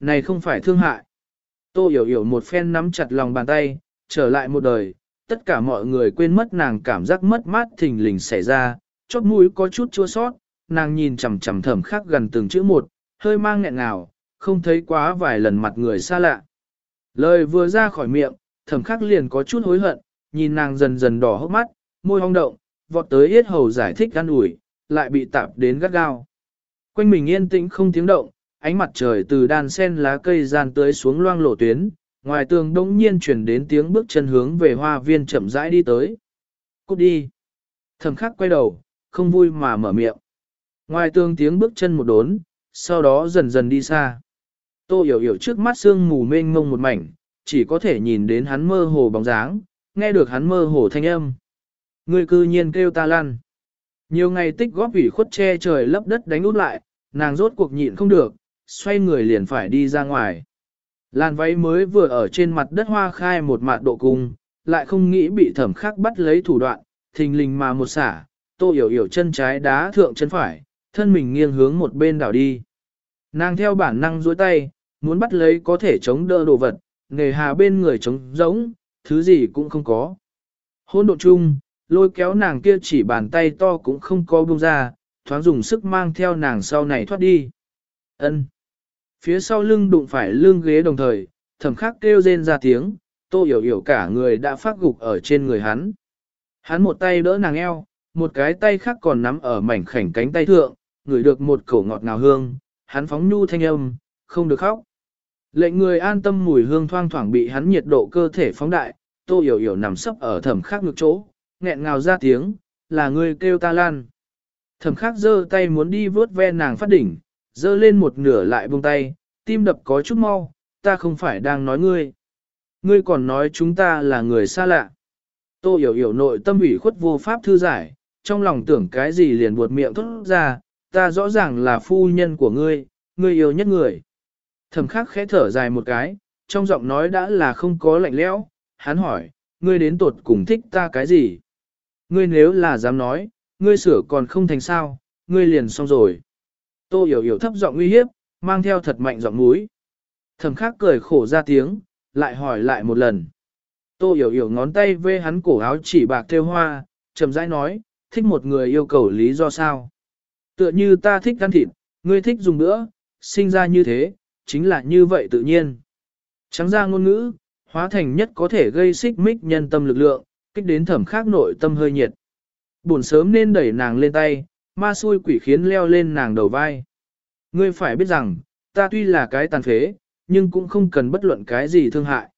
này không phải thương hại. Tô hiểu hiểu một phen nắm chặt lòng bàn tay, trở lại một đời, tất cả mọi người quên mất nàng cảm giác mất mát thình lình xảy ra, chót mũi có chút chua sót, nàng nhìn chằm chằm thẩm khắc gần từng chữ một, hơi mang nghẹn ngào, không thấy quá vài lần mặt người xa lạ. Lời vừa ra khỏi miệng, thẩm khắc liền có chút hối hận, nhìn nàng dần dần đỏ hốc mắt, môi hong động, vọt tới yết hầu giải thích gan ủi, lại bị tạp đến gắt gao. Quanh mình yên tĩnh không tiếng động, ánh mặt trời từ đàn sen lá cây gian tới xuống loang lộ tuyến, ngoài tường đông nhiên chuyển đến tiếng bước chân hướng về hoa viên chậm rãi đi tới. Cút đi. Thẩm khắc quay đầu, không vui mà mở miệng. Ngoài tường tiếng bước chân một đốn, sau đó dần dần đi xa. Tô hiểu hiểu trước mắt sương mù mênh mông một mảnh, chỉ có thể nhìn đến hắn mơ hồ bóng dáng, nghe được hắn mơ hồ thanh âm. Người cư nhiên kêu ta lăn. Nhiều ngày tích góp ủy khuất che trời lấp đất đánh út lại, nàng rốt cuộc nhịn không được, xoay người liền phải đi ra ngoài. Làn váy mới vừa ở trên mặt đất hoa khai một mạt độ cung, lại không nghĩ bị thẩm khắc bắt lấy thủ đoạn, thình lình mà một xả, tô hiểu hiểu chân trái đá thượng chân phải, thân mình nghiêng hướng một bên đảo đi. Nàng theo bản năng duỗi tay, muốn bắt lấy có thể chống đỡ đồ vật, nghề hà bên người chống giống, thứ gì cũng không có. Hôn độ chung, lôi kéo nàng kia chỉ bàn tay to cũng không có buông ra, thoáng dùng sức mang theo nàng sau này thoát đi. Ân. Phía sau lưng đụng phải lưng ghế đồng thời, thẩm khắc kêu rên ra tiếng, tô hiểu hiểu cả người đã phát gục ở trên người hắn. Hắn một tay đỡ nàng eo, một cái tay khác còn nắm ở mảnh khảnh cánh tay thượng, ngửi được một cổ ngọt ngào hương, hắn phóng nhu thanh âm, không được khóc. Lệnh người an tâm mùi hương thoang thoảng bị hắn nhiệt độ cơ thể phóng đại, tô hiểu hiểu nằm sấp ở thẩm khắc ngược chỗ, nghẹn ngào ra tiếng, là người kêu ta lan. Thẩm khắc giơ tay muốn đi vớt ve nàng phát đỉnh, dơ lên một nửa lại buông tay, tim đập có chút mau, ta không phải đang nói ngươi. Ngươi còn nói chúng ta là người xa lạ. Tô hiểu hiểu nội tâm ủy khuất vô pháp thư giải, trong lòng tưởng cái gì liền buột miệng thốt ra, ta rõ ràng là phu nhân của ngươi, ngươi yêu nhất người. Thẩm khắc khẽ thở dài một cái, trong giọng nói đã là không có lạnh lẽo, hắn hỏi, ngươi đến tột cùng thích ta cái gì? Ngươi nếu là dám nói, ngươi sửa còn không thành sao, ngươi liền xong rồi. Tô hiểu hiểu thấp giọng uy hiếp, mang theo thật mạnh giọng mũi. Thẩm khắc cười khổ ra tiếng, lại hỏi lại một lần. Tô hiểu hiểu ngón tay vê hắn cổ áo chỉ bạc theo hoa, chậm rãi nói, thích một người yêu cầu lý do sao. Tựa như ta thích ăn thịt, ngươi thích dùng nữa, sinh ra như thế, chính là như vậy tự nhiên. Trắng ra ngôn ngữ, hóa thành nhất có thể gây xích mích nhân tâm lực lượng, kích đến thẩm khác nội tâm hơi nhiệt. Buồn sớm nên đẩy nàng lên tay, ma xui quỷ khiến leo lên nàng đầu vai. Ngươi phải biết rằng, ta tuy là cái tàn phế, nhưng cũng không cần bất luận cái gì thương hại.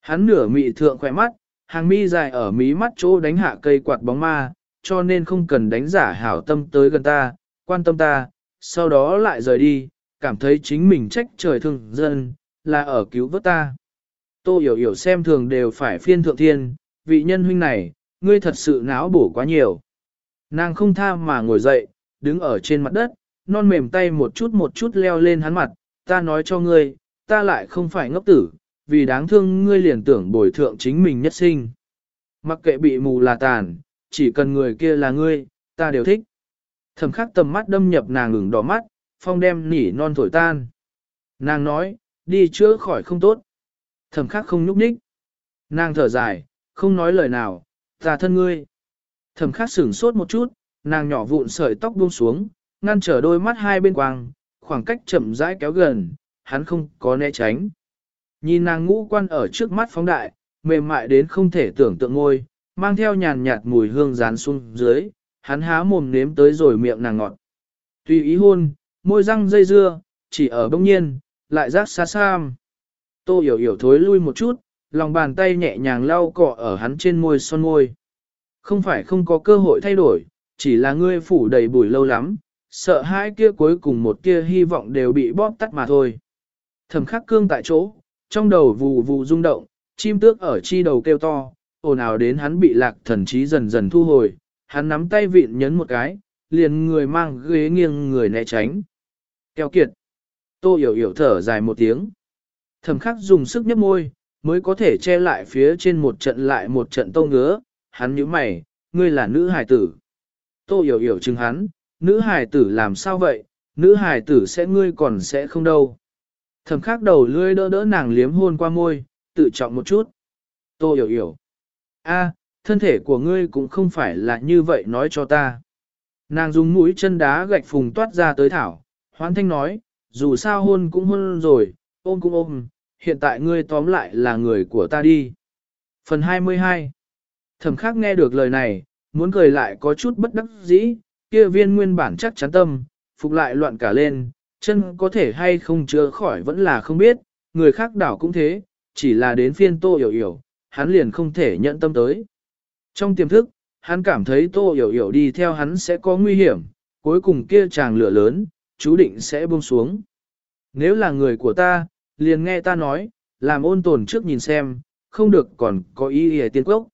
Hắn nửa mị thượng khỏe mắt, hàng mi dài ở mí mắt chỗ đánh hạ cây quạt bóng ma, cho nên không cần đánh giả hảo tâm tới gần ta, quan tâm ta, sau đó lại rời đi, cảm thấy chính mình trách trời thương dân, là ở cứu vớt ta. Tô hiểu hiểu xem thường đều phải phiên thượng thiên, vị nhân huynh này, ngươi thật sự náo bổ quá nhiều. Nàng không tha mà ngồi dậy, đứng ở trên mặt đất, non mềm tay một chút một chút leo lên hắn mặt, ta nói cho ngươi, ta lại không phải ngốc tử, vì đáng thương ngươi liền tưởng bồi thượng chính mình nhất sinh. Mặc kệ bị mù là tàn, chỉ cần người kia là ngươi, ta đều thích. Thầm khắc tầm mắt đâm nhập nàng ngừng đỏ mắt, phong đem nỉ non thổi tan. Nàng nói, đi chữa khỏi không tốt. Thầm khắc không nhúc nhích. Nàng thở dài, không nói lời nào, ta thân ngươi. Thầm khắc sửng sốt một chút, nàng nhỏ vụn sợi tóc buông xuống, ngăn trở đôi mắt hai bên quang, khoảng cách chậm rãi kéo gần, hắn không có né tránh. Nhìn nàng ngũ quan ở trước mắt phóng đại, mềm mại đến không thể tưởng tượng ngôi, mang theo nhàn nhạt mùi hương rán xuống dưới, hắn há mồm nếm tới rồi miệng nàng ngọt. Tùy ý hôn, môi răng dây dưa, chỉ ở bỗng nhiên, lại rác xa xam. Tô hiểu hiểu thối lui một chút, lòng bàn tay nhẹ nhàng lau cọ ở hắn trên môi son môi. Không phải không có cơ hội thay đổi, chỉ là ngươi phủ đầy bụi lâu lắm, sợ hai kia cuối cùng một kia hy vọng đều bị bóp tắt mà thôi. Thẩm khắc cương tại chỗ, trong đầu vù vù rung động, chim tước ở chi đầu kêu to, ồn ào đến hắn bị lạc thần trí dần dần thu hồi, hắn nắm tay vịn nhấn một cái, liền người mang ghế nghiêng người né tránh. Kéo kiệt. Tô hiểu hiểu thở dài một tiếng. Thẩm khắc dùng sức nhấp môi, mới có thể che lại phía trên một trận lại một trận tông ngứa. Hắn nhíu mày, ngươi là nữ hài tử. Tô hiểu hiểu chừng hắn, nữ hài tử làm sao vậy, nữ hài tử sẽ ngươi còn sẽ không đâu. Thẩm khắc đầu lươi đỡ đỡ nàng liếm hôn qua môi, tự trọng một chút. Tô hiểu hiểu. a thân thể của ngươi cũng không phải là như vậy nói cho ta. Nàng dùng mũi chân đá gạch phùng toát ra tới thảo, hoán thanh nói, dù sao hôn cũng hôn rồi, ôm cũng ôm, hiện tại ngươi tóm lại là người của ta đi. Phần 22 Thẩm khác nghe được lời này, muốn cười lại có chút bất đắc dĩ, kia viên nguyên bản chắc chắn tâm, phục lại loạn cả lên, chân có thể hay không chữa khỏi vẫn là không biết, người khác đảo cũng thế, chỉ là đến phiên tô hiểu hiểu, hắn liền không thể nhận tâm tới. Trong tiềm thức, hắn cảm thấy tô hiểu hiểu đi theo hắn sẽ có nguy hiểm, cuối cùng kia chàng lửa lớn, chú định sẽ buông xuống. Nếu là người của ta, liền nghe ta nói, làm ôn tồn trước nhìn xem, không được còn có ý ý tiên quốc.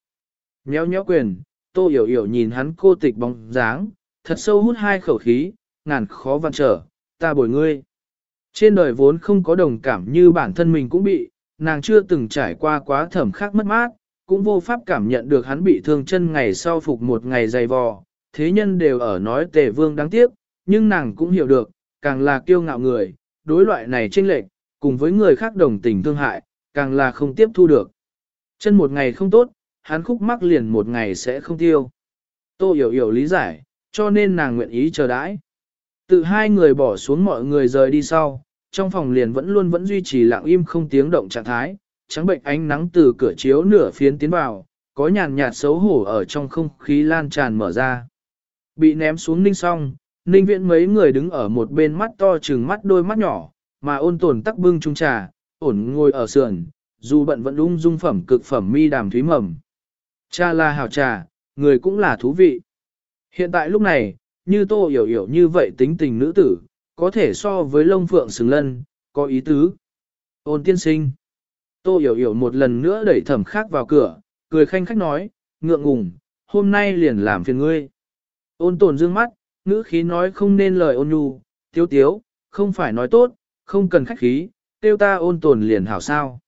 Nhéo nhéo quyền, tô hiểu hiểu nhìn hắn cô tịch bóng dáng, thật sâu hút hai khẩu khí, ngàn khó vạn trở, ta bồi ngươi. Trên đời vốn không có đồng cảm như bản thân mình cũng bị, nàng chưa từng trải qua quá thẩm khắc mất mát, cũng vô pháp cảm nhận được hắn bị thương chân ngày sau phục một ngày dày vò. Thế nhân đều ở nói tề vương đáng tiếc, nhưng nàng cũng hiểu được, càng là kiêu ngạo người, đối loại này chênh lệch, cùng với người khác đồng tình thương hại, càng là không tiếp thu được. Chân một ngày không tốt, hắn khúc mắc liền một ngày sẽ không tiêu. Tô hiểu hiểu lý giải, cho nên nàng nguyện ý chờ đãi. Tự hai người bỏ xuống mọi người rời đi sau, trong phòng liền vẫn luôn vẫn duy trì lặng im không tiếng động trạng thái, trắng bệnh ánh nắng từ cửa chiếu nửa phiến tiến vào, có nhàn nhạt xấu hổ ở trong không khí lan tràn mở ra. Bị ném xuống ninh Song, ninh viện mấy người đứng ở một bên mắt to trừng mắt đôi mắt nhỏ, mà ôn tồn tắc bưng trung trà, ổn ngồi ở sườn, dù bận vẫn ung dung phẩm cực phẩm mi đàm thúy mầm. Cha là hảo trà, người cũng là thú vị. Hiện tại lúc này, như tô hiểu hiểu như vậy tính tình nữ tử, có thể so với lông phượng xứng lân, có ý tứ. Ôn tiên sinh. Tô hiểu hiểu một lần nữa đẩy thẩm khác vào cửa, cười khanh khách nói, ngượng ngùng, hôm nay liền làm phiền ngươi. Ôn tồn dương mắt, ngữ khí nói không nên lời ôn nhu, tiếu tiếu, không phải nói tốt, không cần khách khí, tiêu ta ôn tồn liền hảo sao.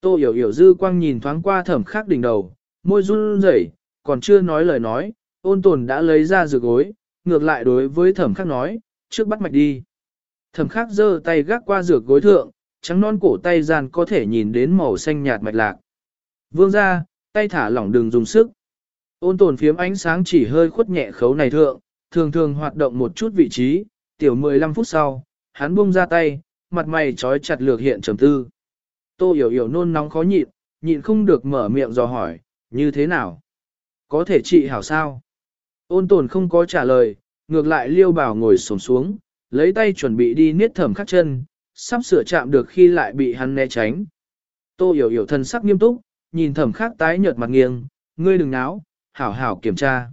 Tô hiểu hiểu dư quang nhìn thoáng qua thẩm khác đỉnh đầu, môi run rẩy, còn chưa nói lời nói, ôn tồn đã lấy ra dược gối, ngược lại đối với thẩm khắc nói, trước bắt mạch đi. Thẩm khắc giơ tay gác qua dược gối thượng, trắng non cổ tay gian có thể nhìn đến màu xanh nhạt mạch lạc. Vương ra, tay thả lỏng đừng dùng sức. Ôn tồn phiếm ánh sáng chỉ hơi khuất nhẹ khấu này thượng, thường thường hoạt động một chút vị trí, tiểu 15 phút sau, hắn buông ra tay, mặt mày trói chặt lược hiện trầm tư. Tô hiểu hiểu nôn nóng khó nhịn, nhịn không được mở miệng dò hỏi, như thế nào? Có thể trị hảo sao? Ôn tồn không có trả lời, ngược lại liêu bảo ngồi sổm xuống, lấy tay chuẩn bị đi niết thẩm khắc chân, sắp sửa chạm được khi lại bị hắn né tránh. Tô hiểu hiểu thân sắc nghiêm túc, nhìn thẩm khắc tái nhợt mặt nghiêng, ngươi đừng náo, hảo hảo kiểm tra.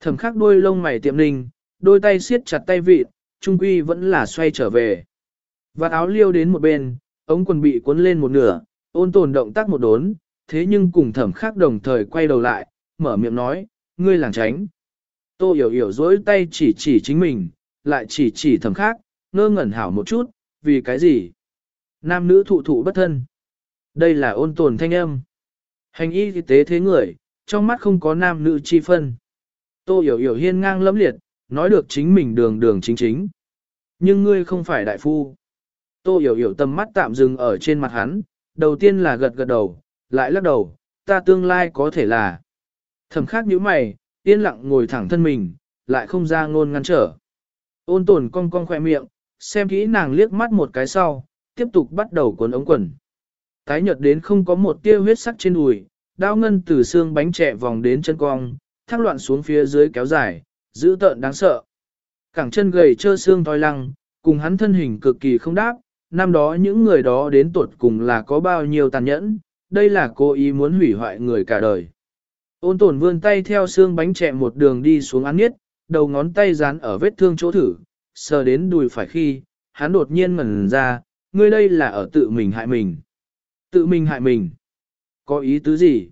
Thẩm khắc đôi lông mày tiệm ninh, đôi tay siết chặt tay vịt, trung quy vẫn là xoay trở về. Vạt áo liêu đến một bên, ống quần bị cuốn lên một nửa, ôn tồn động tác một đốn, thế nhưng cùng thẩm khác đồng thời quay đầu lại, mở miệng nói, ngươi làng tránh. Tô hiểu hiểu dối tay chỉ chỉ chính mình, lại chỉ chỉ thẩm khác, ngơ ngẩn hảo một chút, vì cái gì? Nam nữ thụ thụ bất thân. Đây là ôn tồn thanh âm. Hành y tế thế người, trong mắt không có nam nữ chi phân. Tô hiểu hiểu hiên ngang lẫm liệt, nói được chính mình đường đường chính chính. Nhưng ngươi không phải đại phu. Tô hiểu hiểu tầm mắt tạm dừng ở trên mặt hắn, đầu tiên là gật gật đầu, lại lắc đầu, ta tương lai có thể là. Thẩm khác nhíu mày, yên lặng ngồi thẳng thân mình, lại không ra ngôn ngăn trở. Ôn tồn cong cong khỏe miệng, xem kỹ nàng liếc mắt một cái sau, tiếp tục bắt đầu cuốn ống quần. Tái nhợt đến không có một tia huyết sắc trên đùi, đao ngân từ xương bánh trẻ vòng đến chân cong, thác loạn xuống phía dưới kéo dài, dữ tợn đáng sợ. Cẳng chân gầy trơ xương thoi lăng, cùng hắn thân hình cực kỳ không đáp, năm đó những người đó đến tuột cùng là có bao nhiêu tàn nhẫn, đây là cố ý muốn hủy hoại người cả đời. Ôn tồn vươn tay theo xương bánh chẹ một đường đi xuống án nghiết, đầu ngón tay dán ở vết thương chỗ thử, sờ đến đùi phải khi, hắn đột nhiên ngẩn ra, ngươi đây là ở tự mình hại mình. Tự mình hại mình. Có ý tứ gì?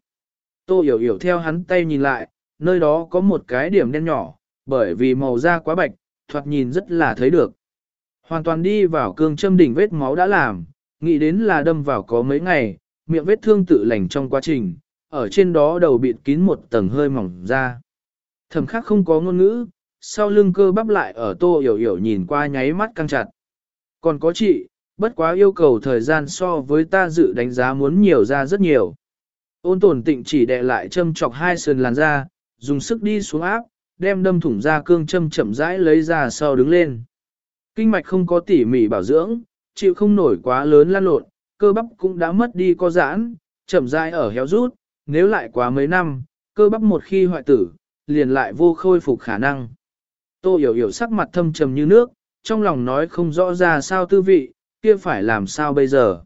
Tô hiểu hiểu theo hắn tay nhìn lại, nơi đó có một cái điểm đen nhỏ, bởi vì màu da quá bạch, thoạt nhìn rất là thấy được. Hoàn toàn đi vào cương châm đỉnh vết máu đã làm, nghĩ đến là đâm vào có mấy ngày, miệng vết thương tự lành trong quá trình, ở trên đó đầu bịt kín một tầng hơi mỏng ra. Thẩm khắc không có ngôn ngữ, sau lưng cơ bắp lại ở tô hiểu hiểu nhìn qua nháy mắt căng chặt. Còn có chị, bất quá yêu cầu thời gian so với ta dự đánh giá muốn nhiều ra rất nhiều. Ôn tồn tịnh chỉ đè lại châm chọc hai sườn làn ra, dùng sức đi xuống áp, đem đâm thủng ra cương châm chậm rãi lấy ra sau đứng lên. Kinh mạch không có tỉ mỉ bảo dưỡng, chịu không nổi quá lớn lan lộn, cơ bắp cũng đã mất đi co giãn, chậm rãi ở héo rút, nếu lại quá mấy năm, cơ bắp một khi hoại tử, liền lại vô khôi phục khả năng. Tô hiểu hiểu sắc mặt thâm trầm như nước, trong lòng nói không rõ ra sao tư vị, kia phải làm sao bây giờ.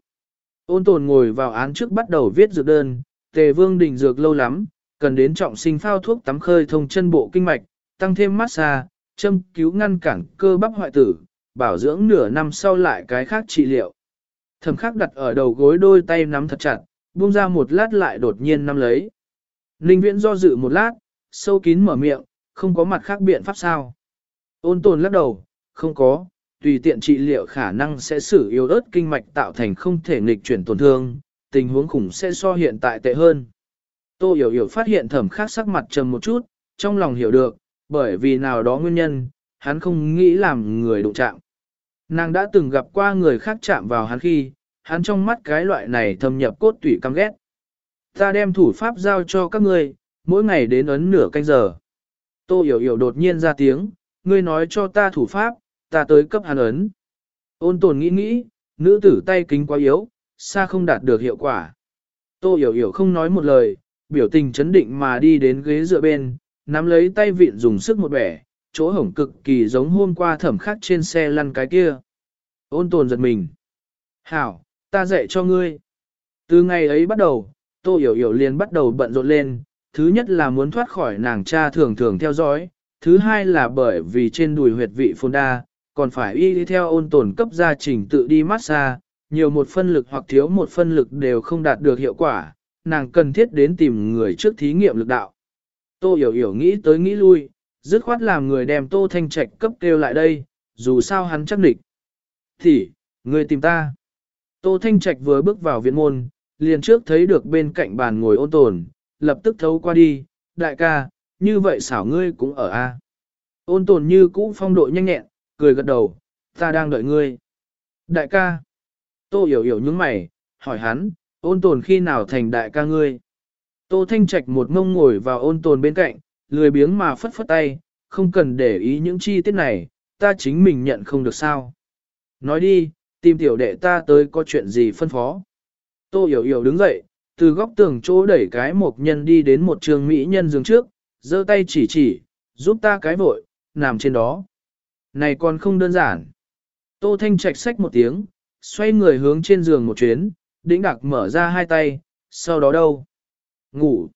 Ôn tồn ngồi vào án trước bắt đầu viết dược đơn, tề vương đình dược lâu lắm, cần đến trọng sinh phao thuốc tắm khơi thông chân bộ kinh mạch, tăng thêm massage, châm cứu ngăn cản cơ bắp hoại tử, bảo dưỡng nửa năm sau lại cái khác trị liệu. Thẩm khắc đặt ở đầu gối đôi tay nắm thật chặt, buông ra một lát lại đột nhiên nắm lấy. Ninh viễn do dự một lát, sâu kín mở miệng, không có mặt khác biện pháp sao. Ôn tồn lắc đầu, không có, tùy tiện trị liệu khả năng sẽ xử yếu ớt kinh mạch tạo thành không thể nghịch chuyển tổn thương, tình huống khủng sẽ so hiện tại tệ hơn. Tô hiểu hiểu phát hiện thẩm khác sắc mặt trầm một chút, trong lòng hiểu được, bởi vì nào đó nguyên nhân, hắn không nghĩ làm người đụng chạm. Nàng đã từng gặp qua người khác chạm vào hắn khi, hắn trong mắt cái loại này thâm nhập cốt tủy căm ghét. Ta đem thủ pháp giao cho các ngươi, mỗi ngày đến ấn nửa canh giờ. Tô hiểu hiểu đột nhiên ra tiếng, ngươi nói cho ta thủ pháp, ta tới cấp hắn ấn. Ôn tồn nghĩ nghĩ, nữ tử tay kính quá yếu, xa không đạt được hiệu quả. Tô hiểu hiểu không nói một lời, biểu tình chấn định mà đi đến ghế dựa bên, nắm lấy tay vịn dùng sức một bẻ, chỗ hổng cực kỳ giống hôm qua thẩm khắc trên xe lăn cái kia. Ôn tồn giật mình. Hảo, ta dạy cho ngươi. Từ ngày ấy bắt đầu, Tô Hiểu Hiểu liền bắt đầu bận rộn lên, thứ nhất là muốn thoát khỏi nàng cha thường thường theo dõi, thứ hai là bởi vì trên đùi huyệt vị phôn đa, còn phải y đi theo ôn tồn cấp gia trình tự đi massage, nhiều một phân lực hoặc thiếu một phân lực đều không đạt được hiệu quả, nàng cần thiết đến tìm người trước thí nghiệm lực đạo. Tô Hiểu Hiểu nghĩ tới nghĩ lui, dứt khoát làm người đem Tô Thanh Trạch cấp kêu lại đây, dù sao hắn chắc địch. Thì, người tìm ta. Tô Thanh Trạch vừa bước vào viện môn, liền trước thấy được bên cạnh bàn ngồi ôn tồn, lập tức thấu qua đi, đại ca, như vậy xảo ngươi cũng ở a. Ôn tồn như cũ phong độ nhanh nhẹn, cười gật đầu, ta đang đợi ngươi. Đại ca, tô hiểu hiểu những mày, hỏi hắn, ôn tồn khi nào thành đại ca ngươi. Tô Thanh Trạch một mông ngồi vào ôn tồn bên cạnh, lười biếng mà phất phất tay, không cần để ý những chi tiết này, ta chính mình nhận không được sao. Nói đi, tìm tiểu đệ ta tới có chuyện gì phân phó. Tô Hiểu Hiểu đứng dậy, từ góc tường chỗ đẩy cái một nhân đi đến một trường mỹ nhân giường trước, giơ tay chỉ chỉ, giúp ta cái vội, nằm trên đó. Này còn không đơn giản. Tô Thanh Trạch sách một tiếng, xoay người hướng trên giường một chuyến, đĩnh đặc mở ra hai tay, sau đó đâu? Ngủ.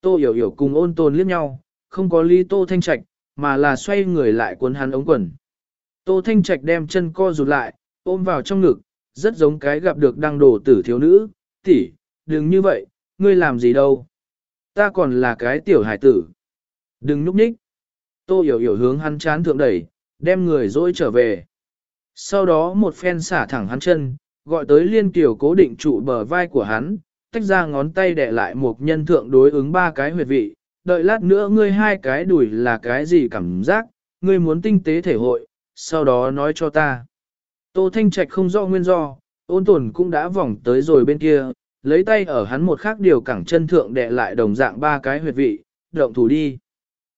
Tô Hiểu Hiểu cùng ôn tồn liếc nhau, không có ly Tô Thanh Trạch, mà là xoay người lại cuốn hắn ống quần. Tô Thanh Trạch đem chân co rụt lại, ôm vào trong ngực, rất giống cái gặp được đăng đồ tử thiếu nữ, tỷ, đừng như vậy, ngươi làm gì đâu. Ta còn là cái tiểu hải tử. Đừng núp nhích. Tô hiểu hiểu hướng hắn chán thượng đẩy, đem người dỗi trở về. Sau đó một phen xả thẳng hắn chân, gọi tới liên tiểu cố định trụ bờ vai của hắn, tách ra ngón tay để lại một nhân thượng đối ứng ba cái huyệt vị, đợi lát nữa ngươi hai cái đuổi là cái gì cảm giác, ngươi muốn tinh tế thể hội, sau đó nói cho ta. Tô Thanh Trạch không rõ nguyên do, ôn tồn cũng đã vòng tới rồi bên kia, lấy tay ở hắn một khác điều cẳng chân thượng đè lại đồng dạng ba cái huyệt vị, động thủ đi.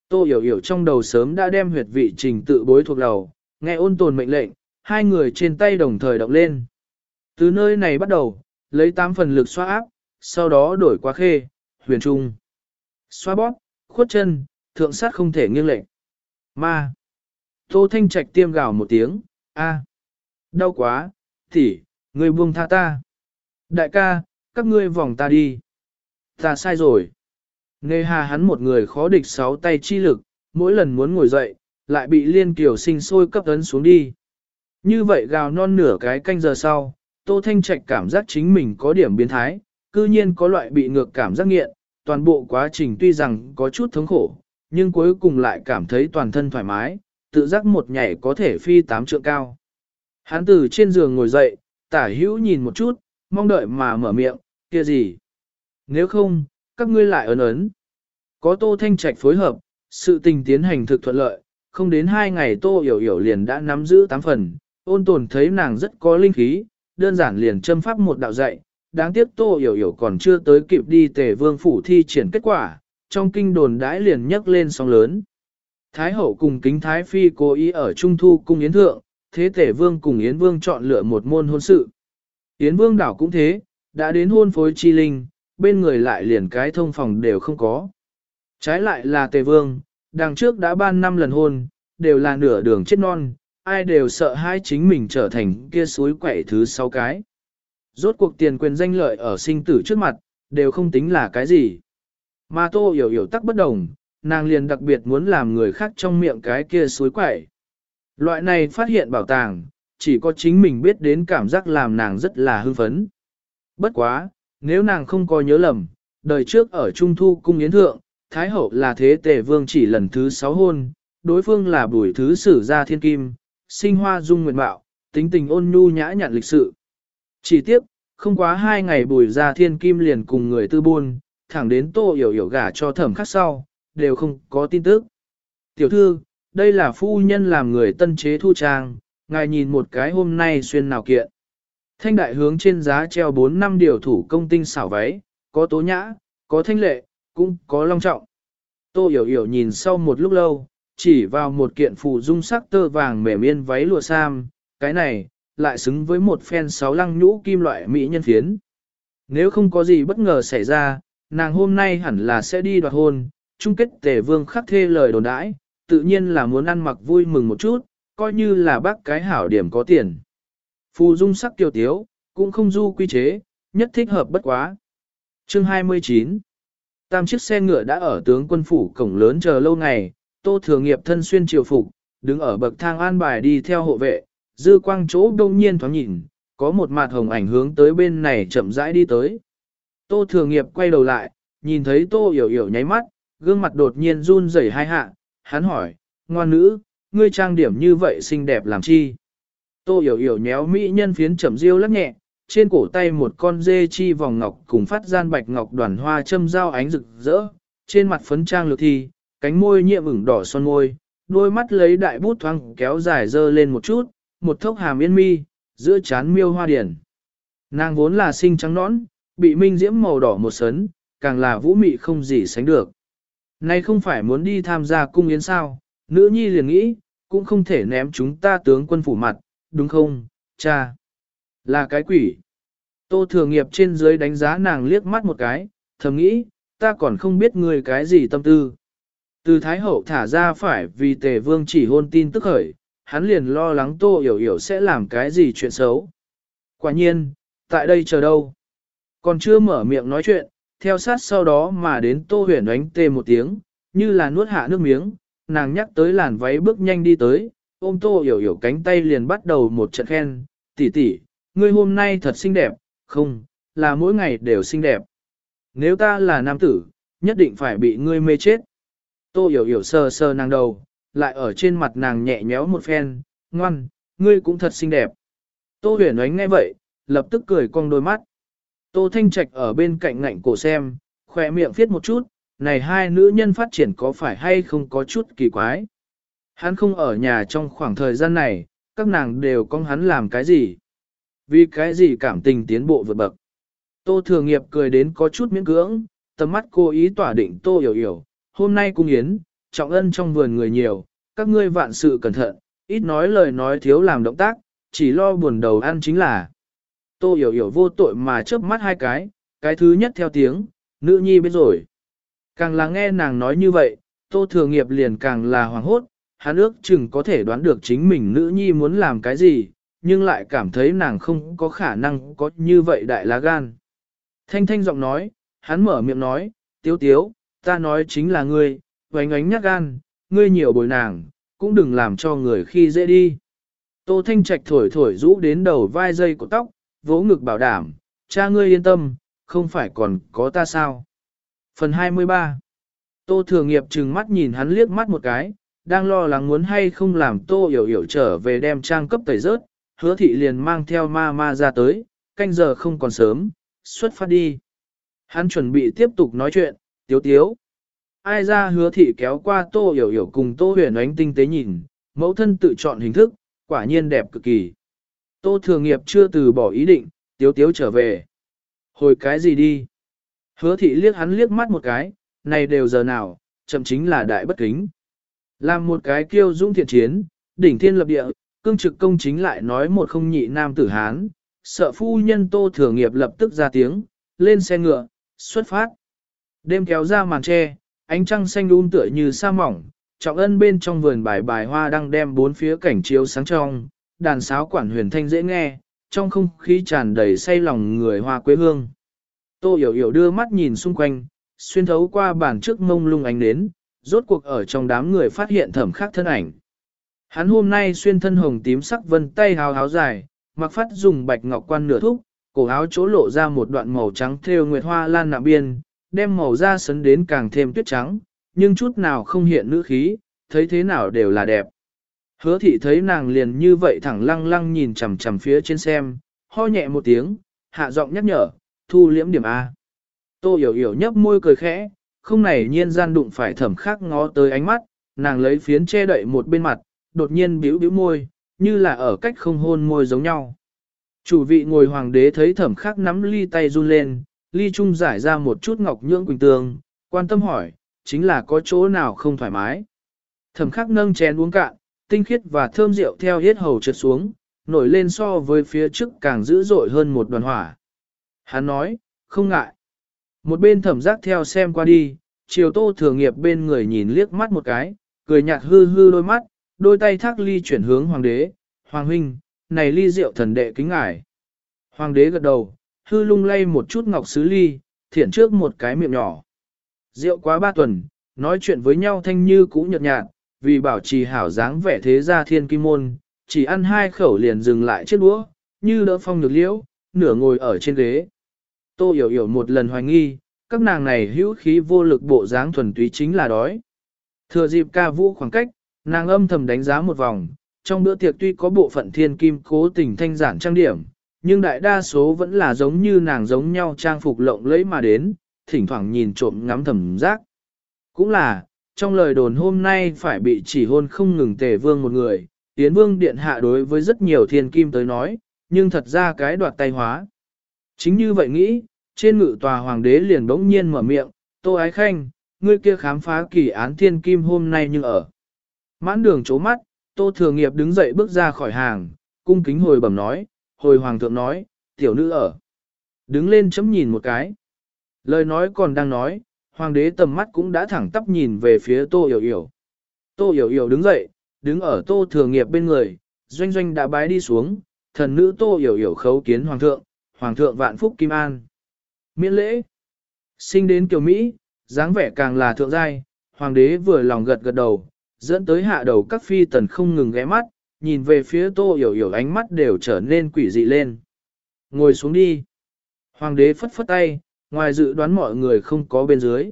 Tô hiểu hiểu trong đầu sớm đã đem huyệt vị trình tự bối thuộc đầu, nghe ôn tồn mệnh lệnh, hai người trên tay đồng thời động lên. Từ nơi này bắt đầu, lấy tám phần lực xoa áp, sau đó đổi qua khê, huyền trung. Xoa bóp, khuất chân, thượng sát không thể nghiêng lệch. Ma. Tô Thanh Trạch tiêm gào một tiếng, A. Đau quá, thì, ngươi buông tha ta. Đại ca, các ngươi vòng ta đi. Ta sai rồi. Nghe hà hắn một người khó địch sáu tay chi lực, mỗi lần muốn ngồi dậy, lại bị liên kiều sinh sôi cấp ấn xuống đi. Như vậy gào non nửa cái canh giờ sau, Tô Thanh Trạch cảm giác chính mình có điểm biến thái, cư nhiên có loại bị ngược cảm giác nghiện, toàn bộ quá trình tuy rằng có chút thống khổ, nhưng cuối cùng lại cảm thấy toàn thân thoải mái, tự giác một nhảy có thể phi tám trượng cao. Hắn từ trên giường ngồi dậy, tả hữu nhìn một chút, mong đợi mà mở miệng, kia gì? Nếu không, các ngươi lại ấn ấn. Có tô thanh trạch phối hợp, sự tình tiến hành thực thuận lợi, không đến hai ngày tô hiểu hiểu liền đã nắm giữ tám phần, ôn tồn thấy nàng rất có linh khí, đơn giản liền châm pháp một đạo dạy, đáng tiếc tô hiểu hiểu còn chưa tới kịp đi tề vương phủ thi triển kết quả, trong kinh đồn đãi liền nhấc lên sóng lớn. Thái hậu cùng kính thái phi cố ý ở trung thu cung yến thượng, thế tể vương cùng yến vương chọn lựa một môn hôn sự. Yến vương đảo cũng thế, đã đến hôn phối chi linh, bên người lại liền cái thông phòng đều không có. Trái lại là tề vương, đằng trước đã ban năm lần hôn, đều là nửa đường chết non, ai đều sợ hai chính mình trở thành kia suối quậy thứ sáu cái. Rốt cuộc tiền quyền danh lợi ở sinh tử trước mặt, đều không tính là cái gì. Mà tô hiểu hiểu tắc bất đồng, nàng liền đặc biệt muốn làm người khác trong miệng cái kia suối quẩy. Loại này phát hiện bảo tàng, chỉ có chính mình biết đến cảm giác làm nàng rất là hưng phấn. Bất quá, nếu nàng không có nhớ lầm, đời trước ở Trung Thu Cung Yến Thượng, Thái Hậu là thế tề vương chỉ lần thứ sáu hôn, đối phương là bùi thứ sử gia thiên kim, sinh hoa dung nguyện bạo, tính tình ôn nhu nhã nhặn lịch sự. Chỉ tiếc, không quá hai ngày bùi ra thiên kim liền cùng người tư buôn, thẳng đến tô hiểu hiểu gả cho thẩm khắc sau, đều không có tin tức. Tiểu thư, đây là phu nhân làm người tân chế thu trang, ngài nhìn một cái hôm nay xuyên nào kiện. Thanh đại hướng trên giá treo 4 năm điều thủ công tinh xảo váy, có tố nhã, có thanh lệ, cũng có long trọng. Tô hiểu hiểu nhìn sau một lúc lâu, chỉ vào một kiện phù dung sắc tơ vàng mềm yên váy lụa sam, cái này, lại xứng với một phen sáu lăng nhũ kim loại mỹ nhân phiến. Nếu không có gì bất ngờ xảy ra, nàng hôm nay hẳn là sẽ đi đoạt hôn, chung kết tề vương khắc thê lời đồn đãi, tự nhiên là muốn ăn mặc vui mừng một chút, coi như là bác cái hảo điểm có tiền. Phù dung sắc kiều tiếu, cũng không du quy chế, nhất thích hợp bất quá. Chương 29 Tam chiếc xe ngựa đã ở tướng quân phủ cổng lớn chờ lâu ngày, tô thừa nghiệp thân xuyên triều phục, đứng ở bậc thang an bài đi theo hộ vệ, dư quang chỗ đông nhiên thoáng nhìn, có một mặt hồng ảnh hướng tới bên này chậm rãi đi tới. Tô thừa nghiệp quay đầu lại, nhìn thấy tô hiểu hiểu nháy mắt, gương mặt đột nhiên run rẩy hai hạ, hắn hỏi, ngoan nữ, ngươi trang điểm như vậy xinh đẹp làm chi? Tô hiểu hiểu nhéo mỹ nhân phiến chậm riêu lắc nhẹ, trên cổ tay một con dê chi vòng ngọc cùng phát gian bạch ngọc đoàn hoa châm dao ánh rực rỡ, trên mặt phấn trang lược thi, cánh môi nhiệm ửng đỏ son môi, đôi mắt lấy đại bút thoáng kéo dài dơ lên một chút, một thốc hàm yên mi, giữa chán miêu hoa điển. Nàng vốn là sinh trắng nõn, bị minh diễm màu đỏ một sấn, càng là vũ mị không gì sánh được. Nay không phải muốn đi tham gia cung yến sao, nữ nhi liền nghĩ, cũng không thể ném chúng ta tướng quân phủ mặt, đúng không, cha? Là cái quỷ. Tô thừa nghiệp trên dưới đánh giá nàng liếc mắt một cái, thầm nghĩ, ta còn không biết người cái gì tâm tư. Từ Thái Hậu thả ra phải vì tề vương chỉ hôn tin tức khởi, hắn liền lo lắng tô hiểu hiểu sẽ làm cái gì chuyện xấu. Quả nhiên, tại đây chờ đâu? Còn chưa mở miệng nói chuyện, theo sát sau đó mà đến tô huyền ánh tê một tiếng, như là nuốt hạ nước miếng, nàng nhắc tới làn váy bước nhanh đi tới, ôm tô hiểu hiểu cánh tay liền bắt đầu một trận khen, tỷ tỷ, ngươi hôm nay thật xinh đẹp, không, là mỗi ngày đều xinh đẹp. Nếu ta là nam tử, nhất định phải bị ngươi mê chết. Tô hiểu hiểu sờ sờ nàng đầu, lại ở trên mặt nàng nhẹ nhéo một phen, ngoan, ngươi cũng thật xinh đẹp. Tô huyền ánh nghe vậy, lập tức cười cong đôi mắt. Tô Thanh Trạch ở bên cạnh ngạnh cổ xem, khỏe miệng viết một chút, này hai nữ nhân phát triển có phải hay không có chút kỳ quái. Hắn không ở nhà trong khoảng thời gian này, các nàng đều con hắn làm cái gì. Vì cái gì cảm tình tiến bộ vượt bậc. Tô Thừa Nghiệp cười đến có chút miễn cưỡng, tầm mắt cô ý tỏa định Tô Hiểu Hiểu, hôm nay cung yến, trọng ân trong vườn người nhiều, các ngươi vạn sự cẩn thận, ít nói lời nói thiếu làm động tác, chỉ lo buồn đầu ăn chính là. Tô hiểu hiểu vô tội mà chớp mắt hai cái, cái thứ nhất theo tiếng, nữ nhi biết rồi. Càng là nghe nàng nói như vậy, tô thừa nghiệp liền càng là hoàng hốt, hắn ước chừng có thể đoán được chính mình nữ nhi muốn làm cái gì, nhưng lại cảm thấy nàng không có khả năng có như vậy đại lá gan. Thanh thanh giọng nói, hắn mở miệng nói, tiếu tiếu, ta nói chính là ngươi, vánh ánh nhắc gan, ngươi nhiều bồi nàng, cũng đừng làm cho người khi dễ đi. Tô Thanh Trạch thổi thổi rũ đến đầu vai dây của tóc, vỗ ngực bảo đảm, cha ngươi yên tâm, không phải còn có ta sao. Phần 23 Tô Thừa Nghiệp trừng mắt nhìn hắn liếc mắt một cái, đang lo lắng muốn hay không làm Tô Hiểu Hiểu trở về đem trang cấp tẩy rớt, hứa thị liền mang theo ma ma ra tới, canh giờ không còn sớm, xuất phát đi. Hắn chuẩn bị tiếp tục nói chuyện, tiếu tiếu. Ai ra hứa thị kéo qua Tô Hiểu Hiểu cùng Tô Huyền ánh tinh tế nhìn, mẫu thân tự chọn hình thức, quả nhiên đẹp cực kỳ. Tô thường Nghiệp chưa từ bỏ ý định, tiếu tiếu trở về. Hồi cái gì đi? Hứa thị liếc hắn liếc mắt một cái, này đều giờ nào, chậm chính là đại bất kính. Làm một cái kiêu dũng thiện chiến, đỉnh thiên lập địa, cương trực công chính lại nói một không nhị nam tử Hán, sợ phu nhân tô thừa nghiệp lập tức ra tiếng, lên xe ngựa, xuất phát. Đêm kéo ra màn tre, ánh trăng xanh um tựa như sa mỏng, trọng ân bên trong vườn bài bài hoa đang đem bốn phía cảnh chiếu sáng trong, đàn sáo quản huyền thanh dễ nghe, trong không khí tràn đầy say lòng người hoa quê hương. Tô hiểu hiểu đưa mắt nhìn xung quanh, xuyên thấu qua bàn trước mông lung ánh đến, rốt cuộc ở trong đám người phát hiện thẩm khác thân ảnh. Hắn hôm nay xuyên thân hồng tím sắc vân tay hào háo dài, mặc phát dùng bạch ngọc quan nửa thúc, cổ áo chỗ lộ ra một đoạn màu trắng thêu nguyệt hoa lan nạm biên, đem màu da sấn đến càng thêm tuyết trắng, nhưng chút nào không hiện nữ khí, thấy thế nào đều là đẹp. Hứa thị thấy nàng liền như vậy thẳng lăng lăng nhìn chằm chằm phía trên xem, ho nhẹ một tiếng, hạ giọng nhắc nhở, thu liễm điểm A. Tô hiểu hiểu nhấp môi cười khẽ, không này nhiên gian đụng phải thẩm khắc ngó tới ánh mắt, nàng lấy phiến che đậy một bên mặt, đột nhiên bĩu bĩu môi, như là ở cách không hôn môi giống nhau. Chủ vị ngồi hoàng đế thấy thẩm khắc nắm ly tay run lên, ly trung giải ra một chút ngọc nhưỡng quỳnh tường, quan tâm hỏi, chính là có chỗ nào không thoải mái. Thẩm khắc nâng chén uống cạn, tinh khiết và thơm rượu theo hết hầu trượt xuống, nổi lên so với phía trước càng dữ dội hơn một đoàn hỏa. Hắn nói, không ngại. Một bên thẩm giác theo xem qua đi, chiều tô thừa nghiệp bên người nhìn liếc mắt một cái, cười nhạt hư hư đôi mắt, đôi tay thác ly chuyển hướng hoàng đế, hoàng huynh, này ly rượu thần đệ kính ngài. Hoàng đế gật đầu, hư lung lay một chút ngọc sứ ly, thiển trước một cái miệng nhỏ. Rượu quá ba tuần, nói chuyện với nhau thanh như cũ nhợt nhạt, vì bảo trì hảo dáng vẻ thế gia thiên kim môn, chỉ ăn hai khẩu liền dừng lại chiếc đũa, như đỡ phong được liễu, nửa ngồi ở trên ghế. Tô hiểu hiểu một lần hoài nghi, các nàng này hữu khí vô lực bộ dáng thuần túy chính là đói. Thừa dịp ca vũ khoảng cách, nàng âm thầm đánh giá một vòng, trong bữa tiệc tuy có bộ phận thiên kim cố tình thanh giản trang điểm, nhưng đại đa số vẫn là giống như nàng giống nhau trang phục lộng lẫy mà đến, thỉnh thoảng nhìn trộm ngắm thầm giác. Cũng là, trong lời đồn hôm nay phải bị chỉ hôn không ngừng tề vương một người, tiến vương điện hạ đối với rất nhiều thiên kim tới nói, nhưng thật ra cái đoạt tay hóa. Chính như vậy nghĩ, trên ngự tòa hoàng đế liền bỗng nhiên mở miệng, tô ái khanh, ngươi kia khám phá kỳ án thiên kim hôm nay nhưng ở. Mãn đường chố mắt, tô thừa nghiệp đứng dậy bước ra khỏi hàng, cung kính hồi bẩm nói, hồi hoàng thượng nói, tiểu nữ ở. Đứng lên chấm nhìn một cái. Lời nói còn đang nói, hoàng đế tầm mắt cũng đã thẳng tắp nhìn về phía tô hiểu hiểu. Tô hiểu hiểu đứng dậy, đứng ở tô thừa nghiệp bên người, doanh doanh đã bái đi xuống, thần nữ tô hiểu hiểu khấu kiến hoàng thượng, hoàng thượng vạn phúc kim an. Miễn lễ. Sinh đến kiều Mỹ, dáng vẻ càng là thượng giai, hoàng đế vừa lòng gật gật đầu, dẫn tới hạ đầu các phi tần không ngừng ghé mắt, nhìn về phía tô hiểu hiểu ánh mắt đều trở nên quỷ dị lên. Ngồi xuống đi. Hoàng đế phất phất tay, ngoài dự đoán mọi người không có bên dưới.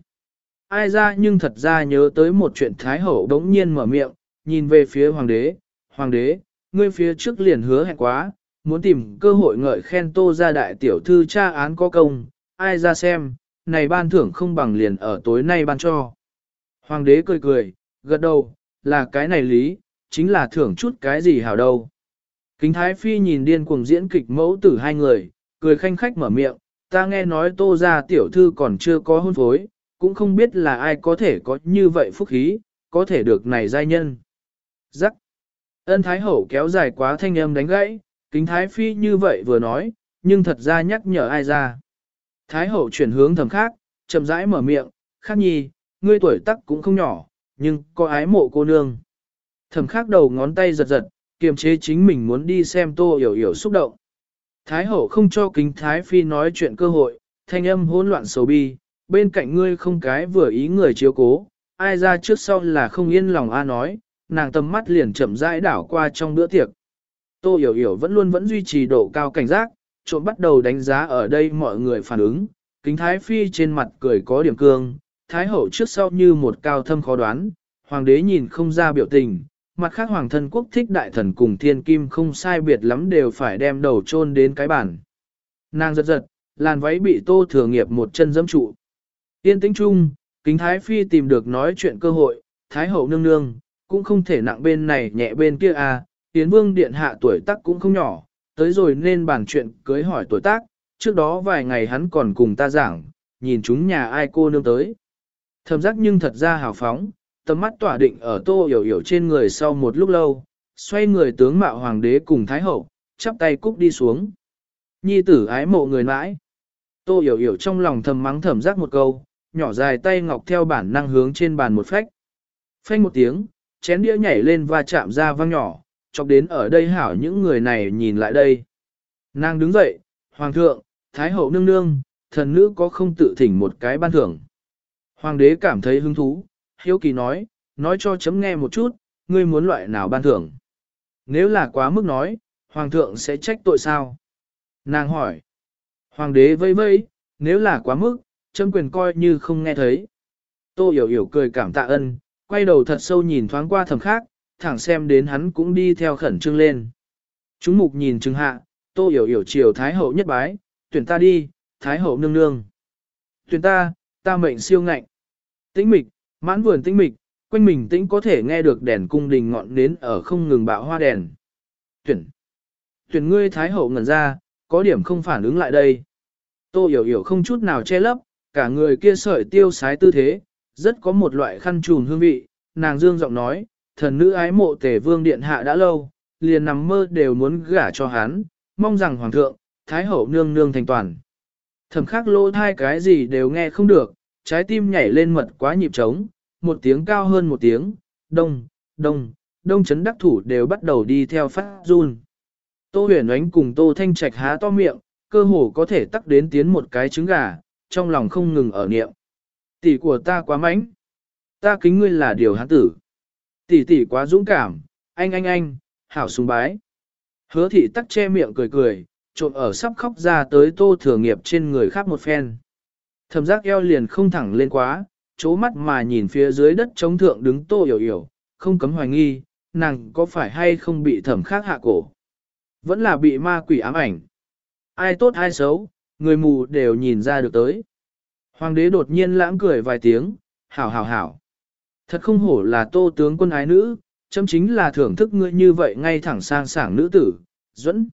Ai ra nhưng thật ra nhớ tới một chuyện Thái Hậu đống nhiên mở miệng, nhìn về phía Hoàng đế. Hoàng đế, ngươi phía trước liền hứa hẹn quá, muốn tìm cơ hội ngợi khen tô ra đại tiểu thư tra án có công, ai ra xem, này ban thưởng không bằng liền ở tối nay ban cho. Hoàng đế cười cười, gật đầu, là cái này lý, chính là thưởng chút cái gì hảo đâu. Kính Thái Phi nhìn điên cuồng diễn kịch mẫu tử hai người, cười khanh khách mở miệng, ta nghe nói tô ra tiểu thư còn chưa có hôn phối, cũng không biết là ai có thể có như vậy phúc khí, có thể được này giai nhân. Giắc! Ân Thái Hậu kéo dài quá thanh âm đánh gãy, kính Thái Phi như vậy vừa nói, nhưng thật ra nhắc nhở ai ra. Thái Hậu chuyển hướng thầm khác, chậm rãi mở miệng, khác nhi, ngươi tuổi tắc cũng không nhỏ, nhưng có ái mộ cô nương. Thẩm khắc đầu ngón tay giật giật, kiềm chế chính mình muốn đi xem tô hiểu hiểu xúc động. Thái hậu không cho kính Thái Phi nói chuyện cơ hội, thanh âm hỗn loạn xấu bi, bên cạnh ngươi không cái vừa ý người chiếu cố, ai ra trước sau là không yên lòng a nói, nàng tầm mắt liền chậm rãi đảo qua trong bữa tiệc. Tô hiểu hiểu vẫn luôn vẫn duy trì độ cao cảnh giác, trộm bắt đầu đánh giá ở đây mọi người phản ứng, kính Thái Phi trên mặt cười có điểm cương, Thái hậu trước sau như một cao thâm khó đoán, hoàng đế nhìn không ra biểu tình, mặt khác hoàng thân quốc thích đại thần cùng thiên kim không sai biệt lắm đều phải đem đầu chôn đến cái bản. Nàng giật giật, làn váy bị tô thừa nghiệp một chân dẫm trụ. Yên tĩnh chung, kính thái phi tìm được nói chuyện cơ hội, thái hậu nương nương, cũng không thể nặng bên này nhẹ bên kia à, tiến vương điện hạ tuổi tác cũng không nhỏ, tới rồi nên bàn chuyện cưới hỏi tuổi tác, trước đó vài ngày hắn còn cùng ta giảng, nhìn chúng nhà ai cô nương tới. Thầm giác nhưng thật ra hào phóng, tầm mắt tỏa định ở tô hiểu hiểu trên người sau một lúc lâu, xoay người tướng mạo hoàng đế cùng thái hậu, chắp tay cúc đi xuống. Nhi tử ái mộ người mãi. Tô hiểu hiểu trong lòng thầm mắng thầm giác một câu, nhỏ dài tay ngọc theo bản năng hướng trên bàn một phách. Phanh một tiếng, chén đĩa nhảy lên và chạm ra vang nhỏ, chọc đến ở đây hảo những người này nhìn lại đây. Nàng đứng dậy, Hoàng thượng, Thái hậu nương nương, thần nữ có không tự thỉnh một cái ban thưởng. Hoàng đế cảm thấy hứng thú, hiếu kỳ nói, nói cho chấm nghe một chút, ngươi muốn loại nào ban thưởng. Nếu là quá mức nói, Hoàng thượng sẽ trách tội sao? Nàng hỏi. Hoàng đế vây vây, nếu là quá mức, chấm quyền coi như không nghe thấy. Tô hiểu hiểu cười cảm tạ ân, quay đầu thật sâu nhìn thoáng qua thầm khác, thẳng xem đến hắn cũng đi theo khẩn trương lên. Chúng mục nhìn trừng hạ, tô hiểu hiểu chiều Thái hậu nhất bái, tuyển ta đi, Thái hậu nương nương. Tuyển ta, ta mệnh siêu ngạnh. Tĩnh mịch, mãn vườn tĩnh mịch, quanh mình tĩnh có thể nghe được đèn cung đình ngọn nến ở không ngừng bạo hoa đèn. Tuyển. Tuyển ngươi Thái hậu ngẩn ra, có điểm không phản ứng lại đây. Tô hiểu hiểu không chút nào che lấp, cả người kia sợi tiêu sái tư thế, rất có một loại khăn trùn hương vị, nàng dương giọng nói, thần nữ ái mộ Tề vương điện hạ đã lâu, liền nằm mơ đều muốn gả cho hắn, mong rằng hoàng thượng, thái hậu nương nương thành toàn. Thầm khắc lỗ thai cái gì đều nghe không được, trái tim nhảy lên mật quá nhịp trống, một tiếng cao hơn một tiếng, đông, đông, đông chấn đắc thủ đều bắt đầu đi theo phát run. Tô huyền ánh cùng tô thanh trạch há to miệng, cơ hồ có thể tắc đến tiến một cái trứng gà, trong lòng không ngừng ở niệm. Tỷ của ta quá mánh. Ta kính ngươi là điều hán tử. Tỷ tỷ quá dũng cảm, anh anh anh, hảo sùng bái. Hứa thị tắc che miệng cười cười, trộn ở sắp khóc ra tới tô thừa nghiệp trên người khác một phen. Thầm giác eo liền không thẳng lên quá, chố mắt mà nhìn phía dưới đất chống thượng đứng tô hiểu hiểu, không cấm hoài nghi, nàng có phải hay không bị thẩm khác hạ cổ. Vẫn là bị ma quỷ ám ảnh. Ai tốt ai xấu, người mù đều nhìn ra được tới. Hoàng đế đột nhiên lãng cười vài tiếng, hảo hảo hảo. Thật không hổ là tô tướng quân ái nữ, chấm chính là thưởng thức ngươi như vậy ngay thẳng sang sảng nữ tử, dẫn.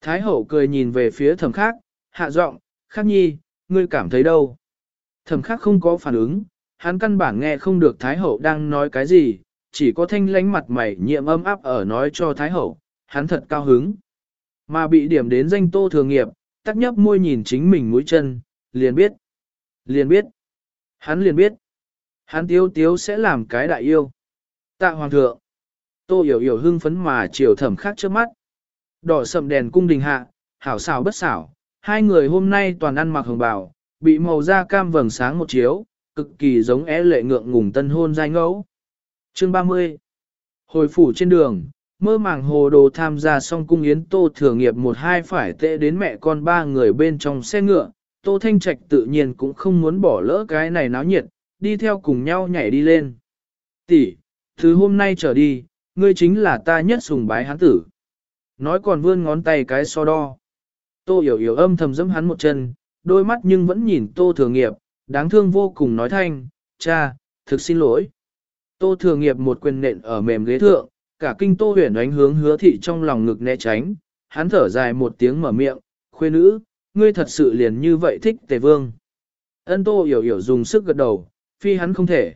Thái hậu cười nhìn về phía thẩm khác, hạ giọng, khắc nhi, ngươi cảm thấy đâu? Thẩm Khắc không có phản ứng, hắn căn bản nghe không được Thái hậu đang nói cái gì, chỉ có thanh lánh mặt mày nhiệm âm áp ở nói cho Thái hậu, hắn thật cao hứng. Mà bị điểm đến danh tô thường nghiệp, tắc nhấp môi nhìn chính mình mũi chân, liền biết. Liền biết. Hắn liền biết. Hắn tiếu tiếu sẽ làm cái đại yêu. Tạ hoàng thượng. Tô hiểu hiểu hưng phấn mà chiều thẩm khác trước mắt. Đỏ sầm đèn cung đình hạ, hảo xảo bất xảo. Hai người hôm nay toàn ăn mặc hồng bào, bị màu da cam vầng sáng một chiếu, cực kỳ giống é lệ ngượng ngùng tân hôn giai ngẫu. Chương 30 Hồi phủ trên đường, mơ màng hồ đồ tham gia xong cung yến tô thừa nghiệp một hai phải tệ đến mẹ con ba người bên trong xe ngựa, tô thanh trạch tự nhiên cũng không muốn bỏ lỡ cái này náo nhiệt, đi theo cùng nhau nhảy đi lên. Tỷ, thứ hôm nay trở đi, ngươi chính là ta nhất sùng bái hán tử. Nói còn vươn ngón tay cái so đo. Tô hiểu hiểu âm thầm dẫm hắn một chân, đôi mắt nhưng vẫn nhìn tô thừa nghiệp, đáng thương vô cùng nói thanh, cha, thực xin lỗi. Tô thừa nghiệp một quyền nện ở mềm ghế thượng, cả kinh tô huyền ánh hướng hứa thị trong lòng ngực né tránh, hắn thở dài một tiếng mở miệng, khuê nữ, ngươi thật sự liền như vậy thích tề vương. Ân tô hiểu hiểu dùng sức gật đầu, phi hắn không thể.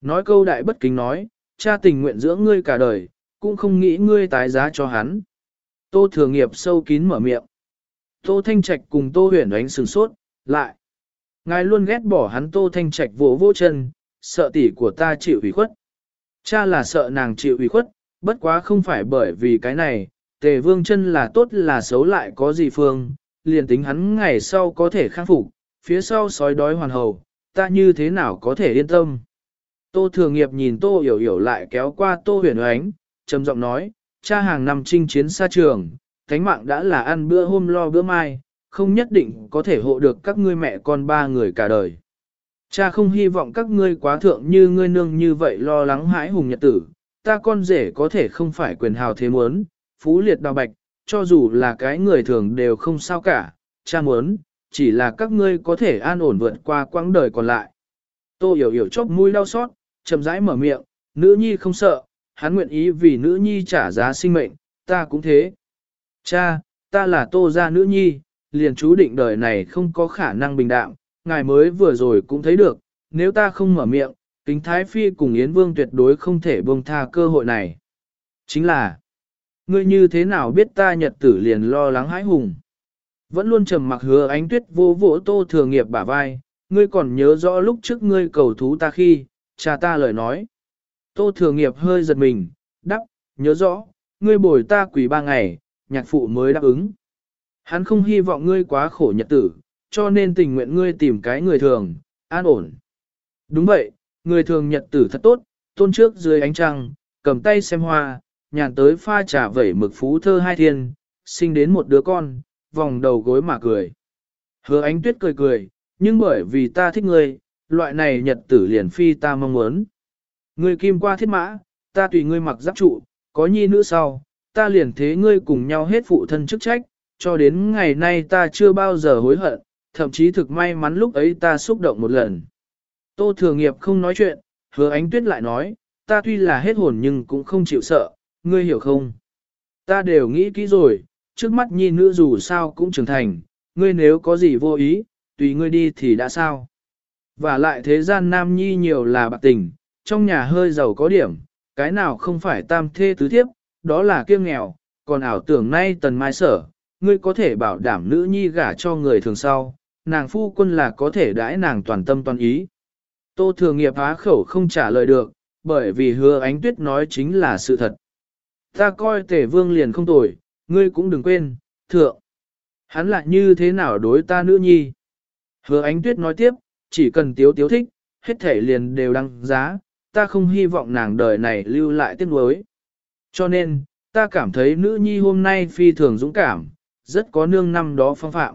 Nói câu đại bất kính nói, cha tình nguyện dưỡng ngươi cả đời, cũng không nghĩ ngươi tái giá cho hắn. Tô thừa nghiệp sâu kín mở miệng. Tô Thanh Trạch cùng Tô huyền ánh sừng sốt, lại. Ngài luôn ghét bỏ hắn Tô Thanh Trạch vỗ vỗ chân, sợ tỷ của ta chịu ủy khuất. Cha là sợ nàng chịu ủy khuất, bất quá không phải bởi vì cái này, tề vương chân là tốt là xấu lại có gì phương, liền tính hắn ngày sau có thể khắc phục, phía sau sói đói hoàn hầu, ta như thế nào có thể yên tâm. Tô Thường Nghiệp nhìn Tô Hiểu Hiểu lại kéo qua Tô Huyền ánh, trầm giọng nói, cha hàng năm chinh chiến xa trường, thánh mạng đã là ăn bữa hôm lo bữa mai, không nhất định có thể hộ được các ngươi mẹ con ba người cả đời. Cha không hy vọng các ngươi quá thượng như ngươi nương như vậy lo lắng hãi hùng nhật tử, ta con rể có thể không phải quyền hào thế muốn, phú liệt đào bạch, cho dù là cái người thường đều không sao cả, cha muốn, chỉ là các ngươi có thể an ổn vượt qua quãng đời còn lại. Tô hiểu hiểu chốc mũi đau xót, chậm rãi mở miệng, nữ nhi không sợ, hắn nguyện ý vì nữ nhi trả giá sinh mệnh, ta cũng thế. Cha, ta là tô gia nữ nhi, liền chú định đời này không có khả năng bình đạm, ngài mới vừa rồi cũng thấy được, nếu ta không mở miệng, kính Thái Phi cùng Yến Vương tuyệt đối không thể buông tha cơ hội này. Chính là, ngươi như thế nào biết ta nhật tử liền lo lắng hãi hùng. Vẫn luôn trầm mặc hứa ánh tuyết vô vỗ tô thừa nghiệp bả vai, ngươi còn nhớ rõ lúc trước ngươi cầu thú ta khi, cha ta lời nói. Tô thừa nghiệp hơi giật mình, đắp, nhớ rõ, ngươi bồi ta quỷ ba ngày, nhạc phụ mới đáp ứng. Hắn không hy vọng ngươi quá khổ nhật tử, cho nên tình nguyện ngươi tìm cái người thường, an ổn. Đúng vậy, người thường nhật tử thật tốt, tôn trước dưới ánh trăng, cầm tay xem hoa, nhàn tới pha trà vẩy mực phú thơ hai thiên, sinh đến một đứa con, vòng đầu gối mà cười. Hứa ánh tuyết cười cười, nhưng bởi vì ta thích ngươi, loại này nhật tử liền phi ta mong muốn. Ngươi kim qua thiết mã, ta tùy ngươi mặc giáp trụ, có nhi nữ sau, ta liền thế ngươi cùng nhau hết phụ thân chức trách, cho đến ngày nay ta chưa bao giờ hối hận, thậm chí thực may mắn lúc ấy ta xúc động một lần. Tô Thừa Nghiệp không nói chuyện, hứa ánh tuyết lại nói, ta tuy là hết hồn nhưng cũng không chịu sợ, ngươi hiểu không? Ta đều nghĩ kỹ rồi, trước mắt nhi nữ dù sao cũng trưởng thành, ngươi nếu có gì vô ý, tùy ngươi đi thì đã sao? Và lại thế gian nam nhi nhiều là bạc tình, trong nhà hơi giàu có điểm, cái nào không phải tam thê tứ thiếp, đó là kiêng nghèo, còn ảo tưởng nay tần mai sở, ngươi có thể bảo đảm nữ nhi gả cho người thường sau, nàng phu quân là có thể đãi nàng toàn tâm toàn ý. Tô thường Nghiệp á khẩu không trả lời được, bởi vì hứa ánh tuyết nói chính là sự thật. Ta coi tể vương liền không tồi, ngươi cũng đừng quên, thượng. Hắn lại như thế nào đối ta nữ nhi? Hứa ánh tuyết nói tiếp, chỉ cần tiếu tiếu thích, hết thể liền đều đăng giá, ta không hy vọng nàng đời này lưu lại tiếc nuối. Cho nên, ta cảm thấy nữ nhi hôm nay phi thường dũng cảm, rất có nương năm đó phong phạm.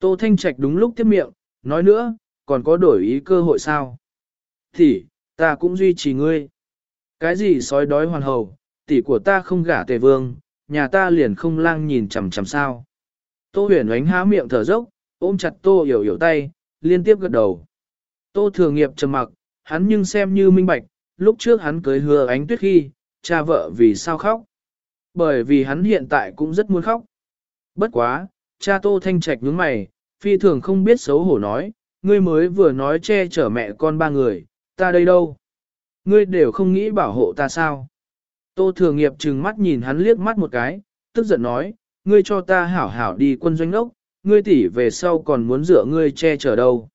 Tô Thanh Trạch đúng lúc tiếp miệng, nói nữa, còn có đổi ý cơ hội sao? Thì, ta cũng duy trì ngươi. Cái gì sói đói hoàn hầu, tỷ của ta không gả tề vương, nhà ta liền không lang nhìn chằm chằm sao. Tô huyền ánh há miệng thở dốc, ôm chặt tô hiểu hiểu tay, liên tiếp gật đầu. Tô thừa nghiệp trầm mặc, hắn nhưng xem như minh bạch, lúc trước hắn cưới hứa ánh tuyết khi, cha vợ vì sao khóc. Bởi vì hắn hiện tại cũng rất muốn khóc. Bất quá, cha tô thanh trạch nhướng mày, phi thường không biết xấu hổ nói, ngươi mới vừa nói che chở mẹ con ba người, ta đây đâu? Ngươi đều không nghĩ bảo hộ ta sao? Tô thừa nghiệp trừng mắt nhìn hắn liếc mắt một cái, tức giận nói, ngươi cho ta hảo hảo đi quân doanh đốc, ngươi tỷ về sau còn muốn dựa ngươi che chở đâu.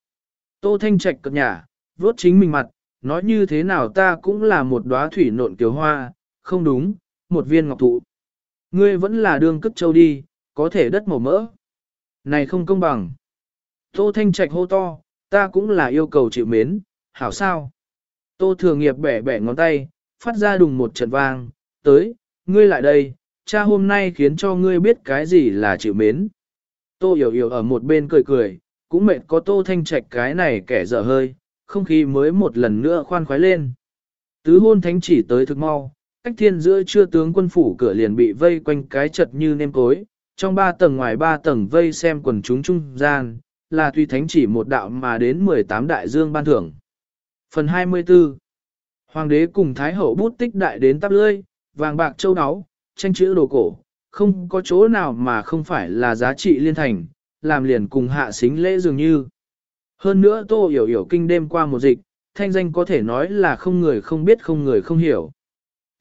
Tô thanh trạch cập nhả, vốt chính mình mặt, nói như thế nào ta cũng là một đóa thủy nộn kiều hoa, không đúng, một viên ngọc thụ. Ngươi vẫn là đương cất châu đi, có thể đất màu mỡ. Này không công bằng. Tô Thanh Trạch hô to, ta cũng là yêu cầu chịu mến, hảo sao. Tô Thừa Nghiệp bẻ bẻ ngón tay, phát ra đùng một trận vang, tới, ngươi lại đây, cha hôm nay khiến cho ngươi biết cái gì là chịu mến. Tô Hiểu Hiểu ở một bên cười cười, cũng mệt có Tô Thanh Trạch cái này kẻ dở hơi, không khí mới một lần nữa khoan khoái lên. Tứ hôn thánh chỉ tới thực mau, cách thiên giữa chưa tướng quân phủ cửa liền bị vây quanh cái chật như nêm cối, trong ba tầng ngoài ba tầng vây xem quần chúng trung gian, là tùy thánh chỉ một đạo mà đến 18 đại dương ban thưởng. Phần 24 Hoàng đế cùng Thái hậu bút tích đại đến tắp lươi, vàng bạc châu áo, tranh chữ đồ cổ, không có chỗ nào mà không phải là giá trị liên thành, làm liền cùng hạ xính lễ dường như. Hơn nữa tô hiểu hiểu kinh đêm qua một dịch, thanh danh có thể nói là không người không biết không người không hiểu.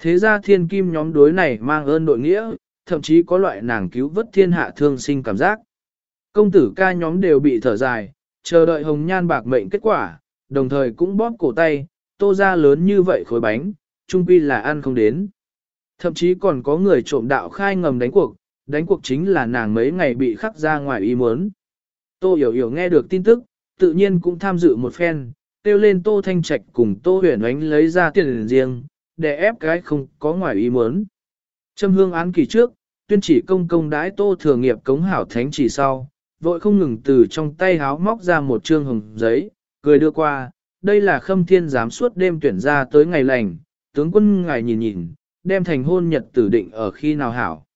Thế ra thiên kim nhóm đối này mang ơn đội nghĩa, thậm chí có loại nàng cứu vớt thiên hạ thương sinh cảm giác. Công tử ca nhóm đều bị thở dài, chờ đợi hồng nhan bạc mệnh kết quả, đồng thời cũng bóp cổ tay, tô ra lớn như vậy khối bánh, trung quy là ăn không đến. Thậm chí còn có người trộm đạo khai ngầm đánh cuộc, đánh cuộc chính là nàng mấy ngày bị khắc ra ngoài ý muốn. Tô hiểu hiểu nghe được tin tức, tự nhiên cũng tham dự một phen, tiêu lên tô thanh trạch cùng tô huyền ánh lấy ra tiền riêng, để ép cái không có ngoài ý muốn. Trâm hương án kỳ trước, tuyên chỉ công công đãi tô thừa nghiệp cống hảo thánh chỉ sau, vội không ngừng từ trong tay háo móc ra một trương hồng giấy, cười đưa qua, đây là khâm thiên giám suốt đêm tuyển ra tới ngày lành, tướng quân ngài nhìn nhìn, đem thành hôn nhật tử định ở khi nào hảo.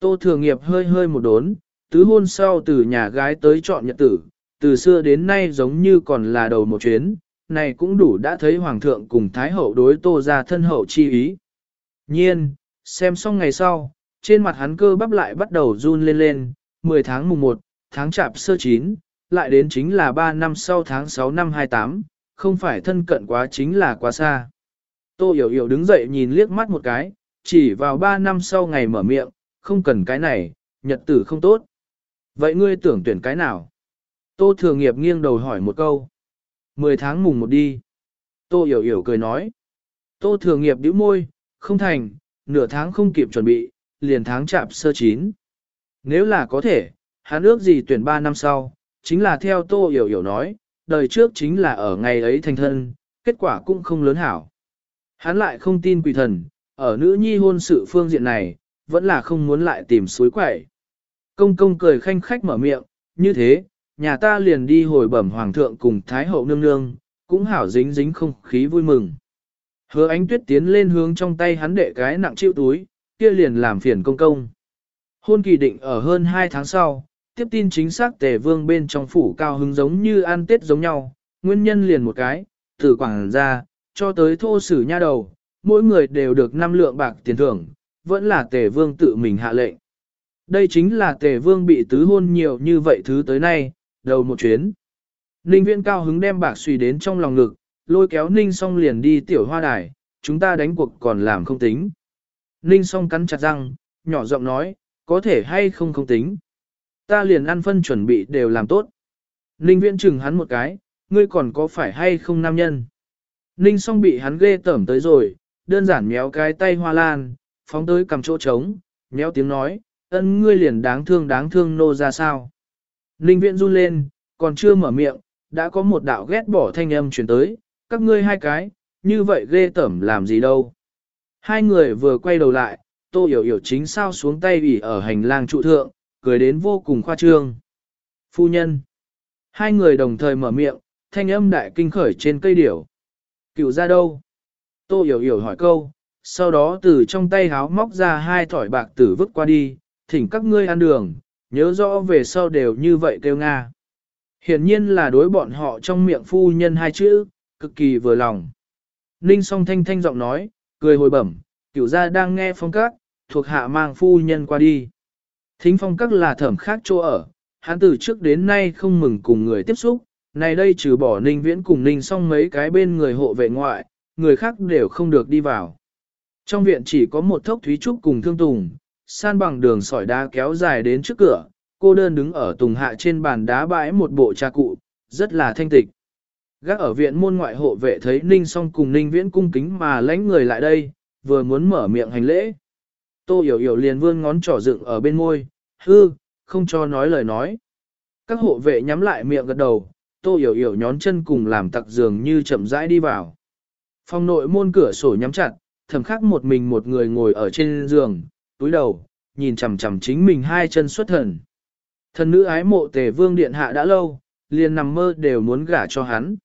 Tô thừa nghiệp hơi hơi một đốn, tứ hôn sau từ nhà gái tới chọn nhật tử, từ xưa đến nay giống như còn là đầu một chuyến, này cũng đủ đã thấy hoàng thượng cùng thái hậu đối tô ra thân hậu chi ý. Nhiên, xem xong ngày sau, trên mặt hắn cơ bắp lại bắt đầu run lên lên, 10 tháng mùng 1, tháng chạp sơ chín, lại đến chính là 3 năm sau tháng 6 năm 28, không phải thân cận quá chính là quá xa. Tô Hiểu Hiểu đứng dậy nhìn liếc mắt một cái, chỉ vào 3 năm sau ngày mở miệng, không cần cái này, nhật tử không tốt. Vậy ngươi tưởng tuyển cái nào? Tô thường Nghiệp nghiêng đầu hỏi một câu. 10 tháng mùng một đi. Tô Hiểu Hiểu cười nói. Tô Thừa Nghiệp bĩu môi, không thành, nửa tháng không kịp chuẩn bị, liền tháng chạp sơ chín. Nếu là có thể, hắn ước gì tuyển 3 năm sau, chính là theo Tô Hiểu Hiểu nói, đời trước chính là ở ngày ấy thành thân, kết quả cũng không lớn hảo. Hắn lại không tin quỷ thần, ở nữ nhi hôn sự phương diện này, vẫn là không muốn lại tìm suối quẩy. Công công cười khanh khách mở miệng, như thế, nhà ta liền đi hồi bẩm hoàng thượng cùng thái hậu nương nương, cũng hảo dính dính không khí vui mừng. Hứa ánh tuyết tiến lên hướng trong tay hắn đệ cái nặng chịu túi, kia liền làm phiền công công. Hôn kỳ định ở hơn 2 tháng sau, tiếp tin chính xác tề vương bên trong phủ cao hứng giống như ăn tết giống nhau, nguyên nhân liền một cái, từ quảng ra, cho tới thô sử nha đầu, mỗi người đều được 5 lượng bạc tiền thưởng, vẫn là tề vương tự mình hạ lệnh. Đây chính là tề vương bị tứ hôn nhiều như vậy thứ tới nay, đầu một chuyến. Ninh viễn cao hứng đem bạc suy đến trong lòng ngực, lôi kéo ninh song liền đi tiểu hoa đài, chúng ta đánh cuộc còn làm không tính. Ninh song cắn chặt răng, nhỏ giọng nói, có thể hay không không tính. Ta liền ăn phân chuẩn bị đều làm tốt. Ninh viễn chừng hắn một cái, ngươi còn có phải hay không nam nhân. Ninh song bị hắn ghê tởm tới rồi, đơn giản méo cái tay hoa lan, phóng tới cầm chỗ trống, méo tiếng nói, ân ngươi liền đáng thương đáng thương nô ra sao. Ninh viễn run lên, còn chưa mở miệng, đã có một đạo ghét bỏ thanh âm chuyển tới, các ngươi hai cái, như vậy ghê tẩm làm gì đâu. Hai người vừa quay đầu lại, tô hiểu hiểu chính sao xuống tay ủy ở hành lang trụ thượng, cười đến vô cùng khoa trương. Phu nhân. Hai người đồng thời mở miệng, thanh âm đại kinh khởi trên cây điểu. Cựu ra đâu? Tô hiểu hiểu hỏi câu, sau đó từ trong tay háo móc ra hai thỏi bạc tử vứt qua đi, thỉnh các ngươi ăn đường, nhớ rõ về sau đều như vậy kêu Nga. Hiển nhiên là đối bọn họ trong miệng phu nhân hai chữ, cực kỳ vừa lòng. Ninh song thanh thanh giọng nói, cười hồi bẩm, cửu gia đang nghe phong các, thuộc hạ mang phu nhân qua đi. Thính phong các là thẩm khác chỗ ở, hắn từ trước đến nay không mừng cùng người tiếp xúc, này đây trừ bỏ ninh viễn cùng ninh song mấy cái bên người hộ vệ ngoại, người khác đều không được đi vào. Trong viện chỉ có một thốc thúy trúc cùng thương tùng, san bằng đường sỏi đá kéo dài đến trước cửa, cô đơn đứng ở tùng hạ trên bàn đá bãi một bộ trà cụ, rất là thanh tịch. Gác ở viện môn ngoại hộ vệ thấy Ninh song cùng Ninh viễn cung kính mà lãnh người lại đây, vừa muốn mở miệng hành lễ. Tô hiểu hiểu liền vươn ngón trỏ dựng ở bên môi, hư, không cho nói lời nói. Các hộ vệ nhắm lại miệng gật đầu, tô hiểu hiểu nhón chân cùng làm tặc giường như chậm rãi đi vào. Phòng nội môn cửa sổ nhắm chặt, thầm khắc một mình một người ngồi ở trên giường, túi đầu, nhìn chằm chằm chính mình hai chân xuất thần. Thần nữ ái mộ tề vương điện hạ đã lâu, liền nằm mơ đều muốn gả cho hắn.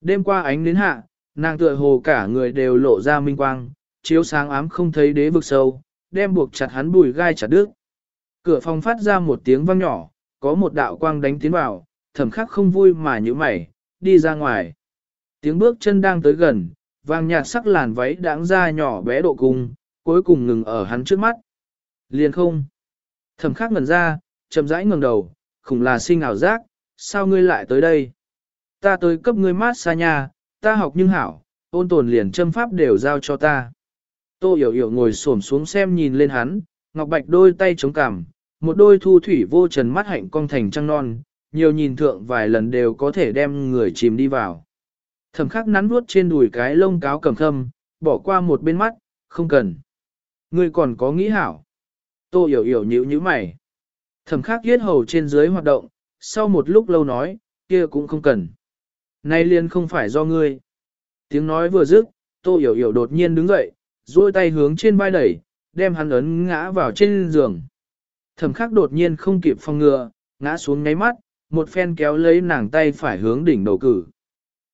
Đêm qua ánh đến hạ, nàng tựa hồ cả người đều lộ ra minh quang, chiếu sáng ám không thấy đế vực sâu, đem buộc chặt hắn bùi gai chặt đứt. Cửa phòng phát ra một tiếng vang nhỏ, có một đạo quang đánh tiến vào, thẩm khắc không vui mà như mày, đi ra ngoài. Tiếng bước chân đang tới gần, vàng nhạt sắc làn váy đáng ra nhỏ bé độ cung, cuối cùng ngừng ở hắn trước mắt. Liền không. Thẩm khắc ngẩn ra, chậm rãi ngẩng đầu, khủng là sinh ảo giác, sao ngươi lại tới đây? Ta tới cấp ngươi mát xa nhà, ta học nhưng hảo, ôn tồn liền châm pháp đều giao cho ta. Tô hiểu hiểu ngồi xổm xuống xem nhìn lên hắn, ngọc bạch đôi tay chống cằm, một đôi thu thủy vô trần mắt hạnh cong thành trăng non, nhiều nhìn thượng vài lần đều có thể đem người chìm đi vào. Thẩm khắc nắn vuốt trên đùi cái lông cáo cầm khâm, bỏ qua một bên mắt, không cần. Ngươi còn có nghĩ hảo. Tô hiểu hiểu nhíu nhíu mày. Thẩm khắc yết hầu trên dưới hoạt động, sau một lúc lâu nói, kia cũng không cần. Nay liền không phải do ngươi. Tiếng nói vừa dứt, tô hiểu hiểu đột nhiên đứng dậy, duỗi tay hướng trên vai đẩy, đem hắn ấn ngã vào trên giường. Thẩm khắc đột nhiên không kịp phòng ngừa, ngã xuống ngáy mắt, một phen kéo lấy nàng tay phải hướng đỉnh đầu cử.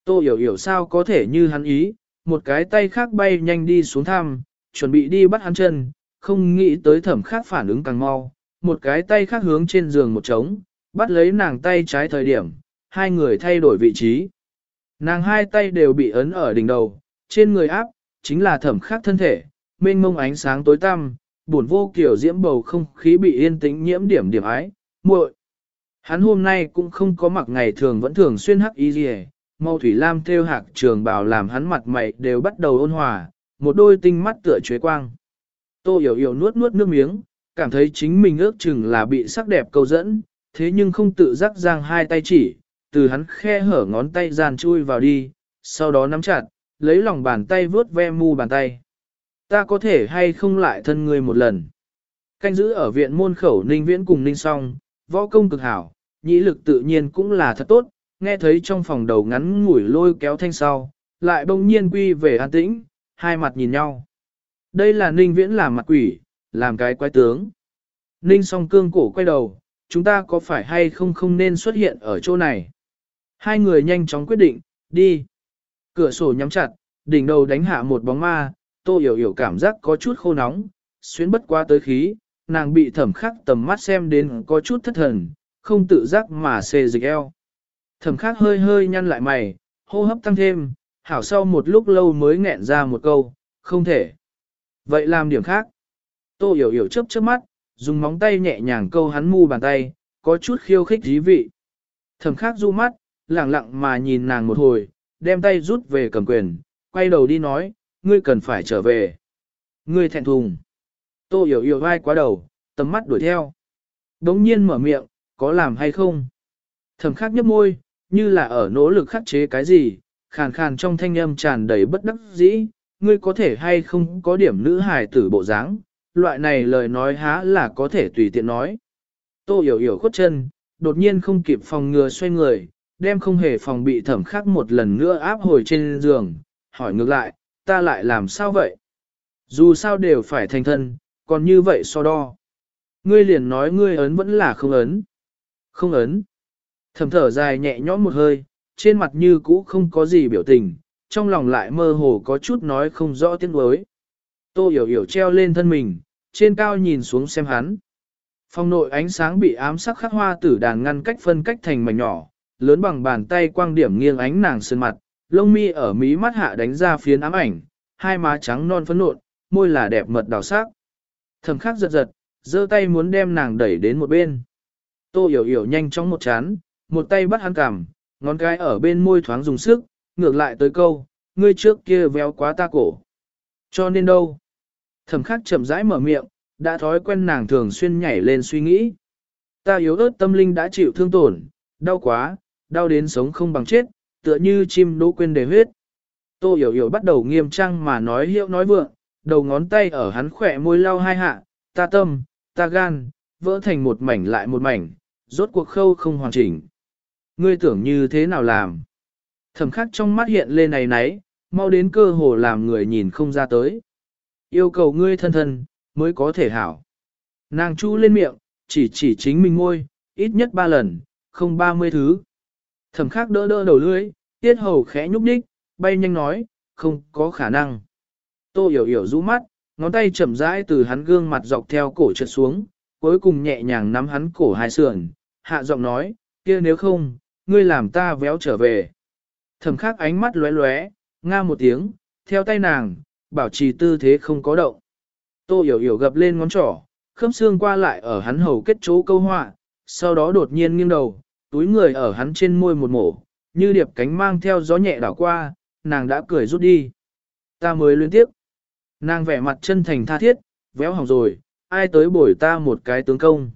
Tô hiểu hiểu sao có thể như hắn ý, một cái tay khác bay nhanh đi xuống thăm, chuẩn bị đi bắt hắn chân, không nghĩ tới thẩm khắc phản ứng càng mau, một cái tay khác hướng trên giường một trống, bắt lấy nàng tay trái thời điểm, hai người thay đổi vị trí. Nàng hai tay đều bị ấn ở đỉnh đầu, trên người áp, chính là thẩm khắc thân thể, mênh mông ánh sáng tối tăm, buồn vô kiểu diễm bầu không khí bị yên tĩnh nhiễm điểm điểm ái, muội. Hắn hôm nay cũng không có mặc ngày thường vẫn thường xuyên hắc y gì màu thủy lam theo hạc trường bảo làm hắn mặt mày đều bắt đầu ôn hòa, một đôi tinh mắt tựa chuế quang. Tô hiểu hiểu nuốt nuốt nước miếng, cảm thấy chính mình ước chừng là bị sắc đẹp câu dẫn, thế nhưng không tự giác giang hai tay chỉ, từ hắn khe hở ngón tay giàn chui vào đi, sau đó nắm chặt, lấy lòng bàn tay vướt ve mu bàn tay. Ta có thể hay không lại thân ngươi một lần. Canh giữ ở viện môn khẩu ninh viễn cùng ninh song, võ công cực hảo, nhĩ lực tự nhiên cũng là thật tốt, nghe thấy trong phòng đầu ngắn ngủi lôi kéo thanh sau, lại bỗng nhiên quy về an tĩnh, hai mặt nhìn nhau. Đây là ninh viễn làm mặt quỷ, làm cái quái tướng. Ninh song cương cổ quay đầu, chúng ta có phải hay không không nên xuất hiện ở chỗ này? Hai người nhanh chóng quyết định, đi. Cửa sổ nhắm chặt, đỉnh đầu đánh hạ một bóng ma, tô hiểu hiểu cảm giác có chút khô nóng, xuyến bất qua tới khí, nàng bị thẩm khắc tầm mắt xem đến có chút thất thần, không tự giác mà xê dịch eo. Thẩm khắc hơi hơi nhăn lại mày, hô hấp tăng thêm, hảo sau một lúc lâu mới nghẹn ra một câu, không thể. Vậy làm điểm khác. Tô hiểu hiểu chớp chớp mắt, dùng móng tay nhẹ nhàng câu hắn mu bàn tay, có chút khiêu khích dí vị. Thẩm khắc du mắt, lặng lặng mà nhìn nàng một hồi, đem tay rút về cầm quyền, quay đầu đi nói, ngươi cần phải trở về. Ngươi thẹn thùng. Tô hiểu hiểu vai quá đầu, tầm mắt đuổi theo. Đống nhiên mở miệng, có làm hay không? Thẩm khắc nhấp môi, như là ở nỗ lực khắc chế cái gì, khàn khàn trong thanh âm tràn đầy bất đắc dĩ, ngươi có thể hay không có điểm nữ hài tử bộ dáng, loại này lời nói há là có thể tùy tiện nói. Tô hiểu hiểu khuất chân, đột nhiên không kịp phòng ngừa xoay người, đem không hề phòng bị thẩm khắc một lần nữa áp hồi trên giường, hỏi ngược lại, ta lại làm sao vậy? Dù sao đều phải thành thân, còn như vậy so đo. Ngươi liền nói ngươi ấn vẫn là không ấn. Không ấn. Thẩm thở dài nhẹ nhõm một hơi, trên mặt như cũ không có gì biểu tình, trong lòng lại mơ hồ có chút nói không rõ tiếng đối. Tô hiểu hiểu treo lên thân mình, trên cao nhìn xuống xem hắn. Phong nội ánh sáng bị ám sắc khắc hoa tử đàn ngăn cách phân cách thành mảnh nhỏ, lớn bằng bàn tay quang điểm nghiêng ánh nàng sơn mặt, lông mi ở mí mắt hạ đánh ra phiến ám ảnh, hai má trắng non phấn nộn, môi là đẹp mật đào sắc. Thầm khắc giật giật, giơ tay muốn đem nàng đẩy đến một bên. Tô hiểu hiểu nhanh chóng một chán, một tay bắt hắn cằm, ngón cái ở bên môi thoáng dùng sức, ngược lại tới câu, ngươi trước kia véo quá ta cổ. Cho nên đâu? Thẩm khắc chậm rãi mở miệng, đã thói quen nàng thường xuyên nhảy lên suy nghĩ. Ta yếu ớt tâm linh đã chịu thương tổn, đau quá, đau đến sống không bằng chết, tựa như chim đỗ quên đề huyết. Tô hiểu hiểu bắt đầu nghiêm trang mà nói hiệu nói vượng, đầu ngón tay ở hắn khỏe môi lau hai hạ, ta tâm, ta gan, vỡ thành một mảnh lại một mảnh, rốt cuộc khâu không hoàn chỉnh. Ngươi tưởng như thế nào làm? Thẩm khắc trong mắt hiện lên này nấy, mau đến cơ hồ làm người nhìn không ra tới. Yêu cầu ngươi thân thân, mới có thể hảo. Nàng chu lên miệng, chỉ chỉ chính mình ngôi, ít nhất ba lần, không ba mươi thứ. Thẩm khắc đỡ đỡ đầu lưỡi, tiết hầu khẽ nhúc nhích, bay nhanh nói, không có khả năng. Tô hiểu hiểu rũ mắt, ngón tay chậm rãi từ hắn gương mặt dọc theo cổ trượt xuống, cuối cùng nhẹ nhàng nắm hắn cổ hai sườn, hạ giọng nói, kia nếu không, ngươi làm ta véo trở về. Thẩm khắc ánh mắt lóe lóe, nga một tiếng, theo tay nàng, bảo trì tư thế không có động. Tô hiểu hiểu gập lên ngón trỏ, khớp xương qua lại ở hắn hầu kết chỗ câu họa, sau đó đột nhiên nghiêng đầu, túi người ở hắn trên môi một mổ, như điệp cánh mang theo gió nhẹ đảo qua, nàng đã cười rút đi. Ta mới liên tiếp. Nàng vẻ mặt chân thành tha thiết, véo hỏng rồi, ai tới bổi ta một cái tướng công.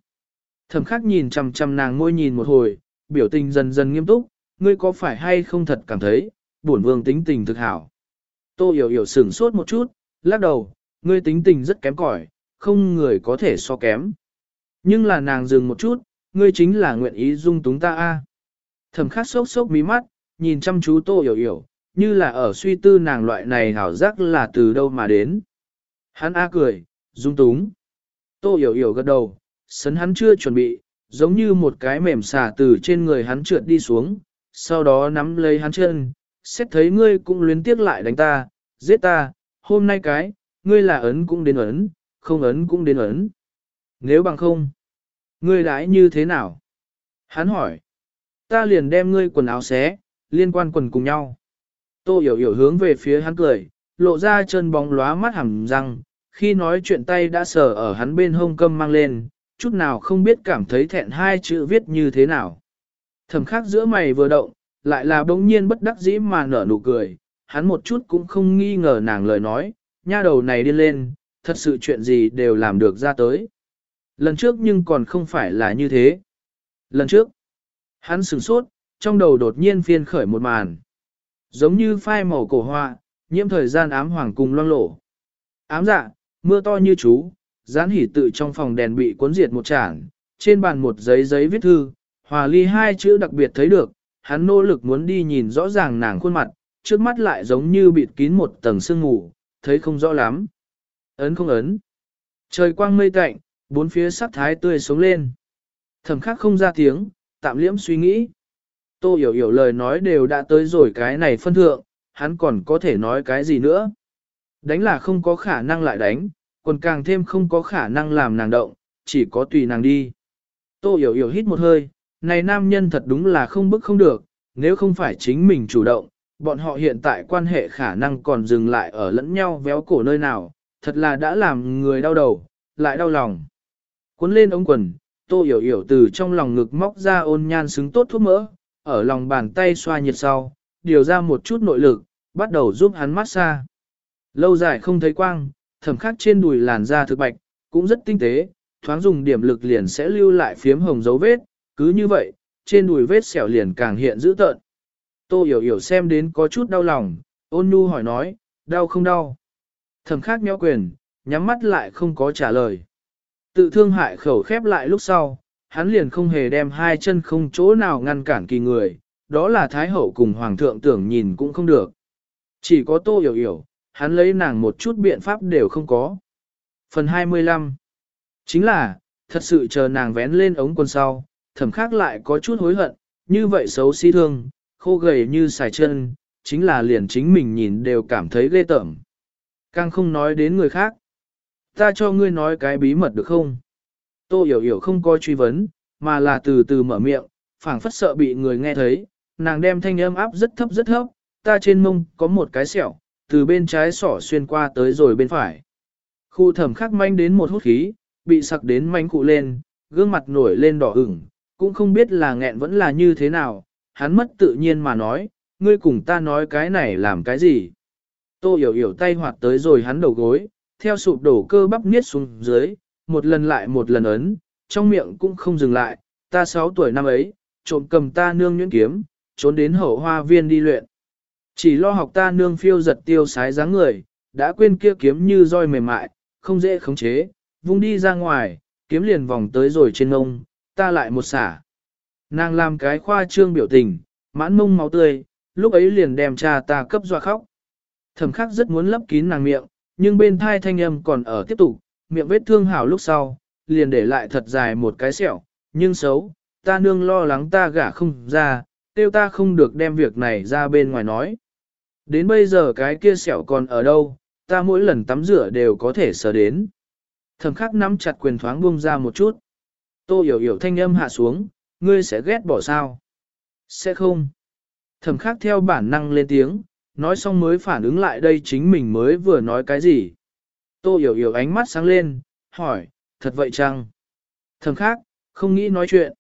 Thẩm khắc nhìn chằm chằm nàng môi nhìn một hồi, biểu tình dần dần nghiêm túc, ngươi có phải hay không thật cảm thấy, bổn vương tính tình thực hảo. Tô hiểu hiểu sửng sốt một chút, lắc đầu, ngươi tính tình rất kém cỏi, không người có thể so kém. Nhưng là nàng dừng một chút, ngươi chính là nguyện ý dung túng ta a. Thẩm khắc sốc sốc mí mắt, nhìn chăm chú tô hiểu hiểu, như là ở suy tư nàng loại này hảo giác là từ đâu mà đến. Hắn a cười, dung túng. Tô hiểu hiểu gật đầu, sấn hắn chưa chuẩn bị, giống như một cái mềm xà từ trên người hắn trượt đi xuống, sau đó nắm lấy hắn chân, xét thấy ngươi cũng luyến tiếc lại đánh ta, giết ta, hôm nay cái, ngươi là ấn cũng đến ấn, không ấn cũng đến ấn. Nếu bằng không, ngươi đãi như thế nào? Hắn hỏi, ta liền đem ngươi quần áo xé, liên quan quần cùng nhau. Tô hiểu hiểu hướng về phía hắn cười, lộ ra chân bóng lóa mắt hẳn răng, khi nói chuyện tay đã sờ ở hắn bên hông câm mang lên, chút nào không biết cảm thấy thẹn hai chữ viết như thế nào. Thẩm khắc giữa mày vừa động, lại là bỗng nhiên bất đắc dĩ mà nở nụ cười, hắn một chút cũng không nghi ngờ nàng lời nói, nha đầu này điên lên, thật sự chuyện gì đều làm được ra tới. Lần trước nhưng còn không phải là như thế. Lần trước, hắn sửng sốt, trong đầu đột nhiên phiên khởi một màn. Giống như phai màu cổ hoa, nhiễm thời gian ám hoàng cùng loang lổ. Ám dạ, mưa to như chú, gián hỉ tự trong phòng đèn bị cuốn diệt một chản, trên bàn một giấy giấy viết thư, hòa ly hai chữ đặc biệt thấy được, hắn nỗ lực muốn đi nhìn rõ ràng nàng khuôn mặt, trước mắt lại giống như bịt kín một tầng sương ngủ, thấy không rõ lắm. Ấn không ấn. Trời quang mây tạnh, bốn phía sắc thái tươi sống lên. Thẩm khắc không ra tiếng, tạm liễm suy nghĩ. Tô hiểu hiểu lời nói đều đã tới rồi cái này phân thượng, hắn còn có thể nói cái gì nữa. Đánh là không có khả năng lại đánh, còn càng thêm không có khả năng làm nàng động, chỉ có tùy nàng đi. Tô hiểu hiểu hít một hơi, này nam nhân thật đúng là không bức không được, nếu không phải chính mình chủ động, bọn họ hiện tại quan hệ khả năng còn dừng lại ở lẫn nhau véo cổ nơi nào, thật là đã làm người đau đầu, lại đau lòng. Cuốn lên ống quần, tô hiểu hiểu từ trong lòng ngực móc ra ôn nhan xứng tốt thuốc mỡ, ở lòng bàn tay xoa nhiệt sau, điều ra một chút nội lực, bắt đầu giúp hắn massage. Lâu dài không thấy quang, thẩm khắc trên đùi làn da thực bạch, cũng rất tinh tế, thoáng dùng điểm lực liền sẽ lưu lại phiếm hồng dấu vết, cứ như vậy, trên đùi vết sẹo liền càng hiện dữ tợn. Tô hiểu hiểu xem đến có chút đau lòng, ôn nhu hỏi nói, đau không đau. Thẩm khắc méo quyền, nhắm mắt lại không có trả lời. Tự thương hại khẩu khép lại lúc sau, hắn liền không hề đem hai chân không chỗ nào ngăn cản kỳ người, đó là Thái Hậu cùng Hoàng thượng tưởng nhìn cũng không được. Chỉ có tô hiểu hiểu, hắn lấy nàng một chút biện pháp đều không có. Phần 25 Chính là, thật sự chờ nàng vén lên ống quần sau, thẩm khác lại có chút hối hận, như vậy xấu xí thương, khô gầy như xài chân, chính là liền chính mình nhìn đều cảm thấy ghê tởm. Càng không nói đến người khác. Ta cho ngươi nói cái bí mật được không? Tô hiểu hiểu không coi truy vấn, mà là từ từ mở miệng, phảng phất sợ bị người nghe thấy, nàng đem thanh âm áp rất thấp rất thấp, ta trên mông có một cái sẹo, từ bên trái sỏ xuyên qua tới rồi bên phải. Khu thẩm khắc manh đến một hút khí, bị sặc đến manh cụ lên, gương mặt nổi lên đỏ ửng, cũng không biết là nghẹn vẫn là như thế nào, hắn mất tự nhiên mà nói, ngươi cùng ta nói cái này làm cái gì. Tô hiểu hiểu tay hoạt tới rồi hắn đầu gối, theo sụp đổ cơ bắp niết xuống dưới, một lần lại một lần ấn, trong miệng cũng không dừng lại, ta 6 tuổi năm ấy, trộm cầm ta nương nhuyễn kiếm, trốn đến hậu hoa viên đi luyện. Chỉ lo học ta nương phiêu giật tiêu sái dáng người, đã quên kia kiếm như roi mềm mại, không dễ khống chế, vung đi ra ngoài, kiếm liền vòng tới rồi trên ngông, ta lại một xả. Nàng làm cái khoa trương biểu tình, mãn mông máu tươi, lúc ấy liền đem cha ta cấp dọa khóc. Thẩm khắc rất muốn lấp kín nàng miệng, nhưng bên thai thanh âm còn ở tiếp tục, miệng vết thương hào lúc sau, liền để lại thật dài một cái sẹo, nhưng xấu, ta nương lo lắng ta gả không ra, tiêu ta không được đem việc này ra bên ngoài nói. Đến bây giờ cái kia sẹo còn ở đâu, ta mỗi lần tắm rửa đều có thể sờ đến. Thẩm khắc nắm chặt quyền thoáng buông ra một chút. Tô hiểu hiểu thanh âm hạ xuống, ngươi sẽ ghét bỏ sao? Sẽ không. Thẩm khắc theo bản năng lên tiếng, nói xong mới phản ứng lại đây chính mình mới vừa nói cái gì. Tô hiểu hiểu ánh mắt sáng lên, hỏi, thật vậy chăng? Thẩm khắc, không nghĩ nói chuyện.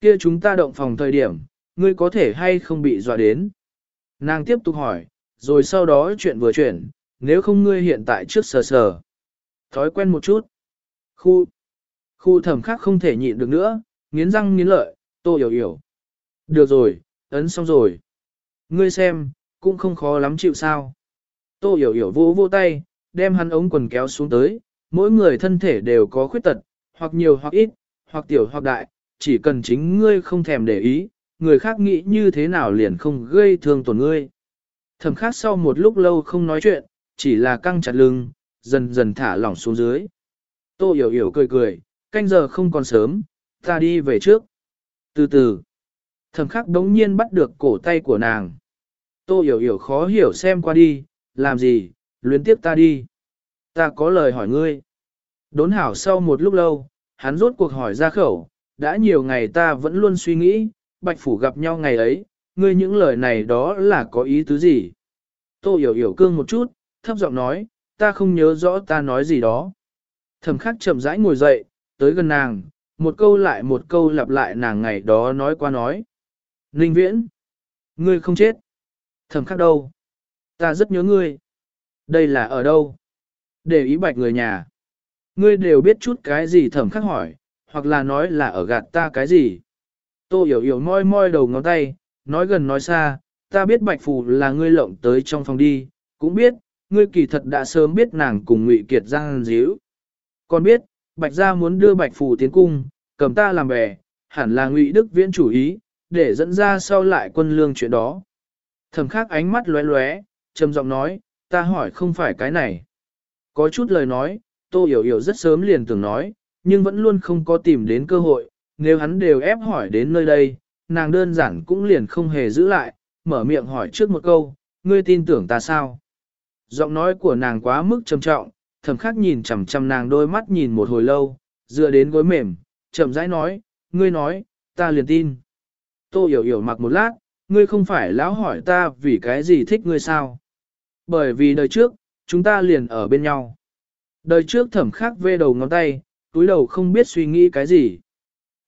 Kia chúng ta động phòng thời điểm, ngươi có thể hay không bị dọa đến? Nàng tiếp tục hỏi, rồi sau đó chuyện vừa chuyển, nếu không ngươi hiện tại trước sờ sờ. Thói quen một chút. Khu, khu thẩm khắc không thể nhịn được nữa, nghiến răng nghiến lợi, tô hiểu hiểu. Được rồi, ấn xong rồi. Ngươi xem, cũng không khó lắm chịu sao. Tô hiểu hiểu vô vô tay, đem hắn ống quần kéo xuống tới, mỗi người thân thể đều có khuyết tật, hoặc nhiều hoặc ít, hoặc tiểu hoặc đại, chỉ cần chính ngươi không thèm để ý, người khác nghĩ như thế nào liền không gây thương tổn ngươi. Thẩm khắc sau một lúc lâu không nói chuyện, chỉ là căng chặt lưng, dần dần thả lỏng xuống dưới. Tô hiểu hiểu cười cười, canh giờ không còn sớm, ta đi về trước. Từ từ, thẩm khắc đống nhiên bắt được cổ tay của nàng. Tô hiểu hiểu khó hiểu xem qua đi, làm gì, luyến tiếp ta đi. Ta có lời hỏi ngươi. Đốn hảo sau một lúc lâu, hắn rốt cuộc hỏi ra khẩu, đã nhiều ngày ta vẫn luôn suy nghĩ, bạch phủ gặp nhau ngày ấy, ngươi những lời này đó là có ý tứ gì? Tô hiểu hiểu cương một chút, thấp giọng nói, ta không nhớ rõ ta nói gì đó. Thẩm khắc chậm rãi ngồi dậy, tới gần nàng, một câu lại một câu lặp lại nàng ngày đó nói qua nói. Ninh viễn, ngươi không chết. Thẩm khắc đâu? Ta rất nhớ ngươi. Đây là ở đâu? Để ý bạch người nhà. Ngươi đều biết chút cái gì thẩm khắc hỏi, hoặc là nói là ở gạt ta cái gì. Tô hiểu hiểu moi moi đầu ngón tay, nói gần nói xa, ta biết bạch phù là ngươi lộng tới trong phòng đi, cũng biết, ngươi kỳ thật đã sớm biết nàng cùng ngụy kiệt giang díu. Còn biết, bạch gia muốn đưa bạch phù tiến cung, cầm ta làm bè, hẳn là ngụy đức viễn chủ ý, để dẫn ra sau lại quân lương chuyện đó. Thẩm khắc ánh mắt lóe lóe, trầm giọng nói, ta hỏi không phải cái này. Có chút lời nói, Tô Hiểu Hiểu rất sớm liền tưởng nói, nhưng vẫn luôn không có tìm đến cơ hội, nếu hắn đều ép hỏi đến nơi đây, nàng đơn giản cũng liền không hề giữ lại, mở miệng hỏi trước một câu, ngươi tin tưởng ta sao? Giọng nói của nàng quá mức trầm trọng, thầm khắc nhìn chằm chằm nàng đôi mắt nhìn một hồi lâu, dựa đến gối mềm, chậm rãi nói, ngươi nói, ta liền tin. Tô hiểu hiểu mặc một lát, ngươi không phải lão hỏi ta vì cái gì thích ngươi sao? Bởi vì đời trước, chúng ta liền ở bên nhau. Đời trước thẩm khắc vê đầu ngón tay, túi đầu không biết suy nghĩ cái gì.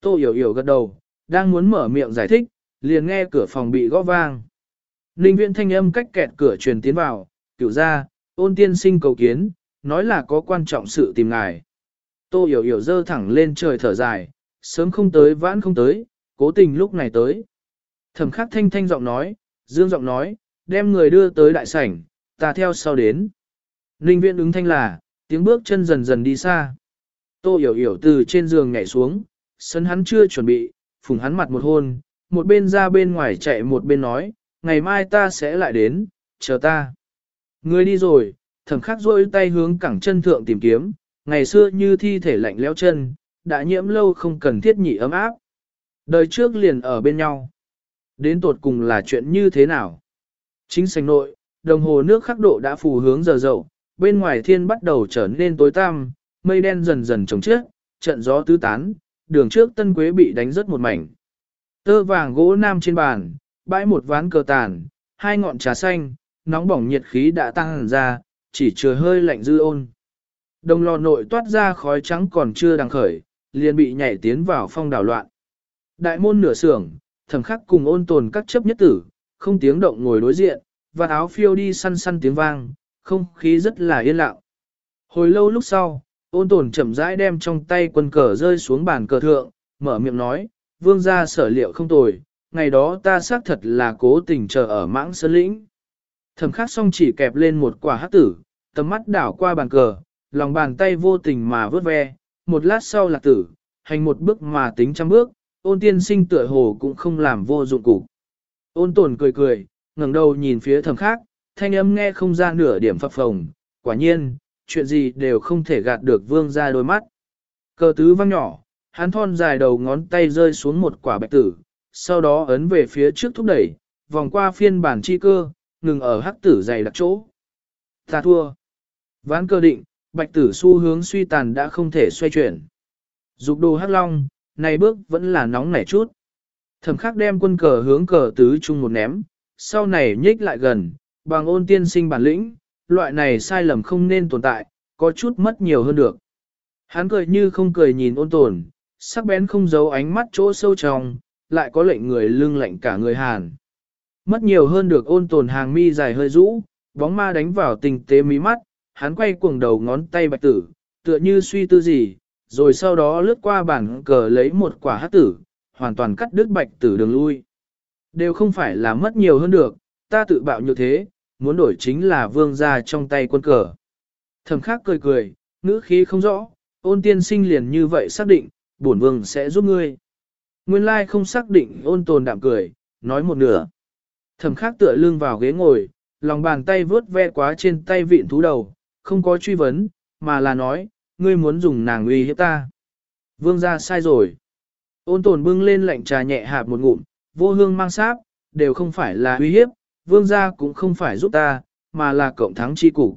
Tô hiểu hiểu gật đầu, đang muốn mở miệng giải thích, liền nghe cửa phòng bị gõ vang. Ninh viện thanh âm cách kẹt cửa truyền tiến vào, cửu ra, ôn tiên sinh cầu kiến, nói là có quan trọng sự tìm ngài. Tô hiểu hiểu dơ thẳng lên trời thở dài, sớm không tới vãn không tới, cố tình lúc này tới. Thẩm khắc thanh thanh giọng nói, dương giọng nói, đem người đưa tới đại sảnh, ta theo sau đến. Ninh viện ứng thanh là, tiếng bước chân dần dần đi xa. Tô hiểu hiểu từ trên giường nhảy xuống, sân hắn chưa chuẩn bị, phùng hắn mặt một hôn, một bên ra bên ngoài chạy một bên nói, ngày mai ta sẽ lại đến, chờ ta. Người đi rồi, thẩm khắc rôi tay hướng cẳng chân thượng tìm kiếm, ngày xưa như thi thể lạnh lẽo chân, đã nhiễm lâu không cần thiết nhị ấm áp. Đời trước liền ở bên nhau. Đến tột cùng là chuyện như thế nào? Chính sành nội, đồng hồ nước khắc độ đã phù hướng giờ dậu, bên ngoài thiên bắt đầu trở nên tối tăm, mây đen dần dần trồng trước, trận gió tứ tán, đường trước tân quế bị đánh rớt một mảnh. Tơ vàng gỗ nam trên bàn, bãi một ván cờ tàn, hai ngọn trà xanh, nóng bỏng nhiệt khí đã tăng ra, chỉ chừa hơi lạnh dư ôn. Đồng lò nội toát ra khói trắng còn chưa đằng khởi, liền bị nhảy tiến vào phong đảo loạn. Đại môn nửa sưởng, thầm khắc cùng ôn tồn các chấp nhất tử, không tiếng động ngồi đối diện, và áo phiêu đi săn săn tiếng vang, không khí rất là yên lặng. Hồi lâu lúc sau, ôn tồn chậm rãi đem trong tay quân cờ rơi xuống bàn cờ thượng, mở miệng nói, vương gia sở liệu không tồi, ngày đó ta xác thật là cố tình chờ ở mãng sơn lĩnh. Thẩm khắc xong chỉ kẹp lên một quả hát tử, tầm mắt đảo qua bàn cờ, lòng bàn tay vô tình mà vớt ve, một lát sau là tử, hành một bước mà tính trăm bước, ôn tiên sinh tựa hồ cũng không làm vô dụng cục. Ôn tồn cười cười, ngẩng đầu nhìn phía thẩm khắc, thanh âm nghe không ra nửa điểm phập phồng, quả nhiên, chuyện gì đều không thể gạt được vương ra đôi mắt. Cờ tứ văng nhỏ, hắn thon dài đầu ngón tay rơi xuống một quả bạch tử, sau đó ấn về phía trước thúc đẩy, vòng qua phiên bản chi cơ, ngừng ở hắc tử dày đặc chỗ. Ta thua. Ván cơ định, bạch tử xu hướng suy tàn đã không thể xoay chuyển. Dục đồ hắc long, này bước vẫn là nóng nảy chút. Thẩm khắc đem quân cờ hướng cờ tứ chung một ném, sau này nhích lại gần, bằng ôn tiên sinh bản lĩnh, loại này sai lầm không nên tồn tại, có chút mất nhiều hơn được. Hắn cười như không cười nhìn ôn tồn, sắc bén không giấu ánh mắt chỗ sâu trong, lại có lệnh người lưng lạnh cả người Hàn. Mất nhiều hơn được ôn tồn hàng mi dài hơi rũ, bóng ma đánh vào tình tế mí mắt, hắn quay cuồng đầu ngón tay bạch tử, tựa như suy tư gì, rồi sau đó lướt qua bản cờ lấy một quả hát tử, hoàn toàn cắt đứt bạch tử đường lui. Đều không phải là mất nhiều hơn được, ta tự bạo như thế, muốn đổi chính là vương gia trong tay quân cờ. Thẩm khắc cười cười, ngữ khí không rõ, ôn tiên sinh liền như vậy xác định, bổn vương sẽ giúp ngươi. Nguyên lai không xác định ôn tồn đạm cười, nói một nửa. Thẩm khắc tựa lưng vào ghế ngồi, lòng bàn tay vướt ve quá trên tay vịn thú đầu, không có truy vấn, mà là nói, ngươi muốn dùng nàng uy hiếp ta. Vương gia sai rồi. Ôn tồn bưng lên lạnh trà nhẹ hạp một ngụm, vô hương mang sáp, đều không phải là uy hiếp, vương gia cũng không phải giúp ta, mà là cộng thắng chi cục.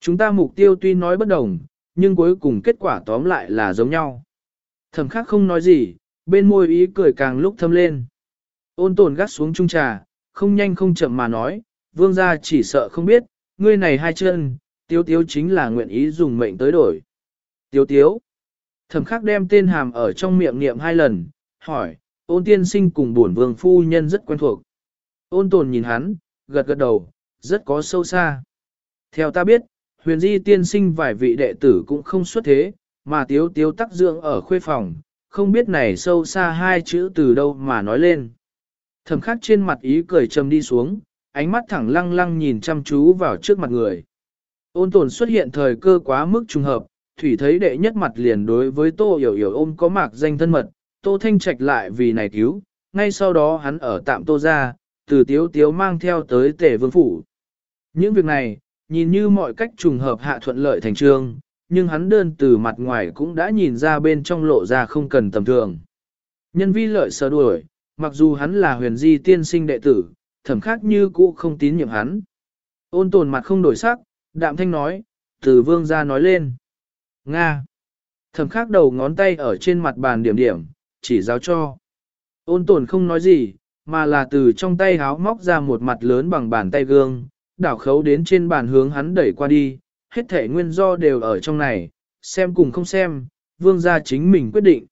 Chúng ta mục tiêu tuy nói bất đồng, nhưng cuối cùng kết quả tóm lại là giống nhau. Thẩm khắc không nói gì, bên môi ý cười càng lúc thâm lên. Ôn tồn gắt xuống trung trà, không nhanh không chậm mà nói, vương gia chỉ sợ không biết, ngươi này hai chân, Tiếu tiếu chính là nguyện ý dùng mệnh tới đổi. Tiếu tiếu. Thẩm khắc đem tên hàm ở trong miệng niệm hai lần, hỏi, ôn tiên sinh cùng bổn vương phu nhân rất quen thuộc. Ôn tồn nhìn hắn, gật gật đầu, rất có sâu xa. Theo ta biết, huyền di tiên sinh vài vị đệ tử cũng không xuất thế, mà tiếu tiếu tắc dưỡng ở khuê phòng, không biết này sâu xa hai chữ từ đâu mà nói lên. Thẩm khắc trên mặt ý cười trầm đi xuống, ánh mắt thẳng lăng lăng nhìn chăm chú vào trước mặt người. Ôn tồn xuất hiện thời cơ quá mức trùng hợp, thủy thấy đệ nhất mặt liền đối với tô hiểu hiểu ôm có mạc danh thân mật, tô thanh trạch lại vì này cứu, ngay sau đó hắn ở tạm tô ra, từ tiếu tiếu mang theo tới tể vương phủ. Những việc này, nhìn như mọi cách trùng hợp hạ thuận lợi thành trương, nhưng hắn đơn từ mặt ngoài cũng đã nhìn ra bên trong lộ ra không cần tầm thường. Nhân vi lợi sở đuổi, mặc dù hắn là huyền di tiên sinh đệ tử, thẩm khác như cũ không tín nhiệm hắn. Ôn tồn mặt không đổi sắc, đạm thanh nói, từ vương ra nói lên. Nga. Thẩm khác đầu ngón tay ở trên mặt bàn điểm điểm, chỉ giáo cho. Ôn tồn không nói gì, mà là từ trong tay háo móc ra một mặt lớn bằng bàn tay gương, đảo khấu đến trên bàn hướng hắn đẩy qua đi, hết thể nguyên do đều ở trong này, xem cùng không xem, vương gia chính mình quyết định.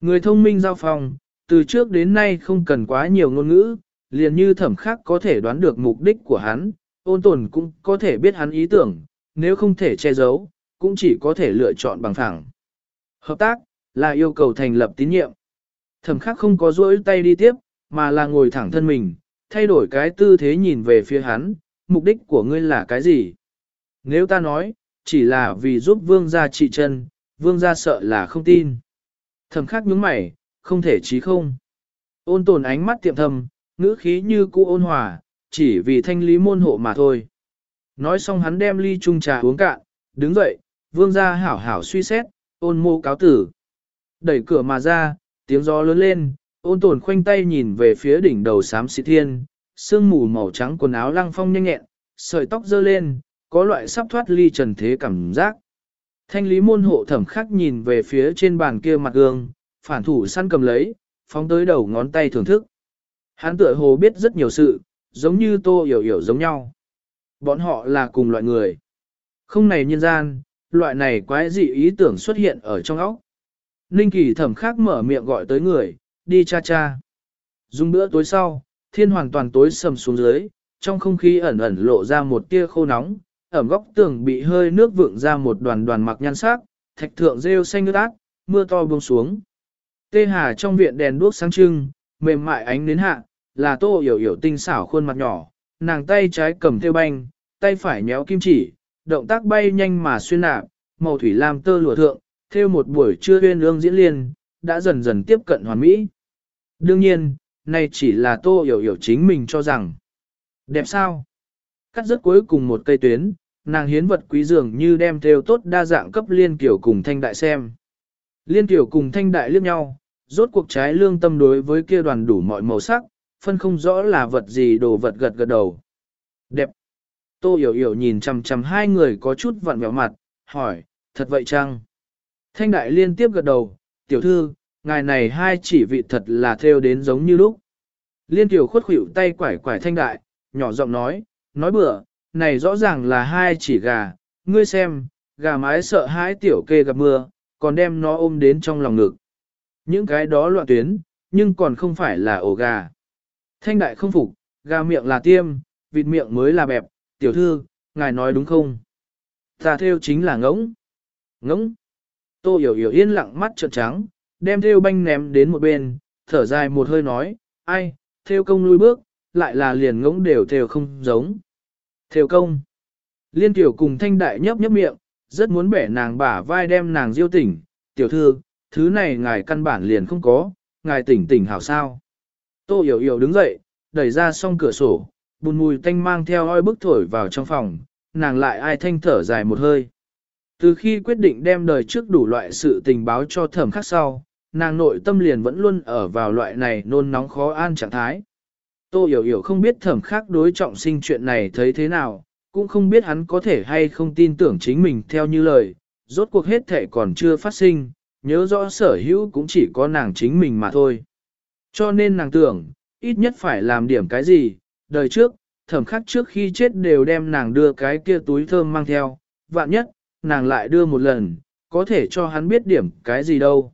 Người thông minh giao phòng, từ trước đến nay không cần quá nhiều ngôn ngữ, liền như thẩm khắc có thể đoán được mục đích của hắn, ôn tồn cũng có thể biết hắn ý tưởng, nếu không thể che giấu, cũng chỉ có thể lựa chọn bằng phẳng. Hợp tác, là yêu cầu thành lập tín nhiệm. Thẩm khắc không có rỗi tay đi tiếp, mà là ngồi thẳng thân mình, thay đổi cái tư thế nhìn về phía hắn, mục đích của ngươi là cái gì? Nếu ta nói, chỉ là vì giúp vương gia trị chân, vương gia sợ là không tin. Thẩm khắc nhướng mày, không thể chí không. Ôn tồn ánh mắt tiệm thầm, ngữ khí như cũ ôn hòa, chỉ vì thanh lý môn hộ mà thôi. Nói xong hắn đem ly chung trà uống cạn, đứng dậy, vương gia hảo hảo suy xét, ôn mô cáo tử. Đẩy cửa mà ra, tiếng gió lớn lên, ôn tồn khoanh tay nhìn về phía đỉnh đầu xám xị thiên, sương mù màu trắng quần áo lăng phong nhanh nhẹn, sợi tóc dơ lên, có loại sắp thoát ly trần thế cảm giác. Thanh lý môn hộ thẩm khắc nhìn về phía trên bàn kia mặt gương, phản thủ săn cầm lấy, phóng tới đầu ngón tay thưởng thức. Hắn tựa hồ biết rất nhiều sự, giống như tô hiểu hiểu giống nhau. Bọn họ là cùng loại người. Không này nhân gian, loại này quái dị ý tưởng xuất hiện ở trong óc. Ninh kỳ thẩm khắc mở miệng gọi tới người, đi cha cha. Dùng bữa tối sau, thiên hoàn toàn tối sầm xuống dưới, trong không khí ẩn ẩn lộ ra một tia khô nóng, ở góc tường bị hơi nước vượng ra một đoàn đoàn mặc nhan sắc, thạch thượng rêu xanh ướt ác, mưa to buông xuống. Tê hà trong viện đèn đuốc sáng trưng, mềm mại ánh đến hạ, là tô hiểu hiểu tinh xảo khuôn mặt nhỏ, nàng tay trái cầm theo banh, tay phải nhéo kim chỉ, động tác bay nhanh mà xuyên nạp, màu thủy lam tơ lụa thượng, theo một buổi trưa uyên ương diễn liên, đã dần dần tiếp cận hoàn mỹ. Đương nhiên, này chỉ là tô hiểu hiểu chính mình cho rằng. Đẹp sao? Cắt rất cuối cùng một cây tuyến, nàng hiến vật quý dường như đem theo tốt đa dạng cấp liên tiểu cùng thanh đại xem. Liên tiểu cùng thanh đại liếc nhau, rốt cuộc trái lương tâm đối với kia đoàn đủ mọi màu sắc, phân không rõ là vật gì đồ vật gật gật đầu. Đẹp. Tô hiểu hiểu nhìn chằm chằm hai người có chút vặn vẹo mặt, hỏi, thật vậy chăng? Thanh đại liên tiếp gật đầu, tiểu thư, ngài này hai chỉ vị thật là theo đến giống như lúc. Liên tiểu khuất khủy tay quải quải thanh đại, nhỏ giọng nói, nói bừa, này rõ ràng là hai chỉ gà, ngươi xem, gà mái sợ hãi tiểu kê gặp mưa, còn đem nó ôm đến trong lòng ngực. Những cái đó loạn tuyến, nhưng còn không phải là ổ gà. Thanh đại không phục, gà miệng là tiêm, vịt miệng mới là bẹp, tiểu thư, ngài nói đúng không? Ta theo chính là ngỗng. Ngỗng. Tô hiểu hiểu yên lặng mắt trợn trắng, đem theo banh ném đến một bên, thở dài một hơi nói, ai, theo công lui bước, lại là liền ngỗng đều theo không giống. Theo công. Liên tiểu cùng thanh đại nhấp nhấp miệng, rất muốn bẻ nàng bả vai đem nàng diêu tỉnh, tiểu thư, thứ này ngài căn bản liền không có, ngài tỉnh tỉnh hảo sao. Tô hiểu hiểu đứng dậy, đẩy ra xong cửa sổ, bùn mùi tanh mang theo oi bức thổi vào trong phòng, nàng lại ai thanh thở dài một hơi. Từ khi quyết định đem đời trước đủ loại sự tình báo cho thẩm khắc sau, nàng nội tâm liền vẫn luôn ở vào loại này nôn nóng khó an trạng thái. Tô hiểu hiểu không biết thẩm khắc đối trọng sinh chuyện này thấy thế nào, cũng không biết hắn có thể hay không tin tưởng chính mình theo như lời, rốt cuộc hết thể còn chưa phát sinh, nhớ rõ sở hữu cũng chỉ có nàng chính mình mà thôi. Cho nên nàng tưởng, ít nhất phải làm điểm cái gì, đời trước, thẩm khắc trước khi chết đều đem nàng đưa cái kia túi thơm mang theo, vạn nhất, nàng lại đưa một lần, có thể cho hắn biết điểm cái gì đâu.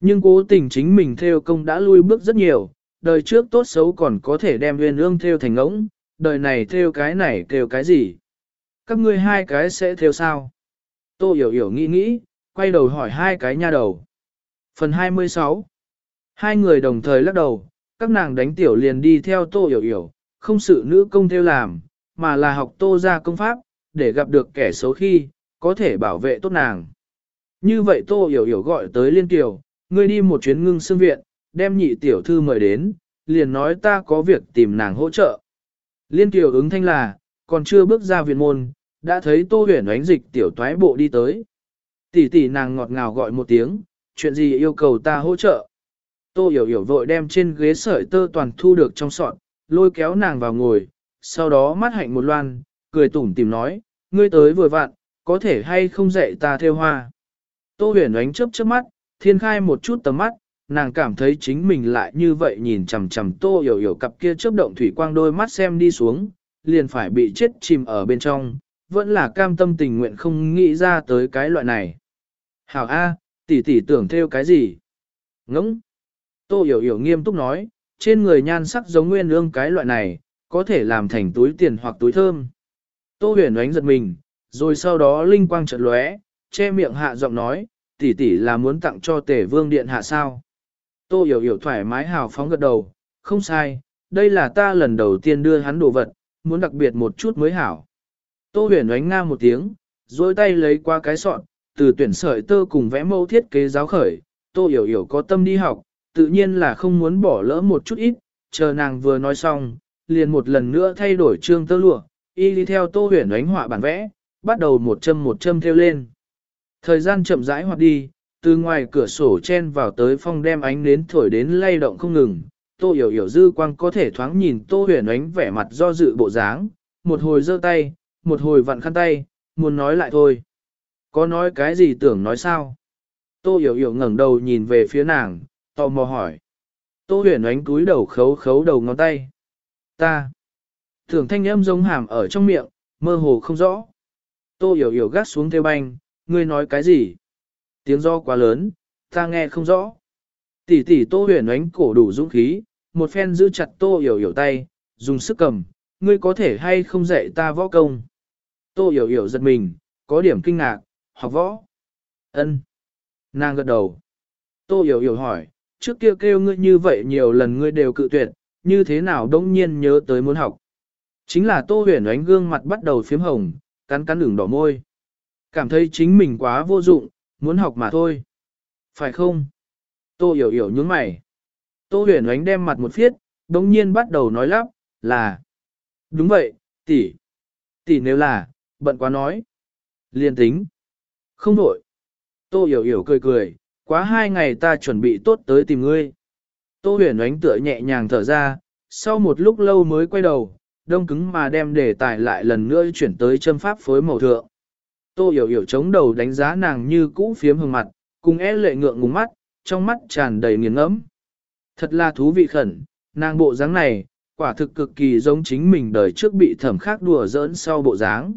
Nhưng cố tình chính mình theo công đã lui bước rất nhiều, đời trước tốt xấu còn có thể đem nguyên ương theo thành ngỗng, đời này theo cái này theo cái gì. Các ngươi hai cái sẽ theo sao? Tô hiểu hiểu nghĩ nghĩ, quay đầu hỏi hai cái nha đầu. Phần 26 Hai người đồng thời lắc đầu, các nàng đánh tiểu liền đi theo tô hiểu hiểu, không sự nữ công theo làm, mà là học tô ra công pháp, để gặp được kẻ xấu khi, có thể bảo vệ tốt nàng. Như vậy tô hiểu hiểu gọi tới liên kiều ngươi đi một chuyến ngưng xương viện, đem nhị tiểu thư mời đến, liền nói ta có việc tìm nàng hỗ trợ. Liên kiều ứng thanh là, còn chưa bước ra viện môn, đã thấy tô huyền ánh dịch tiểu toái bộ đi tới. Tỷ tỷ nàng ngọt ngào gọi một tiếng, chuyện gì yêu cầu ta hỗ trợ. Tô hiểu hiểu vội đem trên ghế sợi tơ toàn thu được trong sọt lôi kéo nàng vào ngồi, sau đó mắt hạnh một loan, cười tủm tìm nói, ngươi tới vừa vặn, có thể hay không dạy ta theo hoa. Tô huyền ánh chớp chớp mắt, thiên khai một chút tầm mắt, nàng cảm thấy chính mình lại như vậy nhìn chằm chằm tô hiểu hiểu cặp kia chớp động thủy quang đôi mắt xem đi xuống, liền phải bị chết chìm ở bên trong, vẫn là cam tâm tình nguyện không nghĩ ra tới cái loại này. Hảo A, tỷ tỷ tưởng theo cái gì? Ngỗng. Tô hiểu hiểu nghiêm túc nói, trên người nhan sắc giống nguyên ương cái loại này, có thể làm thành túi tiền hoặc túi thơm. Tô huyền ánh giật mình, rồi sau đó linh quang chợt lóe, che miệng hạ giọng nói, tỷ tỷ là muốn tặng cho tể vương điện hạ sao. Tô hiểu hiểu thoải mái hào phóng gật đầu, không sai, đây là ta lần đầu tiên đưa hắn đồ vật, muốn đặc biệt một chút mới hảo. Tô huyền ánh nga một tiếng, dối tay lấy qua cái sọn, từ tuyển sợi tơ cùng vẽ mẫu thiết kế giáo khởi, tô hiểu hiểu có tâm đi học, tự nhiên là không muốn bỏ lỡ một chút ít, chờ nàng vừa nói xong, liền một lần nữa thay đổi trương tơ lụa, y đi theo tô huyền ánh họa bản vẽ, bắt đầu một châm một châm theo lên. Thời gian chậm rãi hoạt đi, từ ngoài cửa sổ chen vào tới phong đem ánh nến thổi đến lay động không ngừng, tô hiểu hiểu dư quang có thể thoáng nhìn tô huyền ánh vẻ mặt do dự bộ dáng, một hồi giơ tay, một hồi vặn khăn tay, muốn nói lại thôi. Có nói cái gì tưởng nói sao? Tô hiểu hiểu ngẩng đầu nhìn về phía nàng, tò mò hỏi. Tô huyền ánh cúi đầu khấu khấu đầu ngón tay. Ta. thường thanh âm giống hàm ở trong miệng, mơ hồ không rõ. Tô hiểu hiểu gắt xuống theo banh, ngươi nói cái gì? Tiếng do quá lớn, ta nghe không rõ. Tỷ tỷ tô huyền ánh cổ đủ dũng khí, một phen giữ chặt tô hiểu hiểu tay, dùng sức cầm, ngươi có thể hay không dạy ta võ công. Tô hiểu hiểu giật mình, có điểm kinh ngạc, học võ. ân Nàng gật đầu. Tô hiểu hiểu hỏi, trước kia kêu ngươi như vậy nhiều lần ngươi đều cự tuyệt, như thế nào đông nhiên nhớ tới muốn học. Chính là tô huyền ánh gương mặt bắt đầu phím hồng, cắn cắn đường đỏ môi. Cảm thấy chính mình quá vô dụng, muốn học mà thôi. Phải không? Tô hiểu hiểu nhướng mày. Tô huyền ánh đem mặt một phiết, đồng nhiên bắt đầu nói lắp, là. Đúng vậy, tỷ. Tỷ nếu là, bận quá nói. Liên tính. Không đổi. Tô hiểu hiểu cười cười, quá hai ngày ta chuẩn bị tốt tới tìm ngươi. Tô huyền ánh tựa nhẹ nhàng thở ra, sau một lúc lâu mới quay đầu, đông cứng mà đem đề tài lại lần nữa chuyển tới châm pháp phối màu thượng. Tô hiểu hiểu chống đầu đánh giá nàng như cũ phiếm hương mặt, cùng é lệ ngượng ngùng mắt, trong mắt tràn đầy nghiền ngẫm. Thật là thú vị khẩn, nàng bộ dáng này, quả thực cực kỳ giống chính mình đời trước bị thẩm khác đùa giỡn sau bộ dáng.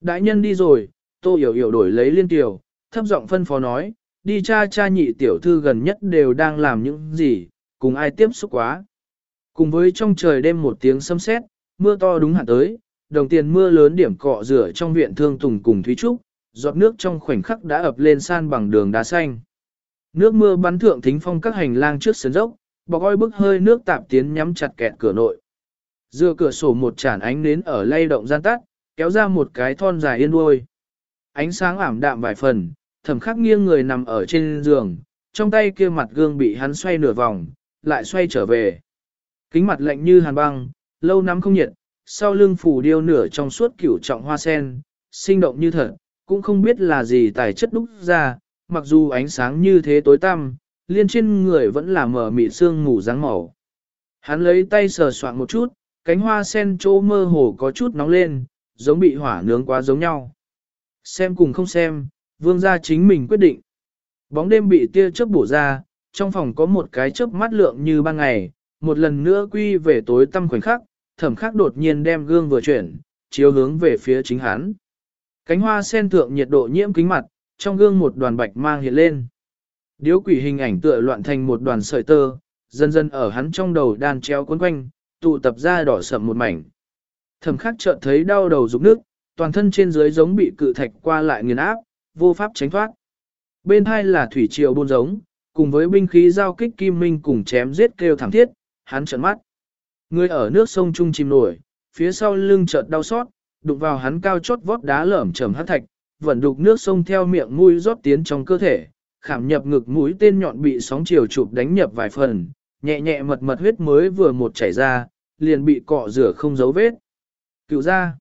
Đại nhân đi rồi, tô hiểu hiểu đổi lấy liên tiểu, thấp giọng phân phó nói, đi cha cha nhị tiểu thư gần nhất đều đang làm những gì, cùng ai tiếp xúc quá. Cùng với trong trời đêm một tiếng sấm sét, mưa to đúng hạn tới, đồng tiền mưa lớn điểm cọ rửa trong viện thương tùng cùng Thúy Trúc, giọt nước trong khoảnh khắc đã ập lên san bằng đường đá xanh. Nước mưa bắn thượng thính phong các hành lang trước sân dốc, bọc oi bức hơi nước tạp tiến nhắm chặt kẹt cửa nội. Dựa cửa sổ một chản ánh nến ở lay động gian tắt, kéo ra một cái thon dài yên đuôi. Ánh sáng ảm đạm vài phần, thẩm khắc nghiêng người nằm ở trên giường, trong tay kia mặt gương bị hắn xoay nửa vòng, lại xoay trở về. Kính mặt lạnh như hàn băng, lâu năm không nhiệt, sau lưng phủ điêu nửa trong suốt cửu trọng hoa sen, sinh động như thật, cũng không biết là gì tài chất đúc ra, mặc dù ánh sáng như thế tối tăm, liên trên người vẫn là mở mịt xương ngủ dáng màu. Hắn lấy tay sờ soạn một chút, cánh hoa sen chỗ mơ hồ có chút nóng lên, giống bị hỏa nướng quá giống nhau. Xem cùng không xem, vương gia chính mình quyết định. Bóng đêm bị tia chớp bổ ra, trong phòng có một cái chớp mắt lượng như ban ngày, một lần nữa quy về tối tăm khoảnh khắc, thẩm khắc đột nhiên đem gương vừa chuyển, chiếu hướng về phía chính hắn. Cánh hoa sen thượng nhiệt độ nhiễm kính mặt, trong gương một đoàn bạch mang hiện lên. Điếu quỷ hình ảnh tựa loạn thành một đoàn sợi tơ, dần dần ở hắn trong đầu đan treo cuốn quanh, tụ tập ra đỏ sậm một mảnh. Thẩm khắc chợt thấy đau đầu rụng nước, toàn thân trên dưới giống bị cự thạch qua lại nghiền áp, vô pháp tránh thoát. Bên hai là thủy triều buôn giống, cùng với binh khí giao kích kim minh cùng chém giết kêu thảm thiết, hắn trợn mắt. Người ở nước sông trung chìm nổi, phía sau lưng chợt đau xót, đụng vào hắn cao chót vót đá lởm chầm hắc thạch, vẫn đục nước sông theo miệng mũi rót tiến trong cơ thể, khảm nhập ngực mũi tên nhọn bị sóng chiều chụp đánh nhập vài phần, nhẹ nhẹ mật mật huyết mới vừa một chảy ra, liền bị cọ rửa không dấu vết. Cựu ra.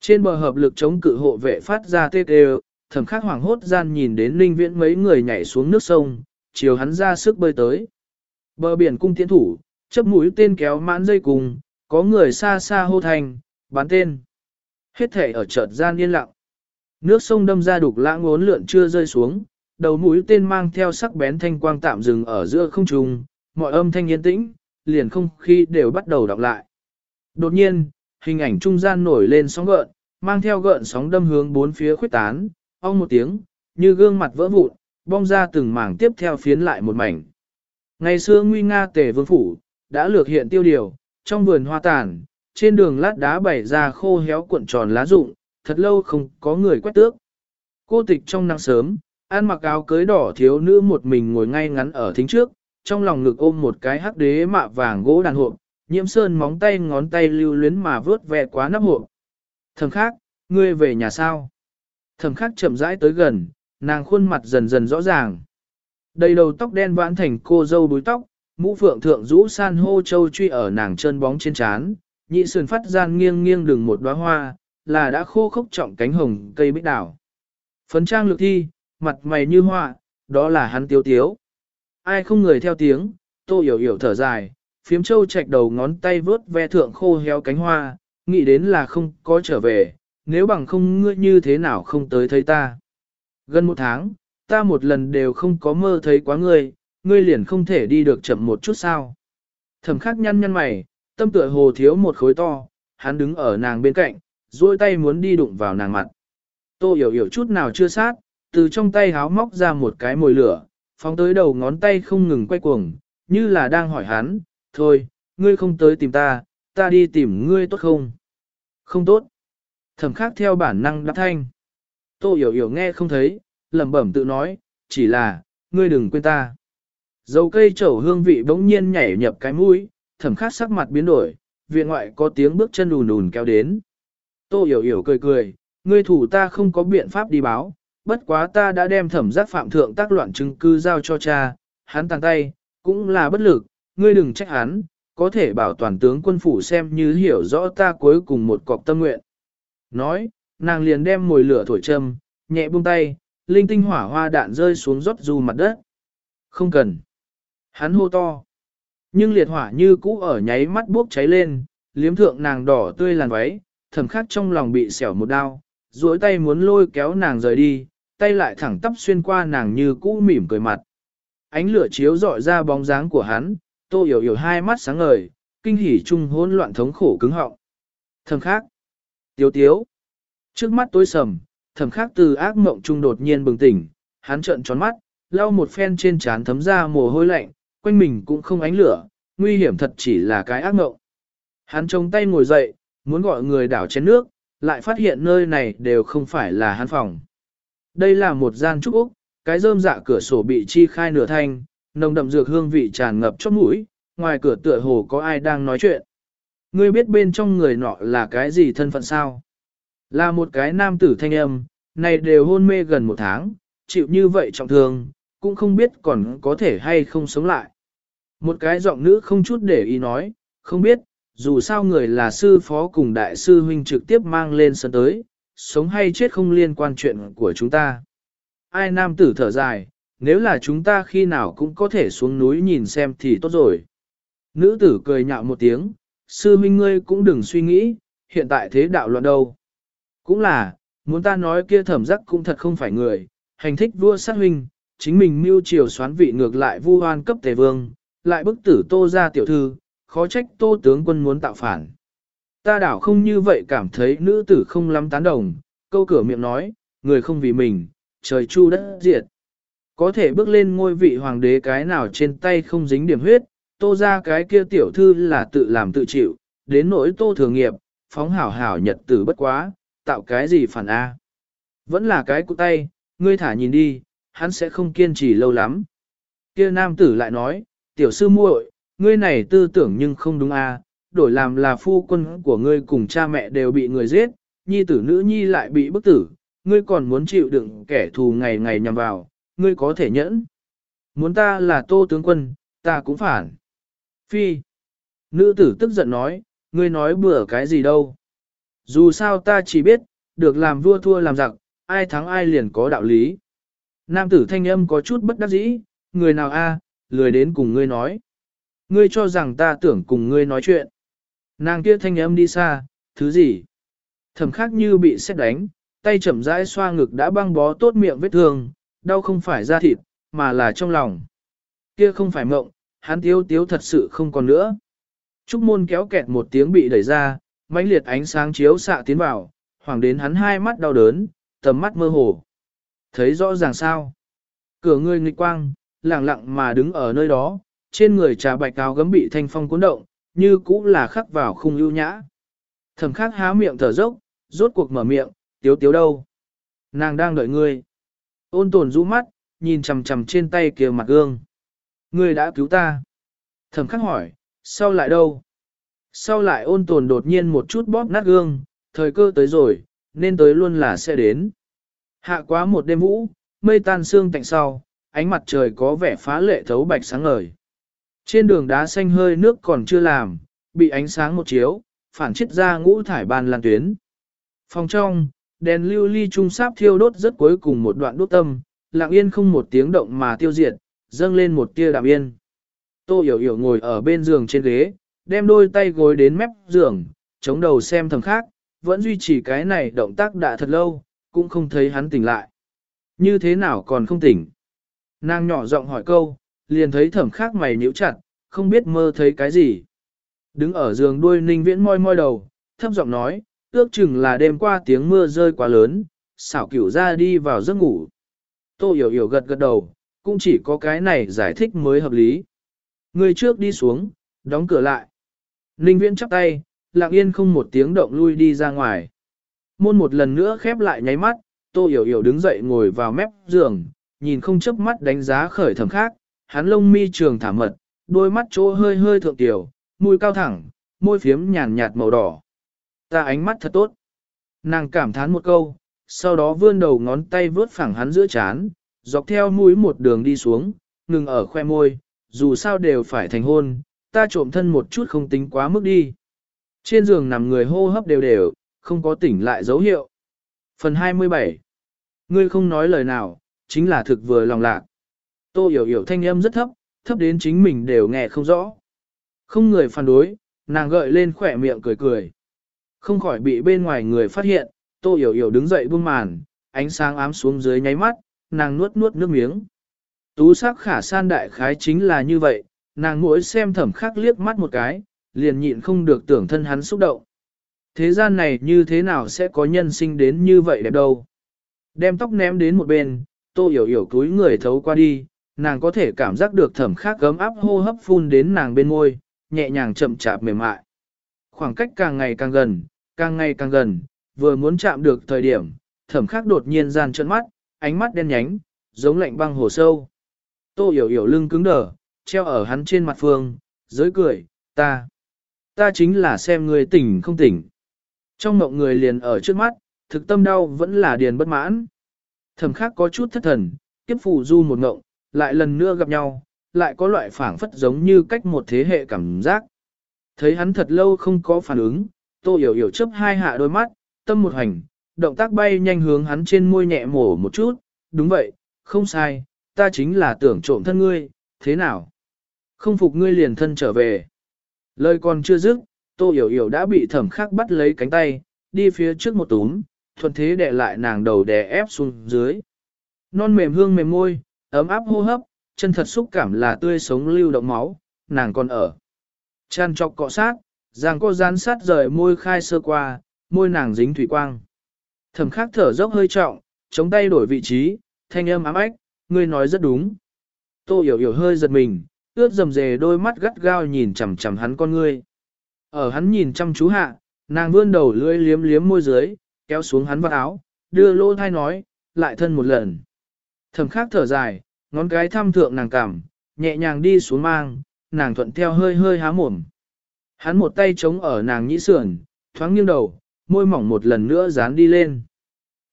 Trên bờ hợp lực chống cự hộ vệ phát ra tê tê, thầm khắc hoàng hốt gian nhìn đến linh viễn mấy người nhảy xuống nước sông, chiều hắn ra sức bơi tới. Bờ biển cung tiến thủ, chấp mũi tên kéo mãn dây cùng, có người xa xa hô thành, bán tên. Hết thể ở chợt gian yên lặng. Nước sông đâm ra đục lãng ngốn lượn chưa rơi xuống, đầu mũi tên mang theo sắc bén thanh quang tạm dừng ở giữa không trung, mọi âm thanh yên tĩnh, liền không khí đều bắt đầu đọc lại. Đột nhiên, hình ảnh trung gian nổi lên sóng gợn, mang theo gợn sóng đâm hướng bốn phía khuyết tán, ong một tiếng, như gương mặt vỡ vụn, bong ra từng mảng tiếp theo phiến lại một mảnh. Ngày xưa nguy nga tề vương phủ, đã lược hiện tiêu điều, trong vườn hoa tàn, trên đường lát đá bày ra khô héo cuộn tròn lá rụng, thật lâu không có người quét tước. Cô tịch trong nắng sớm, ăn mặc áo cưới đỏ thiếu nữ một mình ngồi ngay ngắn ở thính trước, trong lòng ngực ôm một cái hắc đế mạ vàng gỗ đàn hộp, nhiễm sơn móng tay ngón tay lưu luyến mà vớt ve quá nắp hộp. Thầm khác, ngươi về nhà sao? Thầm khác chậm rãi tới gần, nàng khuôn mặt dần dần rõ ràng. Đầy đầu tóc đen vãn thành cô dâu búi tóc, mũ phượng thượng rũ san hô châu truy ở nàng chân bóng trên trán, nhị sườn phát gian nghiêng nghiêng đường một đóa hoa, là đã khô khốc trọng cánh hồng cây bích đảo. Phấn trang lược thi, mặt mày như hoa, đó là hắn tiêu tiếu. Ai không người theo tiếng, tô hiểu hiểu thở dài, phiếm châu chạch đầu ngón tay vớt ve thượng khô héo cánh hoa, nghĩ đến là không có trở về, nếu bằng không ngươi như thế nào không tới thấy ta. Gần một tháng, ta một lần đều không có mơ thấy quá ngươi, ngươi liền không thể đi được chậm một chút sao. Thẩm khắc nhăn nhăn mày, tâm tựa hồ thiếu một khối to, hắn đứng ở nàng bên cạnh, duỗi tay muốn đi đụng vào nàng mặt. Tô hiểu hiểu chút nào chưa sát, từ trong tay háo móc ra một cái mồi lửa, phóng tới đầu ngón tay không ngừng quay cuồng, như là đang hỏi hắn, thôi, ngươi không tới tìm ta, ta đi tìm ngươi tốt không? Không tốt. Thẩm khắc theo bản năng đáp thanh. Tô hiểu hiểu nghe không thấy, lẩm bẩm tự nói, chỉ là, ngươi đừng quên ta. Dầu cây trầu hương vị bỗng nhiên nhảy nhập cái mũi, thẩm khắc sắc mặt biến đổi, viện ngoại có tiếng bước chân đùn đùn kéo đến. Tô hiểu hiểu cười cười, ngươi thủ ta không có biện pháp đi báo, bất quá ta đã đem thẩm giác phạm thượng tác loạn chứng cư giao cho cha, hắn tàn tay, cũng là bất lực, ngươi đừng trách hắn, có thể bảo toàn tướng quân phủ xem như hiểu rõ ta cuối cùng một cọc tâm nguyện. Nói, nàng liền đem mồi lửa thổi châm, nhẹ buông tay, linh tinh hỏa hoa đạn rơi xuống rót du mặt đất. Không cần. Hắn hô to. Nhưng liệt hỏa như cũ ở nháy mắt bốc cháy lên, liếm thượng nàng đỏ tươi làn váy, thầm khắc trong lòng bị xẻo một đau, duỗi tay muốn lôi kéo nàng rời đi, tay lại thẳng tắp xuyên qua nàng như cũ mỉm cười mặt. Ánh lửa chiếu dọi ra bóng dáng của hắn, tô hiểu hiểu hai mắt sáng ngời, kinh hỉ chung hỗn loạn thống khổ cứng họng. Thầm khắc, Tiếu tiếu. Trước mắt tối sầm, thầm khắc từ ác mộng trung đột nhiên bừng tỉnh, hắn trợn tròn mắt, lau một phen trên trán thấm ra mồ hôi lạnh, quanh mình cũng không ánh lửa, nguy hiểm thật chỉ là cái ác mộng. Hắn trông tay ngồi dậy, muốn gọi người đảo chén nước, lại phát hiện nơi này đều không phải là hắn phòng. Đây là một gian trúc Úc, cái rơm dạ cửa sổ bị chi khai nửa thanh, nồng đậm dược hương vị tràn ngập chót mũi, ngoài cửa tựa hồ có ai đang nói chuyện. Ngươi biết bên trong người nọ là cái gì thân phận sao? Là một cái nam tử thanh âm, này đều hôn mê gần một tháng, chịu như vậy trọng thương, cũng không biết còn có thể hay không sống lại. Một cái giọng nữ không chút để ý nói, không biết, dù sao người là sư phó cùng đại sư huynh trực tiếp mang lên sân tới, sống hay chết không liên quan chuyện của chúng ta. Ai nam tử thở dài, nếu là chúng ta khi nào cũng có thể xuống núi nhìn xem thì tốt rồi. Nữ tử cười nhạo một tiếng, sư huynh ngươi cũng đừng suy nghĩ, hiện tại thế đạo loạn đâu. Cũng là, muốn ta nói kia thẩm giác cũng thật không phải người, hành thích vua sát huynh, chính mình mưu triều xoán vị ngược lại vu hoan cấp tề vương, lại bức tử tô ra tiểu thư, khó trách tô tướng quân muốn tạo phản. Ta đảo không như vậy cảm thấy nữ tử không lắm tán đồng, câu cửa miệng nói, người không vì mình, trời chu đất diệt. Có thể bước lên ngôi vị hoàng đế cái nào trên tay không dính điểm huyết, tô ra cái kia tiểu thư là tự làm tự chịu, đến nỗi tô thường nghiệp, phóng hảo hảo nhật tử bất quá, tạo cái gì phản A. Vẫn là cái cụ tay, ngươi thả nhìn đi, hắn sẽ không kiên trì lâu lắm. Kia nam tử lại nói, tiểu sư muội, ngươi này tư tưởng nhưng không đúng A, đổi làm là phu quân của ngươi cùng cha mẹ đều bị người giết, nhi tử nữ nhi lại bị bức tử, ngươi còn muốn chịu đựng kẻ thù ngày ngày nhằm vào, ngươi có thể nhẫn. Muốn ta là tô tướng quân, ta cũng phản. Phi. Nữ tử tức giận nói, ngươi nói bừa cái gì đâu. Dù sao ta chỉ biết, được làm vua thua làm giặc, ai thắng ai liền có đạo lý. Nam tử thanh âm có chút bất đắc dĩ, người nào a, lười đến cùng ngươi nói. Ngươi cho rằng ta tưởng cùng ngươi nói chuyện. Nàng kia thanh âm đi xa, thứ gì? Thẩm khác như bị xét đánh, tay chậm rãi xoa ngực đã băng bó tốt miệng vết thương, đau không phải da thịt, mà là trong lòng. Kia không phải mộng, hắn tiếu tiếu thật sự không còn nữa. Trúc môn kéo kẹt một tiếng bị đẩy ra, mãnh liệt ánh sáng chiếu xạ tiến vào, hoàng đến hắn hai mắt đau đớn, tầm mắt mơ hồ. Thấy rõ ràng sao? Cửa người nghịch quang, lặng lặng mà đứng ở nơi đó, trên người trà bạch áo gấm bị thanh phong cuốn động, như cũ là khắc vào khung ưu nhã. Thẩm khắc há miệng thở dốc, rốt cuộc mở miệng, tiếu tiếu đâu? Nàng đang đợi ngươi. Ôn tồn rũ mắt, nhìn chằm chằm trên tay kia mặt gương. Ngươi đã cứu ta. Thẩm khắc hỏi, sau lại đâu? Sau lại ôn tồn đột nhiên một chút bóp nát gương, thời cơ tới rồi, nên tới luôn là sẽ đến. Hạ quá một đêm vũ, mây tan sương tạnh sau, ánh mặt trời có vẻ phá lệ thấu bạch sáng ngời. Trên đường đá xanh hơi nước còn chưa làm, bị ánh sáng một chiếu, phản chiết ra ngũ thải ban lan tuyến. Phòng trong, đèn lưu ly trung sáp thiêu đốt rất cuối cùng một đoạn đốt tâm, lặng yên không một tiếng động mà tiêu diệt, dâng lên một tia đạm yên. Tô hiểu hiểu ngồi ở bên giường trên ghế, đem đôi tay gối đến mép giường, chống đầu xem thầm khác, vẫn duy trì cái này động tác đã thật lâu, cũng không thấy hắn tỉnh lại. Như thế nào còn không tỉnh? Nàng nhỏ giọng hỏi câu, liền thấy thẩm khác mày nhíu chặt, không biết mơ thấy cái gì. Đứng ở giường đuôi ninh viễn môi môi đầu, thấp giọng nói, ước chừng là đêm qua tiếng mưa rơi quá lớn, xảo cửu ra đi vào giấc ngủ. Tô hiểu hiểu gật gật đầu, cũng chỉ có cái này giải thích mới hợp lý. Người trước đi xuống, đóng cửa lại. Ninh viễn chắp tay, lặng yên không một tiếng động lui đi ra ngoài. Môn một lần nữa khép lại nháy mắt, tô hiểu hiểu đứng dậy ngồi vào mép giường, nhìn không chớp mắt đánh giá khởi thẩm khác, hắn lông mi trường thả mật, đôi mắt chỗ hơi hơi thượng tiểu, mũi cao thẳng, môi phiếm nhàn nhạt màu đỏ. Ta ánh mắt thật tốt. Nàng cảm thán một câu, sau đó vươn đầu ngón tay vướt phẳng hắn giữa chán, dọc theo mũi một đường đi xuống, ngừng ở khoe môi, dù sao đều phải thành hôn, ta trộm thân một chút không tính quá mức đi. Trên giường nằm người hô hấp đều đều, không có tỉnh lại dấu hiệu. Phần 27 Ngươi không nói lời nào, chính là thực vừa lòng lạc. Tô hiểu hiểu thanh âm rất thấp, thấp đến chính mình đều nghe không rõ. Không người phản đối, nàng gợi lên khỏe miệng cười cười. Không khỏi bị bên ngoài người phát hiện, tô hiểu hiểu đứng dậy buông màn, ánh sáng ám xuống dưới nháy mắt, nàng nuốt nuốt nước miếng. Tú sắc khả san đại khái chính là như vậy, nàng mỗi xem thẩm khắc liếc mắt một cái, liền nhịn không được tưởng thân hắn xúc động. Thế gian này như thế nào sẽ có nhân sinh đến như vậy đẹp đâu. Đem tóc ném đến một bên, tô hiểu hiểu túi người thấu qua đi, nàng có thể cảm giác được thẩm khắc gấm áp hô hấp phun đến nàng bên môi, nhẹ nhàng chậm chạp mềm mại. Khoảng cách càng ngày càng gần, càng ngày càng gần, vừa muốn chạm được thời điểm, thẩm khắc đột nhiên gian trợn mắt, ánh mắt đen nhánh, giống lạnh băng hồ sâu. Tô hiểu hiểu lưng cứng đờ, treo ở hắn trên mặt phương, dưới cười, ta, ta chính là xem người tỉnh không tỉnh. Trong mộng người liền ở trước mắt, thực tâm đau vẫn là điền bất mãn. Thẩm khác có chút thất thần, kiếp phù du một ngộng, lại lần nữa gặp nhau, lại có loại phảng phất giống như cách một thế hệ cảm giác. Thấy hắn thật lâu không có phản ứng, tô hiểu hiểu chấp hai hạ đôi mắt, tâm một hành, động tác bay nhanh hướng hắn trên môi nhẹ mổ một chút, đúng vậy, không sai, ta chính là tưởng trộm thân ngươi, thế nào? Không phục ngươi liền thân trở về. Lời còn chưa dứt, tô hiểu hiểu đã bị thẩm khắc bắt lấy cánh tay, đi phía trước một túm, thuận thế đè lại nàng đầu đè ép xuống dưới. Non mềm hương mềm môi, ấm áp hô hấp, chân thật xúc cảm là tươi sống lưu động máu, nàng còn ở. Chăn chọc cọ sát, giang cô rán sát rời môi khai sơ qua, môi nàng dính thủy quang. Thẩm khắc thở dốc hơi trọng, chống tay đổi vị trí, thanh âm ám ách, ngươi nói rất đúng. Tô hiểu hiểu hơi giật mình, ướt dầm dề đôi mắt gắt gao nhìn chằm chằm hắn con ngươi. Ở hắn nhìn chăm chú hạ, nàng vươn đầu lưỡi liếm liếm môi dưới, kéo xuống hắn vào áo, đưa lô thai nói, lại thân một lần. Thẩm khắc thở dài, ngón cái thăm thượng nàng cảm, nhẹ nhàng đi xuống mang, nàng thuận theo hơi hơi há mồm. Hắn một tay chống ở nàng nhĩ sườn, thoáng nghiêng đầu, môi mỏng một lần nữa dán đi lên.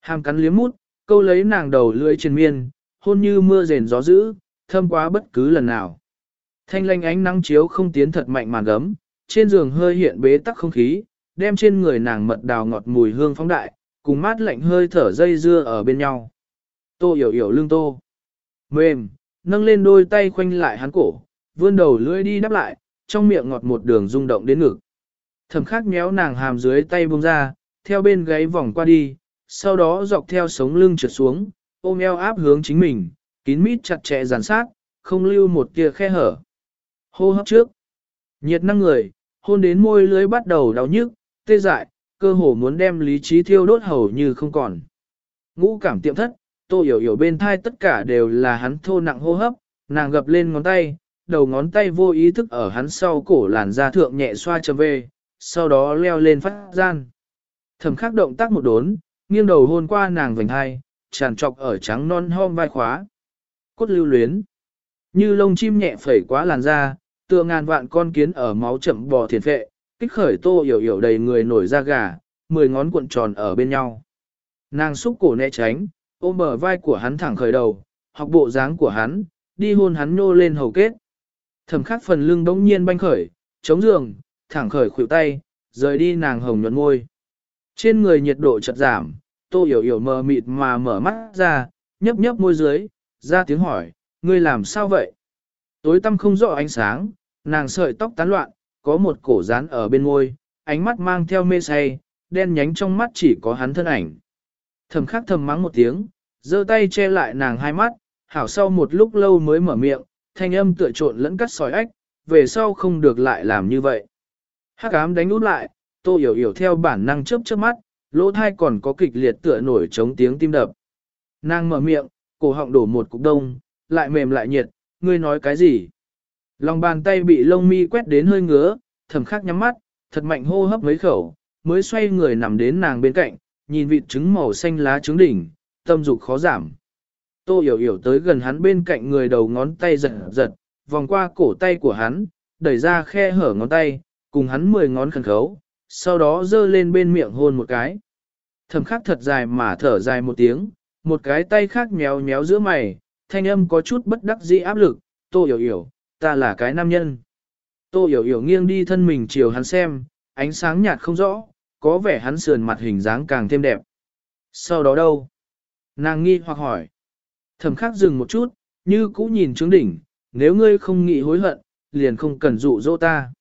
Hàm cắn liếm mút, câu lấy nàng đầu lưỡi trên miên, hôn như mưa rền gió dữ, thơm quá bất cứ lần nào. Thanh lanh ánh nắng chiếu không tiến thật mạnh màn gấm, trên giường hơi hiện bế tắc không khí, đem trên người nàng mật đào ngọt mùi hương phóng đại, cùng mát lạnh hơi thở dây dưa ở bên nhau. Tô hiểu hiểu lưng tô. Mềm, nâng lên đôi tay khoanh lại hắn cổ, vươn đầu lưỡi đi đắp lại, trong miệng ngọt một đường rung động đến ngực. Thầm khắc méo nàng hàm dưới tay buông ra, theo bên gáy vòng qua đi, sau đó dọc theo sống lưng trượt xuống, ôm eo áp hướng chính mình, kín mít chặt chẽ giàn sát, không lưu một tia khe hở. Hô hấp trước. Nhiệt năng người, hôn đến môi lưới bắt đầu đau nhức, tê dại, cơ hồ muốn đem lý trí thiêu đốt hầu như không còn. Ngũ cảm tiệm thất, tô hiểu hiểu bên thai tất cả đều là hắn thô nặng hô hấp, nàng gập lên ngón tay, đầu ngón tay vô ý thức ở hắn sau cổ làn da thượng nhẹ xoa trở về, sau đó leo lên phát gian. Thẩm khắc động tác một đốn, nghiêng đầu hôn qua nàng vành hai, tràn trọc ở trắng non hom vai khóa. Cốt lưu luyến. Như lông chim nhẹ phẩy quá làn da, tựa ngàn vạn con kiến ở máu chậm bò thiền phệ, kích khởi tô hiểu hiểu đầy người nổi da gà, mười ngón cuộn tròn ở bên nhau. Nàng xúc cổ né tránh, ôm bờ vai của hắn thẳng khởi đầu, học bộ dáng của hắn, đi hôn hắn nô lên hầu kết. Thẩm khắc phần lưng bỗng nhiên banh khởi, chống giường, thẳng khởi khuỷu tay, rời đi nàng hồng nhuận môi. Trên người nhiệt độ chợt giảm, tô hiểu hiểu mờ mịt mà mở mắt ra, nhấp nhấp môi dưới, ra tiếng hỏi, ngươi làm sao vậy? Tối tăm không rõ ánh sáng, nàng sợi tóc tán loạn, có một cổ dán ở bên môi, ánh mắt mang theo mê say, đen nhánh trong mắt chỉ có hắn thân ảnh. Thầm khắc thầm mắng một tiếng, giơ tay che lại nàng hai mắt, hảo sau một lúc lâu mới mở miệng, thanh âm tựa trộn lẫn cắt sỏi ách, về sau không được lại làm như vậy. Hắc ám đánh út lại, tô hiểu hiểu theo bản năng chớp chớp mắt, lỗ thai còn có kịch liệt tựa nổi chống tiếng tim đập. Nàng mở miệng, cổ họng đổ một cục đông, lại mềm lại nhiệt, ngươi nói cái gì? Lòng bàn tay bị lông mi quét đến hơi ngứa, thầm khắc nhắm mắt, thật mạnh hô hấp mấy khẩu, mới xoay người nằm đến nàng bên cạnh, nhìn vịt trứng màu xanh lá trứng đỉnh, tâm dục khó giảm. Tô hiểu hiểu tới gần hắn bên cạnh người đầu ngón tay giật giật, vòng qua cổ tay của hắn, đẩy ra khe hở ngón tay, cùng hắn mười ngón khẩn khấu, sau đó dơ lên bên miệng hôn một cái. Thầm khắc thật dài mà thở dài một tiếng, một cái tay khác méo méo giữa mày, thanh âm có chút bất đắc dĩ áp lực, tô hiểu hiểu, ta là cái nam nhân. Tô hiểu hiểu nghiêng đi thân mình chiều hắn xem, ánh sáng nhạt không rõ, có vẻ hắn sườn mặt hình dáng càng thêm đẹp. Sau đó đâu? Nàng nghi hoặc hỏi. Thẩm khắc dừng một chút, như cũ nhìn trướng đỉnh, nếu ngươi không nghĩ hối hận, liền không cần dụ dỗ ta.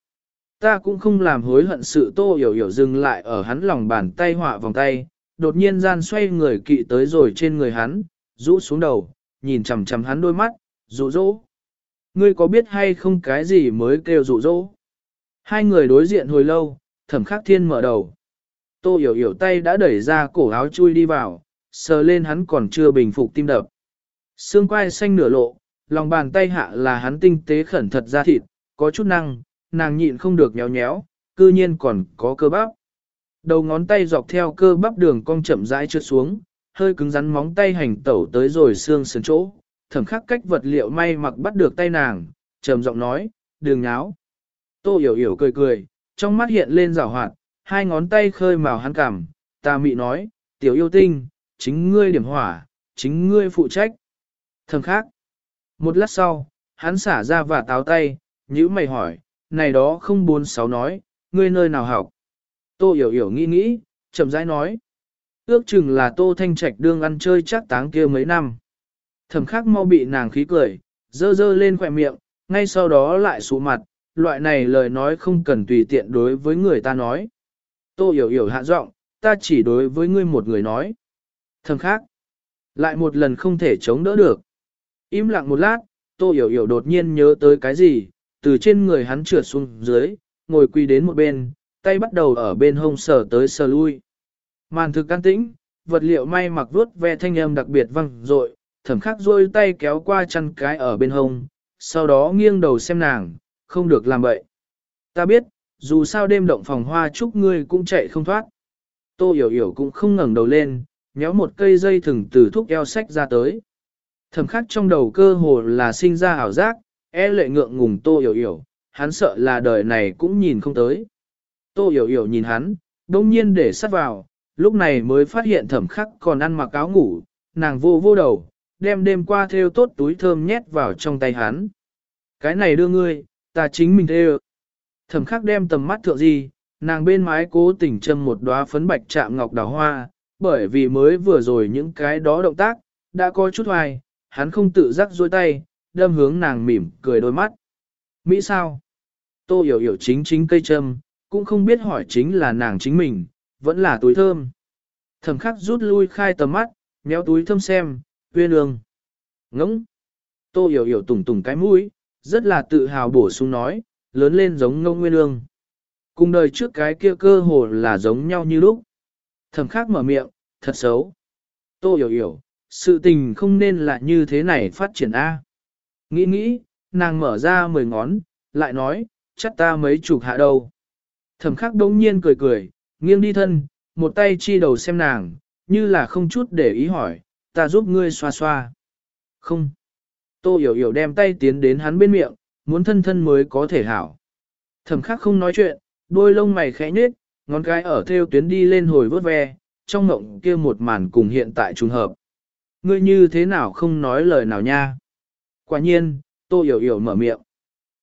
Ta cũng không làm hối hận sự tô hiểu hiểu dừng lại ở hắn lòng bàn tay họa vòng tay, đột nhiên gian xoay người kỵ tới rồi trên người hắn, rũ xuống đầu, nhìn chằm chằm hắn đôi mắt, dụ dỗ. Ngươi có biết hay không cái gì mới kêu dụ dỗ? Hai người đối diện hồi lâu, thẩm khắc thiên mở đầu. Tô hiểu hiểu tay đã đẩy ra cổ áo chui đi vào, sờ lên hắn còn chưa bình phục tim đập. Xương quai xanh nửa lộ, lòng bàn tay hạ là hắn tinh tế khẩn thật ra thịt, có chút năng, nàng nhịn không được nhéo nhéo, cư nhiên còn có cơ bắp. Đầu ngón tay dọc theo cơ bắp đường cong chậm rãi trượt xuống, hơi cứng rắn móng tay hành tẩu tới rồi xương sườn chỗ, thẩm khắc cách vật liệu may mặc bắt được tay nàng, trầm giọng nói, đường nháo. Tô hiểu hiểu cười cười, trong mắt hiện lên rào hoạt, hai ngón tay khơi màu hắn cảm, ta mị nói, tiểu yêu tinh, chính ngươi điểm hỏa, chính ngươi phụ trách. Thầm khác. Một lát sau, hắn xả ra và táo tay, nhữ mày hỏi, này đó không bốn sáu nói, ngươi nơi nào học. Tô hiểu hiểu nghĩ nghĩ, chậm rãi nói. Ước chừng là tô thanh trạch đương ăn chơi chắc táng kia mấy năm. Thẩm Khắc mau bị nàng khí cười, dơ dơ lên khỏe miệng, ngay sau đó lại sụ mặt, loại này lời nói không cần tùy tiện đối với người ta nói. Tô hiểu hiểu hạ giọng, ta chỉ đối với ngươi một người nói. Thầm khác, lại một lần không thể chống đỡ được. Im lặng một lát, tô hiểu hiểu đột nhiên nhớ tới cái gì, từ trên người hắn trượt xuống dưới, ngồi quỳ đến một bên, tay bắt đầu ở bên hông sờ tới sờ lui. Màn thực can tĩnh, vật liệu may mặc vuốt ve thanh âm đặc biệt vang dội, thẩm khắc duỗi tay kéo qua chăn cái ở bên hông, sau đó nghiêng đầu xem nàng, không được làm vậy. Ta biết, dù sao đêm động phòng hoa chúc ngươi cũng chạy không thoát. Tô hiểu hiểu cũng không ngẩng đầu lên, nhéo một cây dây thừng từ thuốc eo sách ra tới. Thẩm khắc trong đầu cơ hồ là sinh ra ảo giác, e lệ ngượng ngùng tô hiểu hiểu, hắn sợ là đời này cũng nhìn không tới. Tô hiểu hiểu nhìn hắn, đông nhiên để sát vào, lúc này mới phát hiện thẩm khắc còn ăn mặc áo ngủ, nàng vô vô đầu, đem đêm qua theo tốt túi thơm nhét vào trong tay hắn. Cái này đưa ngươi, ta chính mình theo. Thẩm khắc đem tầm mắt thượng gì, nàng bên mái cố tình châm một đóa phấn bạch chạm ngọc đào hoa, bởi vì mới vừa rồi những cái đó động tác, đã có chút hoài, hắn không tự giác dôi tay, đâm hướng nàng mỉm, cười đôi mắt. Mỹ sao? Tô hiểu hiểu chính chính cây châm, cũng không biết hỏi chính là nàng chính mình, vẫn là túi thơm. Thẩm khắc rút lui khai tầm mắt, méo túi thơm xem, huyên ương. Ngỗng. Tô hiểu hiểu tùng tùng cái mũi, rất là tự hào bổ sung nói, lớn lên giống ngông nguyên ương. Cùng đời trước cái kia cơ hồ là giống nhau như lúc. Thẩm khắc mở miệng, thật xấu. Tô hiểu hiểu, sự tình không nên là như thế này phát triển A. Nghĩ nghĩ, nàng mở ra mười ngón, lại nói, chắc ta mấy chục hạ đâu. Thẩm khắc đống nhiên cười cười, nghiêng đi thân, một tay chi đầu xem nàng, như là không chút để ý hỏi, ta giúp ngươi xoa xoa. Không. Tô hiểu hiểu đem tay tiến đến hắn bên miệng, muốn thân thân mới có thể hảo. Thẩm khắc không nói chuyện, đôi lông mày khẽ nhếch, ngón cái ở theo tuyến đi lên hồi vớt ve, trong mộng kia một màn cùng hiện tại trùng hợp. Ngươi như thế nào không nói lời nào nha? Quả nhiên, tô hiểu hiểu mở miệng.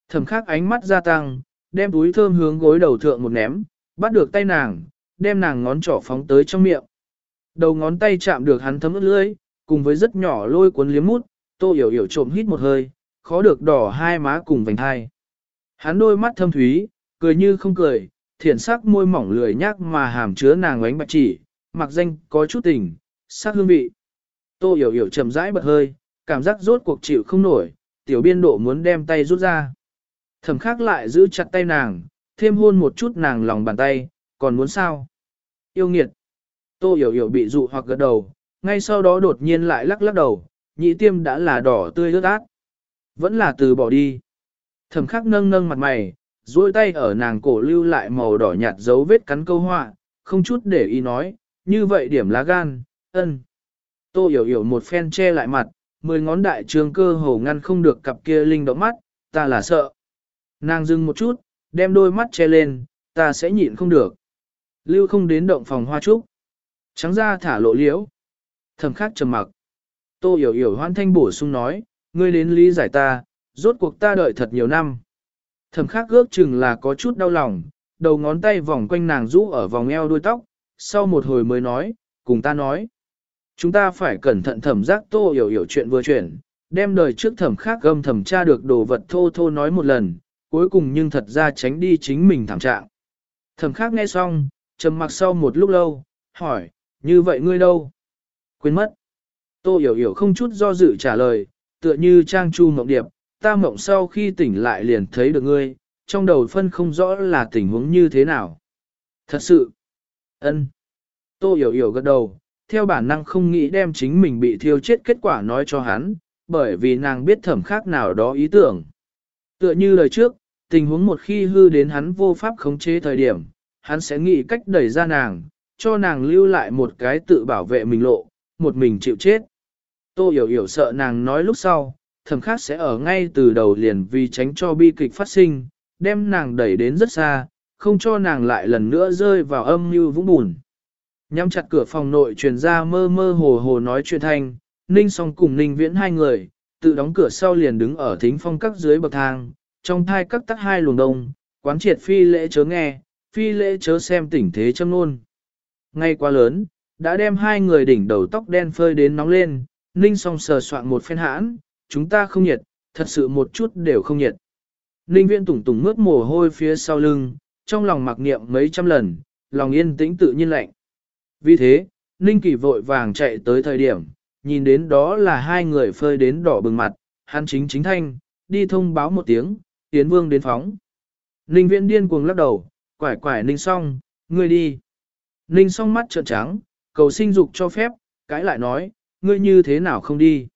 Thẩm khắc ánh mắt gia tăng, đem túi thơm hướng gối đầu thượng một ném, bắt được tay nàng, đem nàng ngón trỏ phóng tới trong miệng. Đầu ngón tay chạm được hắn thấm ướt lưỡi, cùng với rất nhỏ lôi cuốn liếm mút, tô hiểu hiểu trộm hít một hơi, khó được đỏ hai má cùng vành hai. Hắn đôi mắt thâm thúy, cười như không cười, thiện sắc môi mỏng lười nhác mà hàm chứa nàng ánh bạch chỉ, mặc danh có chút tình, sắc hương vị. Tô hiểu hiểu chậm rãi bật hơi, cảm giác rốt cuộc chịu không nổi, tiểu biên độ muốn đem tay rút ra. Thẩm khắc lại giữ chặt tay nàng, thêm hôn một chút nàng lòng bàn tay, còn muốn sao? Yêu nghiệt. Tô hiểu hiểu bị dụ hoặc gật đầu, ngay sau đó đột nhiên lại lắc lắc đầu, nhị tiêm đã là đỏ tươi rớt át. Vẫn là từ bỏ đi. Thẩm khắc nâng nâng mặt mày, duỗi tay ở nàng cổ lưu lại màu đỏ nhạt dấu vết cắn câu họa, không chút để ý nói, như vậy điểm lá gan, ân. Tô hiểu hiểu một phen che lại mặt, mười ngón đại trường cơ hồ ngăn không được cặp kia linh động mắt, ta là sợ. Nàng dừng một chút, đem đôi mắt che lên, ta sẽ nhịn không được. Lưu không đến động phòng hoa trúc. Trắng ra thả lộ liễu. Thầm khắc trầm mặc. Tô hiểu hiểu hoan thanh bổ sung nói, ngươi đến lý giải ta, rốt cuộc ta đợi thật nhiều năm. Thầm khắc ước chừng là có chút đau lòng, đầu ngón tay vòng quanh nàng rũ ở vòng eo đuôi tóc, sau một hồi mới nói, cùng ta nói. Chúng ta phải cẩn thận thẩm giác tô hiểu hiểu chuyện vừa chuyển, đem đời trước thẩm khác gâm thẩm tra được đồ vật thô thô nói một lần, cuối cùng nhưng thật ra tránh đi chính mình thảm trạng. Thẩm khác nghe xong, trầm mặc sau một lúc lâu, hỏi, như vậy ngươi đâu? Quên mất. Tô hiểu hiểu không chút do dự trả lời, tựa như trang chu mộng điệp, ta mộng sau khi tỉnh lại liền thấy được ngươi, trong đầu phân không rõ là tình huống như thế nào. Thật sự. ân. Tô hiểu hiểu gật đầu, theo bản năng không nghĩ đem chính mình bị thiêu chết kết quả nói cho hắn, bởi vì nàng biết thẩm khác nào đó ý tưởng. Tựa như lời trước, tình huống một khi hư đến hắn vô pháp khống chế thời điểm, hắn sẽ nghĩ cách đẩy ra nàng, cho nàng lưu lại một cái tự bảo vệ mình lộ, một mình chịu chết. Tô hiểu hiểu sợ nàng nói lúc sau, thầm khác sẽ ở ngay từ đầu liền vì tránh cho bi kịch phát sinh, đem nàng đẩy đến rất xa, không cho nàng lại lần nữa rơi vào âm như vũng bùn. Nhắm chặt cửa phòng nội truyền ra mơ mơ hồ hồ nói chuyện thanh, Ninh song cùng Ninh viễn hai người, tự đóng cửa sau liền đứng ở thính phong các dưới bậc thang, trong thai các tắc hai luồng đông, quán triệt phi lễ chớ nghe, phi lễ chớ xem tình thế châm luôn Ngay quá lớn, đã đem hai người đỉnh đầu tóc đen phơi đến nóng lên, Ninh song sờ soạn một phen hãn, chúng ta không nhiệt, thật sự một chút đều không nhiệt. Ninh viên tủng tủng mướt mồ hôi phía sau lưng, trong lòng mặc niệm mấy trăm lần, lòng yên tĩnh tự nhiên lạnh. Vì thế, Ninh Kỳ vội vàng chạy tới thời điểm, nhìn đến đó là hai người phơi đến đỏ bừng mặt, hắn chính chính thanh, đi thông báo một tiếng, Yến Vương đến phóng. Ninh Viễn điên cuồng lắc đầu, quải quải Ninh song, ngươi đi. Ninh song mắt trợn trắng, cầu sinh dục cho phép, cãi lại nói, ngươi như thế nào không đi.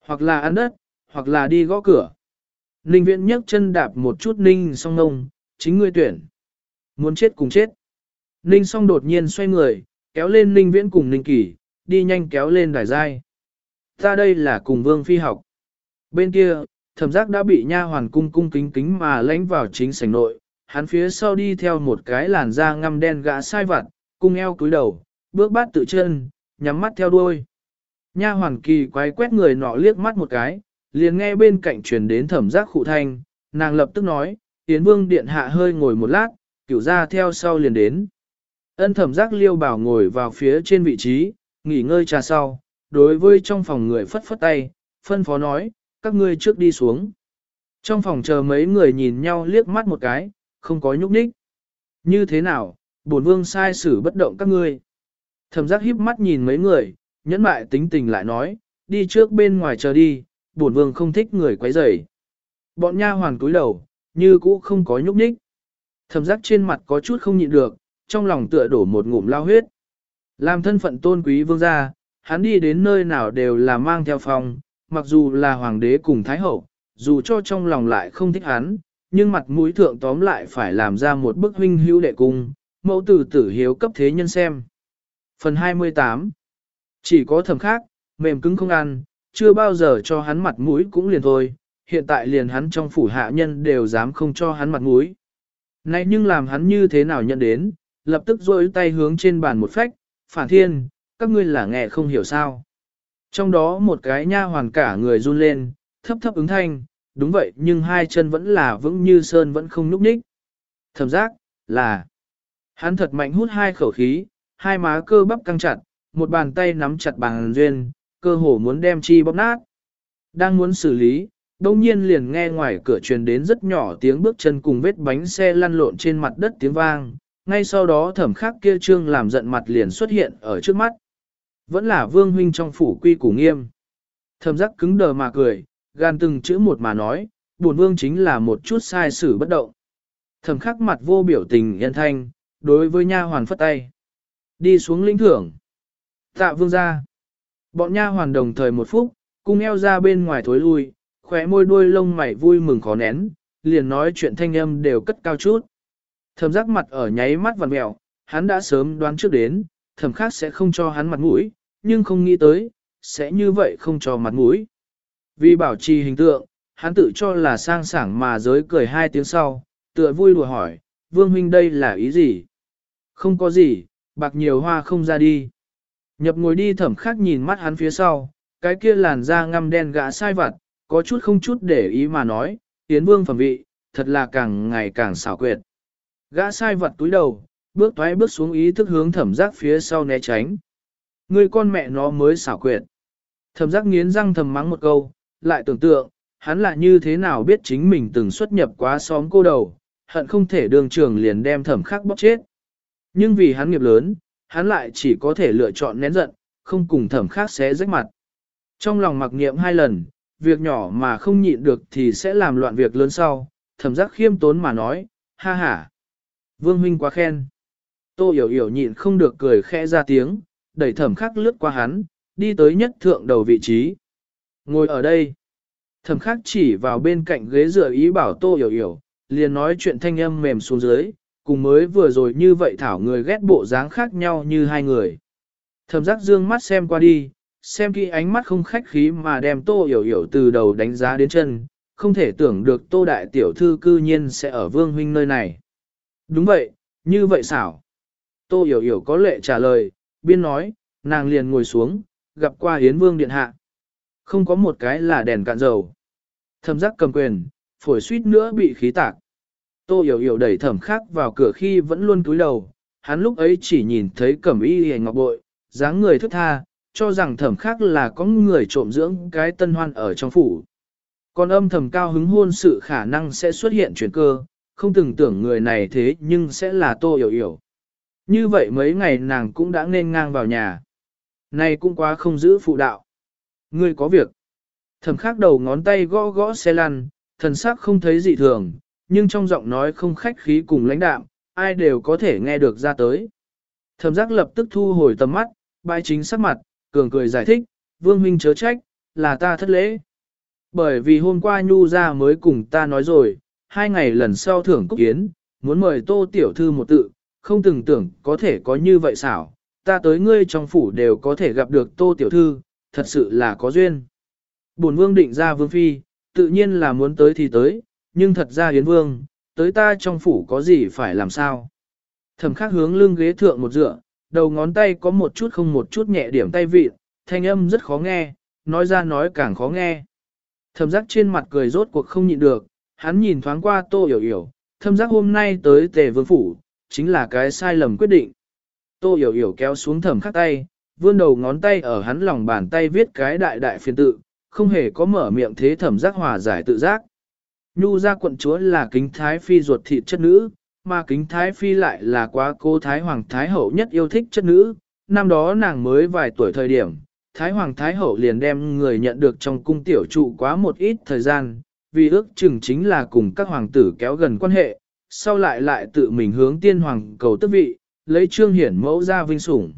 Hoặc là ăn đất, hoặc là đi gõ cửa. Ninh viễn nhấc chân đạp một chút ninh song ngông, chính ngươi tuyển. Muốn chết cùng chết. Ninh song đột nhiên xoay người, kéo lên ninh viễn cùng ninh kỷ, đi nhanh kéo lên đài dai. Ta đây là cùng vương phi học. Bên kia, thẩm giác đã bị nha hoàn cung cung kính kính mà lánh vào chính sảnh nội, hắn phía sau đi theo một cái làn da ngăm đen gã sai vặt, cung eo cúi đầu, bước bát tự chân, nhắm mắt theo đuôi. Nha hoàn kỳ quái quét người nọ liếc mắt một cái, liền nghe bên cạnh truyền đến thẩm giác khụ thanh, nàng lập tức nói, Yến Vương điện hạ hơi ngồi một lát, cửu ra theo sau liền đến. Ân thẩm giác liêu bảo ngồi vào phía trên vị trí, nghỉ ngơi trà sau, đối với trong phòng người phất phất tay, phân phó nói, các ngươi trước đi xuống. Trong phòng chờ mấy người nhìn nhau liếc mắt một cái, không có nhúc nhích. Như thế nào, bổn vương sai xử bất động các ngươi. Thẩm giác híp mắt nhìn mấy người, nhẫn mại tính tình lại nói, đi trước bên ngoài chờ đi, bổn vương không thích người quấy rầy. Bọn nha hoàn cúi đầu, như cũ không có nhúc nhích. Thẩm giác trên mặt có chút không nhịn được, trong lòng tựa đổ một ngụm lao huyết. Làm thân phận tôn quý vương gia, hắn đi đến nơi nào đều là mang theo phòng, mặc dù là hoàng đế cùng thái hậu, dù cho trong lòng lại không thích hắn, nhưng mặt mũi thượng tóm lại phải làm ra một bức huynh hữu đệ cung, mẫu tử tử hiếu cấp thế nhân xem. Phần 28 Chỉ có thầm khác, mềm cứng không ăn, chưa bao giờ cho hắn mặt mũi cũng liền thôi, hiện tại liền hắn trong phủ hạ nhân đều dám không cho hắn mặt mũi. Này nhưng làm hắn như thế nào nhận đến, lập tức rôi tay hướng trên bàn một phách, phản thiên, các ngươi là nghe không hiểu sao. Trong đó một cái nha hoàn cả người run lên, thấp thấp ứng thanh, đúng vậy nhưng hai chân vẫn là vững như sơn vẫn không núp ních. Thẩm giác, là, hắn thật mạnh hút hai khẩu khí, hai má cơ bắp căng chặt, một bàn tay nắm chặt bàn duyên, cơ hồ muốn đem chi bóp nát. Đang muốn xử lý, đông nhiên liền nghe ngoài cửa truyền đến rất nhỏ tiếng bước chân cùng vết bánh xe lăn lộn trên mặt đất tiếng vang, ngay sau đó thẩm khắc kia trương làm giận mặt liền xuất hiện ở trước mắt. Vẫn là vương huynh trong phủ quy củ nghiêm. Thầm giác cứng đờ mà cười, gan từng chữ một mà nói, buồn vương chính là một chút sai sử bất động. Thầm khắc mặt vô biểu tình yên thanh, đối với nha hoàn phất tay. Đi xuống lĩnh thưởng. Tạ vương ra. Bọn nha hoàn đồng thời một phút, cung eo ra bên ngoài thối lui, khóe môi đuôi lông mày vui mừng khó nén, liền nói chuyện thanh âm đều cất cao chút. Thầm giác mặt ở nháy mắt vằn mẹo, hắn đã sớm đoán trước đến, thẩm khác sẽ không cho hắn mặt mũi, nhưng không nghĩ tới, sẽ như vậy không cho mặt mũi. Vì bảo trì hình tượng, hắn tự cho là sang sảng mà giới cười hai tiếng sau, tựa vui đùa hỏi, vương huynh đây là ý gì? Không có gì, bạc nhiều hoa không ra đi. Nhập ngồi đi thẩm khác nhìn mắt hắn phía sau, cái kia làn da ngăm đen gã sai vặt, có chút không chút để ý mà nói, tiến vương phẩm vị, thật là càng ngày càng xảo quyệt. Gã sai vật túi đầu, bước toái bước xuống ý thức hướng thẩm giác phía sau né tránh. Người con mẹ nó mới xảo quyệt. Thẩm giác nghiến răng thầm mắng một câu, lại tưởng tượng, hắn là như thế nào biết chính mình từng xuất nhập quá xóm cô đầu, hận không thể đường trường liền đem thẩm khắc bóc chết. Nhưng vì hắn nghiệp lớn, hắn lại chỉ có thể lựa chọn nén giận, không cùng thẩm khắc xé rách mặt. Trong lòng mặc niệm hai lần, việc nhỏ mà không nhịn được thì sẽ làm loạn việc lớn sau, thẩm giác khiêm tốn mà nói, ha ha. Vương huynh quá khen. Tô hiểu hiểu nhịn không được cười khẽ ra tiếng, đẩy thẩm khắc lướt qua hắn, đi tới nhất thượng đầu vị trí. Ngồi ở đây. Thẩm khắc chỉ vào bên cạnh ghế dựa ý bảo tô hiểu hiểu, liền nói chuyện thanh âm mềm xuống dưới, cùng mới vừa rồi như vậy thảo người ghét bộ dáng khác nhau như hai người. Thẩm giác dương mắt xem qua đi, xem kỹ ánh mắt không khách khí mà đem tô hiểu hiểu từ đầu đánh giá đến chân, không thể tưởng được tô đại tiểu thư cư nhiên sẽ ở vương huynh nơi này. Đúng vậy, như vậy xảo. Tô hiểu hiểu có lệ trả lời, biên nói, nàng liền ngồi xuống, gặp qua hiến vương điện hạ. Không có một cái là đèn cạn dầu. Thẩm giác cầm quyền, phổi suýt nữa bị khí tạc. Tô hiểu hiểu đẩy thẩm khắc vào cửa khi vẫn luôn cúi đầu, hắn lúc ấy chỉ nhìn thấy cẩm y hề ngọc bội, dáng người thức tha, cho rằng thẩm khắc là có người trộm dưỡng cái tân hoan ở trong phủ. Còn âm thầm cao hứng hôn sự khả năng sẽ xuất hiện chuyển cơ, không từng tưởng người này thế nhưng sẽ là tô hiểu hiểu. Như vậy mấy ngày nàng cũng đã nên ngang vào nhà. Này cũng quá không giữ phụ đạo. Ngươi có việc. Thẩm khắc đầu ngón tay gõ gõ xe lăn, thần sắc không thấy dị thường, nhưng trong giọng nói không khách khí cùng lãnh đạm, ai đều có thể nghe được ra tới. Thẩm giác lập tức thu hồi tầm mắt, bãi chính sắc mặt, cường cười giải thích, vương huynh chớ trách, là ta thất lễ. Bởi vì hôm qua Nhu ra mới cùng ta nói rồi, hai ngày lần sau thưởng cúc kiến, muốn mời tô tiểu thư một tự, không từng tưởng có thể có như vậy xảo, ta tới ngươi trong phủ đều có thể gặp được tô tiểu thư, thật sự là có duyên. Bổn vương định ra vương phi, tự nhiên là muốn tới thì tới, nhưng thật ra Yến Vương, tới ta trong phủ có gì phải làm sao. Thẩm khắc hướng lưng ghế thượng một dựa, đầu ngón tay có một chút không một chút nhẹ điểm tay vị, thanh âm rất khó nghe, nói ra nói càng khó nghe. Thẩm giác trên mặt cười rốt cuộc không nhịn được, hắn nhìn thoáng qua tô hiểu hiểu, thẩm giác hôm nay tới tề vương phủ, chính là cái sai lầm quyết định. Tô hiểu hiểu kéo xuống thẩm khắc tay, vươn đầu ngón tay ở hắn lòng bàn tay viết cái đại đại phiền tự, không hề có mở miệng thế thẩm giác hòa giải tự giác. Nhu ra quận chúa là kính thái phi ruột thịt chất nữ, mà kính thái phi lại là quá cô thái hoàng thái hậu nhất yêu thích chất nữ. Năm đó nàng mới vài tuổi thời điểm, thái hoàng thái hậu liền đem người nhận được trong cung tiểu trụ quá một ít thời gian, vì ước chừng chính là cùng các hoàng tử kéo gần quan hệ, sau lại lại tự mình hướng tiên hoàng cầu tước vị, lấy trương hiển mẫu ra vinh sủng.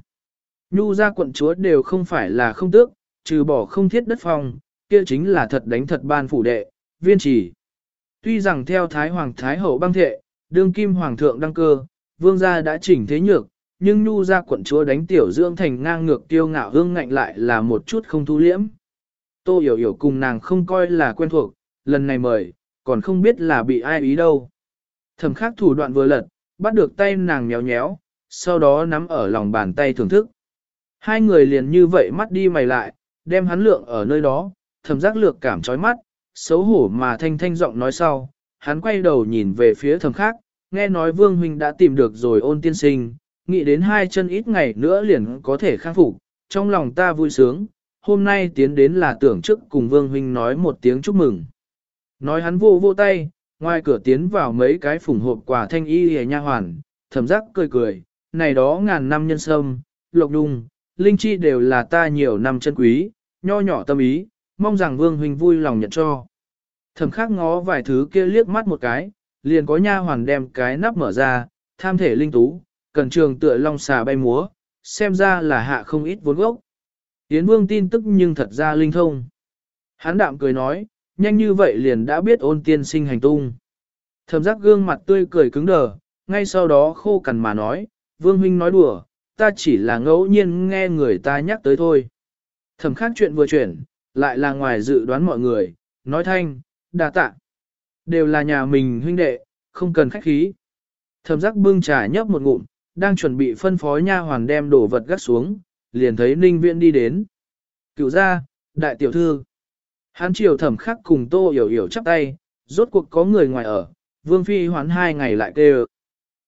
Nhu ra quận chúa đều không phải là không tước, trừ bỏ không thiết đất phong, kia chính là thật đánh thật ban phủ đệ, viên trì. Tuy rằng theo Thái Hoàng Thái Hậu băng thệ, đương kim Hoàng thượng đăng cơ, vương gia đã chỉnh thế nhược, nhưng nhu ra quận chúa đánh tiểu dưỡng thành ngang ngược tiêu ngạo hương ngạnh lại là một chút không thu liễm. Tô hiểu hiểu cùng nàng không coi là quen thuộc, lần này mời, còn không biết là bị ai ý đâu. Thẩm khắc thủ đoạn vừa lật, bắt được tay nàng nhéo nhéo, sau đó nắm ở lòng bàn tay thưởng thức. Hai người liền như vậy mắt đi mày lại, đem hắn lượng ở nơi đó, thẩm giác lược cảm chói mắt, xấu hổ mà thanh thanh giọng nói sau, hắn quay đầu nhìn về phía thẩm khác, nghe nói vương huynh đã tìm được rồi ôn tiên sinh, nghĩ đến hai chân ít ngày nữa liền có thể khắc phục, trong lòng ta vui sướng, hôm nay tiến đến là tưởng trước cùng vương huynh nói một tiếng chúc mừng. Nói hắn vô vô tay, ngoài cửa tiến vào mấy cái phủng hộp quà thanh y hề nha hoàn, thẩm giác cười cười, này đó ngàn năm nhân sâm, lộc đung, linh chi đều là ta nhiều năm chân quý, nho nhỏ tâm ý, mong rằng vương huynh vui lòng nhận cho. Thẩm khắc ngó vài thứ kia liếc mắt một cái, liền có nha hoàn đem cái nắp mở ra, tham thể linh tú, cần trường tựa long xà bay múa, xem ra là hạ không ít vốn gốc. Yến vương tin tức nhưng thật ra linh thông. Hán đạm cười nói, nhanh như vậy liền đã biết ôn tiên sinh hành tung. Thẩm giác gương mặt tươi cười cứng đờ, ngay sau đó khô cằn mà nói, vương huynh nói đùa, ta chỉ là ngẫu nhiên nghe người ta nhắc tới thôi. Thẩm khác chuyện vừa chuyển, lại là ngoài dự đoán mọi người, nói thanh, đa tạ. Đều là nhà mình huynh đệ, không cần khách khí. Thẩm giác bưng trà nhấp một ngụm, đang chuẩn bị phân phó nha hoàn đem đồ vật gắt xuống, liền thấy ninh viện đi đến. Cựu ra, đại tiểu thư. Hán triều thẩm khắc cùng tô hiểu hiểu chắp tay, rốt cuộc có người ngoài ở, vương phi hoán hai ngày lại kêu.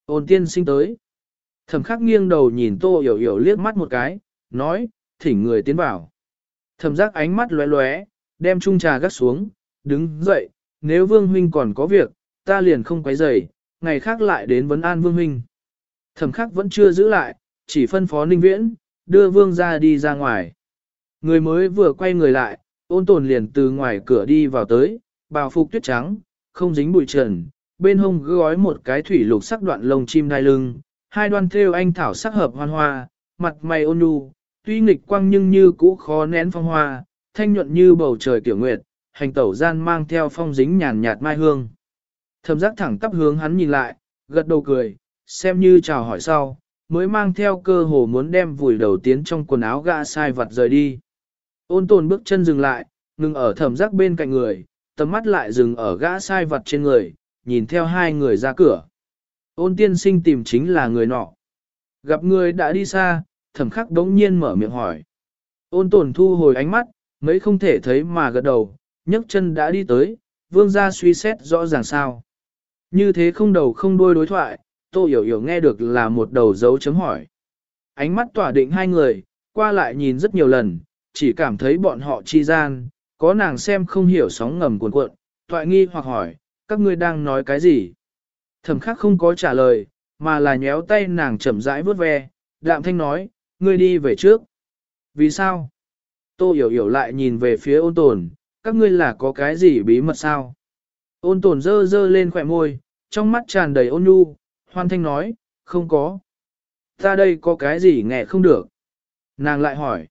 Ôn tiên sinh tới. Thẩm khắc nghiêng đầu nhìn tô hiểu hiểu liếc mắt một cái, nói, thỉnh người tiến vào. Thẩm giác ánh mắt lóe lóe, đem chung trà gắt xuống, đứng dậy, nếu vương huynh còn có việc, ta liền không quấy rầy, ngày khác lại đến vấn an vương huynh. Thẩm khắc vẫn chưa giữ lại, chỉ phân phó ninh viễn, đưa vương ra đi ra ngoài. Người mới vừa quay người lại, ôn tồn liền từ ngoài cửa đi vào tới, bào phục tuyết trắng, không dính bụi trần, bên hông gói một cái thủy lục sắc đoạn lông chim đai lưng, hai đoan thêu anh thảo sắc hợp hoan hoa, mặt mày ôn nhu, tuy nghịch quang nhưng như cũ khó nén phong hoa, thanh nhuận như bầu trời tiểu nguyệt, hành tẩu gian mang theo phong dính nhàn nhạt mai hương. Thẩm giác thẳng tắp hướng hắn nhìn lại, gật đầu cười, xem như chào hỏi sau, mới mang theo cơ hồ muốn đem vùi đầu tiến trong quần áo gã sai vặt rời đi. Ôn tồn bước chân dừng lại, ngừng ở thẩm giác bên cạnh người, tầm mắt lại dừng ở gã sai vật trên người, nhìn theo hai người ra cửa. Ôn tiên sinh tìm chính là người nọ. Gặp người đã đi xa, thẩm khắc đống nhiên mở miệng hỏi. Ôn tồn thu hồi ánh mắt, mấy không thể thấy mà gật đầu, nhấc chân đã đi tới, vương gia suy xét rõ ràng sao. Như thế không đầu không đuôi đối thoại, tô hiểu hiểu nghe được là một đầu dấu chấm hỏi. Ánh mắt tỏa định hai người, qua lại nhìn rất nhiều lần, chỉ cảm thấy bọn họ chi gian, có nàng xem không hiểu sóng ngầm cuộn cuộn, toại nghi hoặc hỏi, các ngươi đang nói cái gì? Thẩm khắc không có trả lời, mà là nhéo tay nàng chậm rãi vớt ve, đạm thanh nói, ngươi đi về trước. Vì sao? Tô hiểu hiểu lại nhìn về phía ôn tồn, các ngươi là có cái gì bí mật sao? Ôn tồn dơ dơ lên khỏe môi, trong mắt tràn đầy ôn nhu, hoan thanh nói, không có. Ta đây có cái gì nghe không được. Nàng lại hỏi.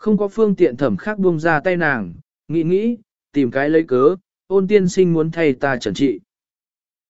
Không có phương tiện thẩm khác buông ra tay nàng, nghĩ nghĩ, tìm cái lấy cớ, ôn tiên sinh muốn thay ta trần trị.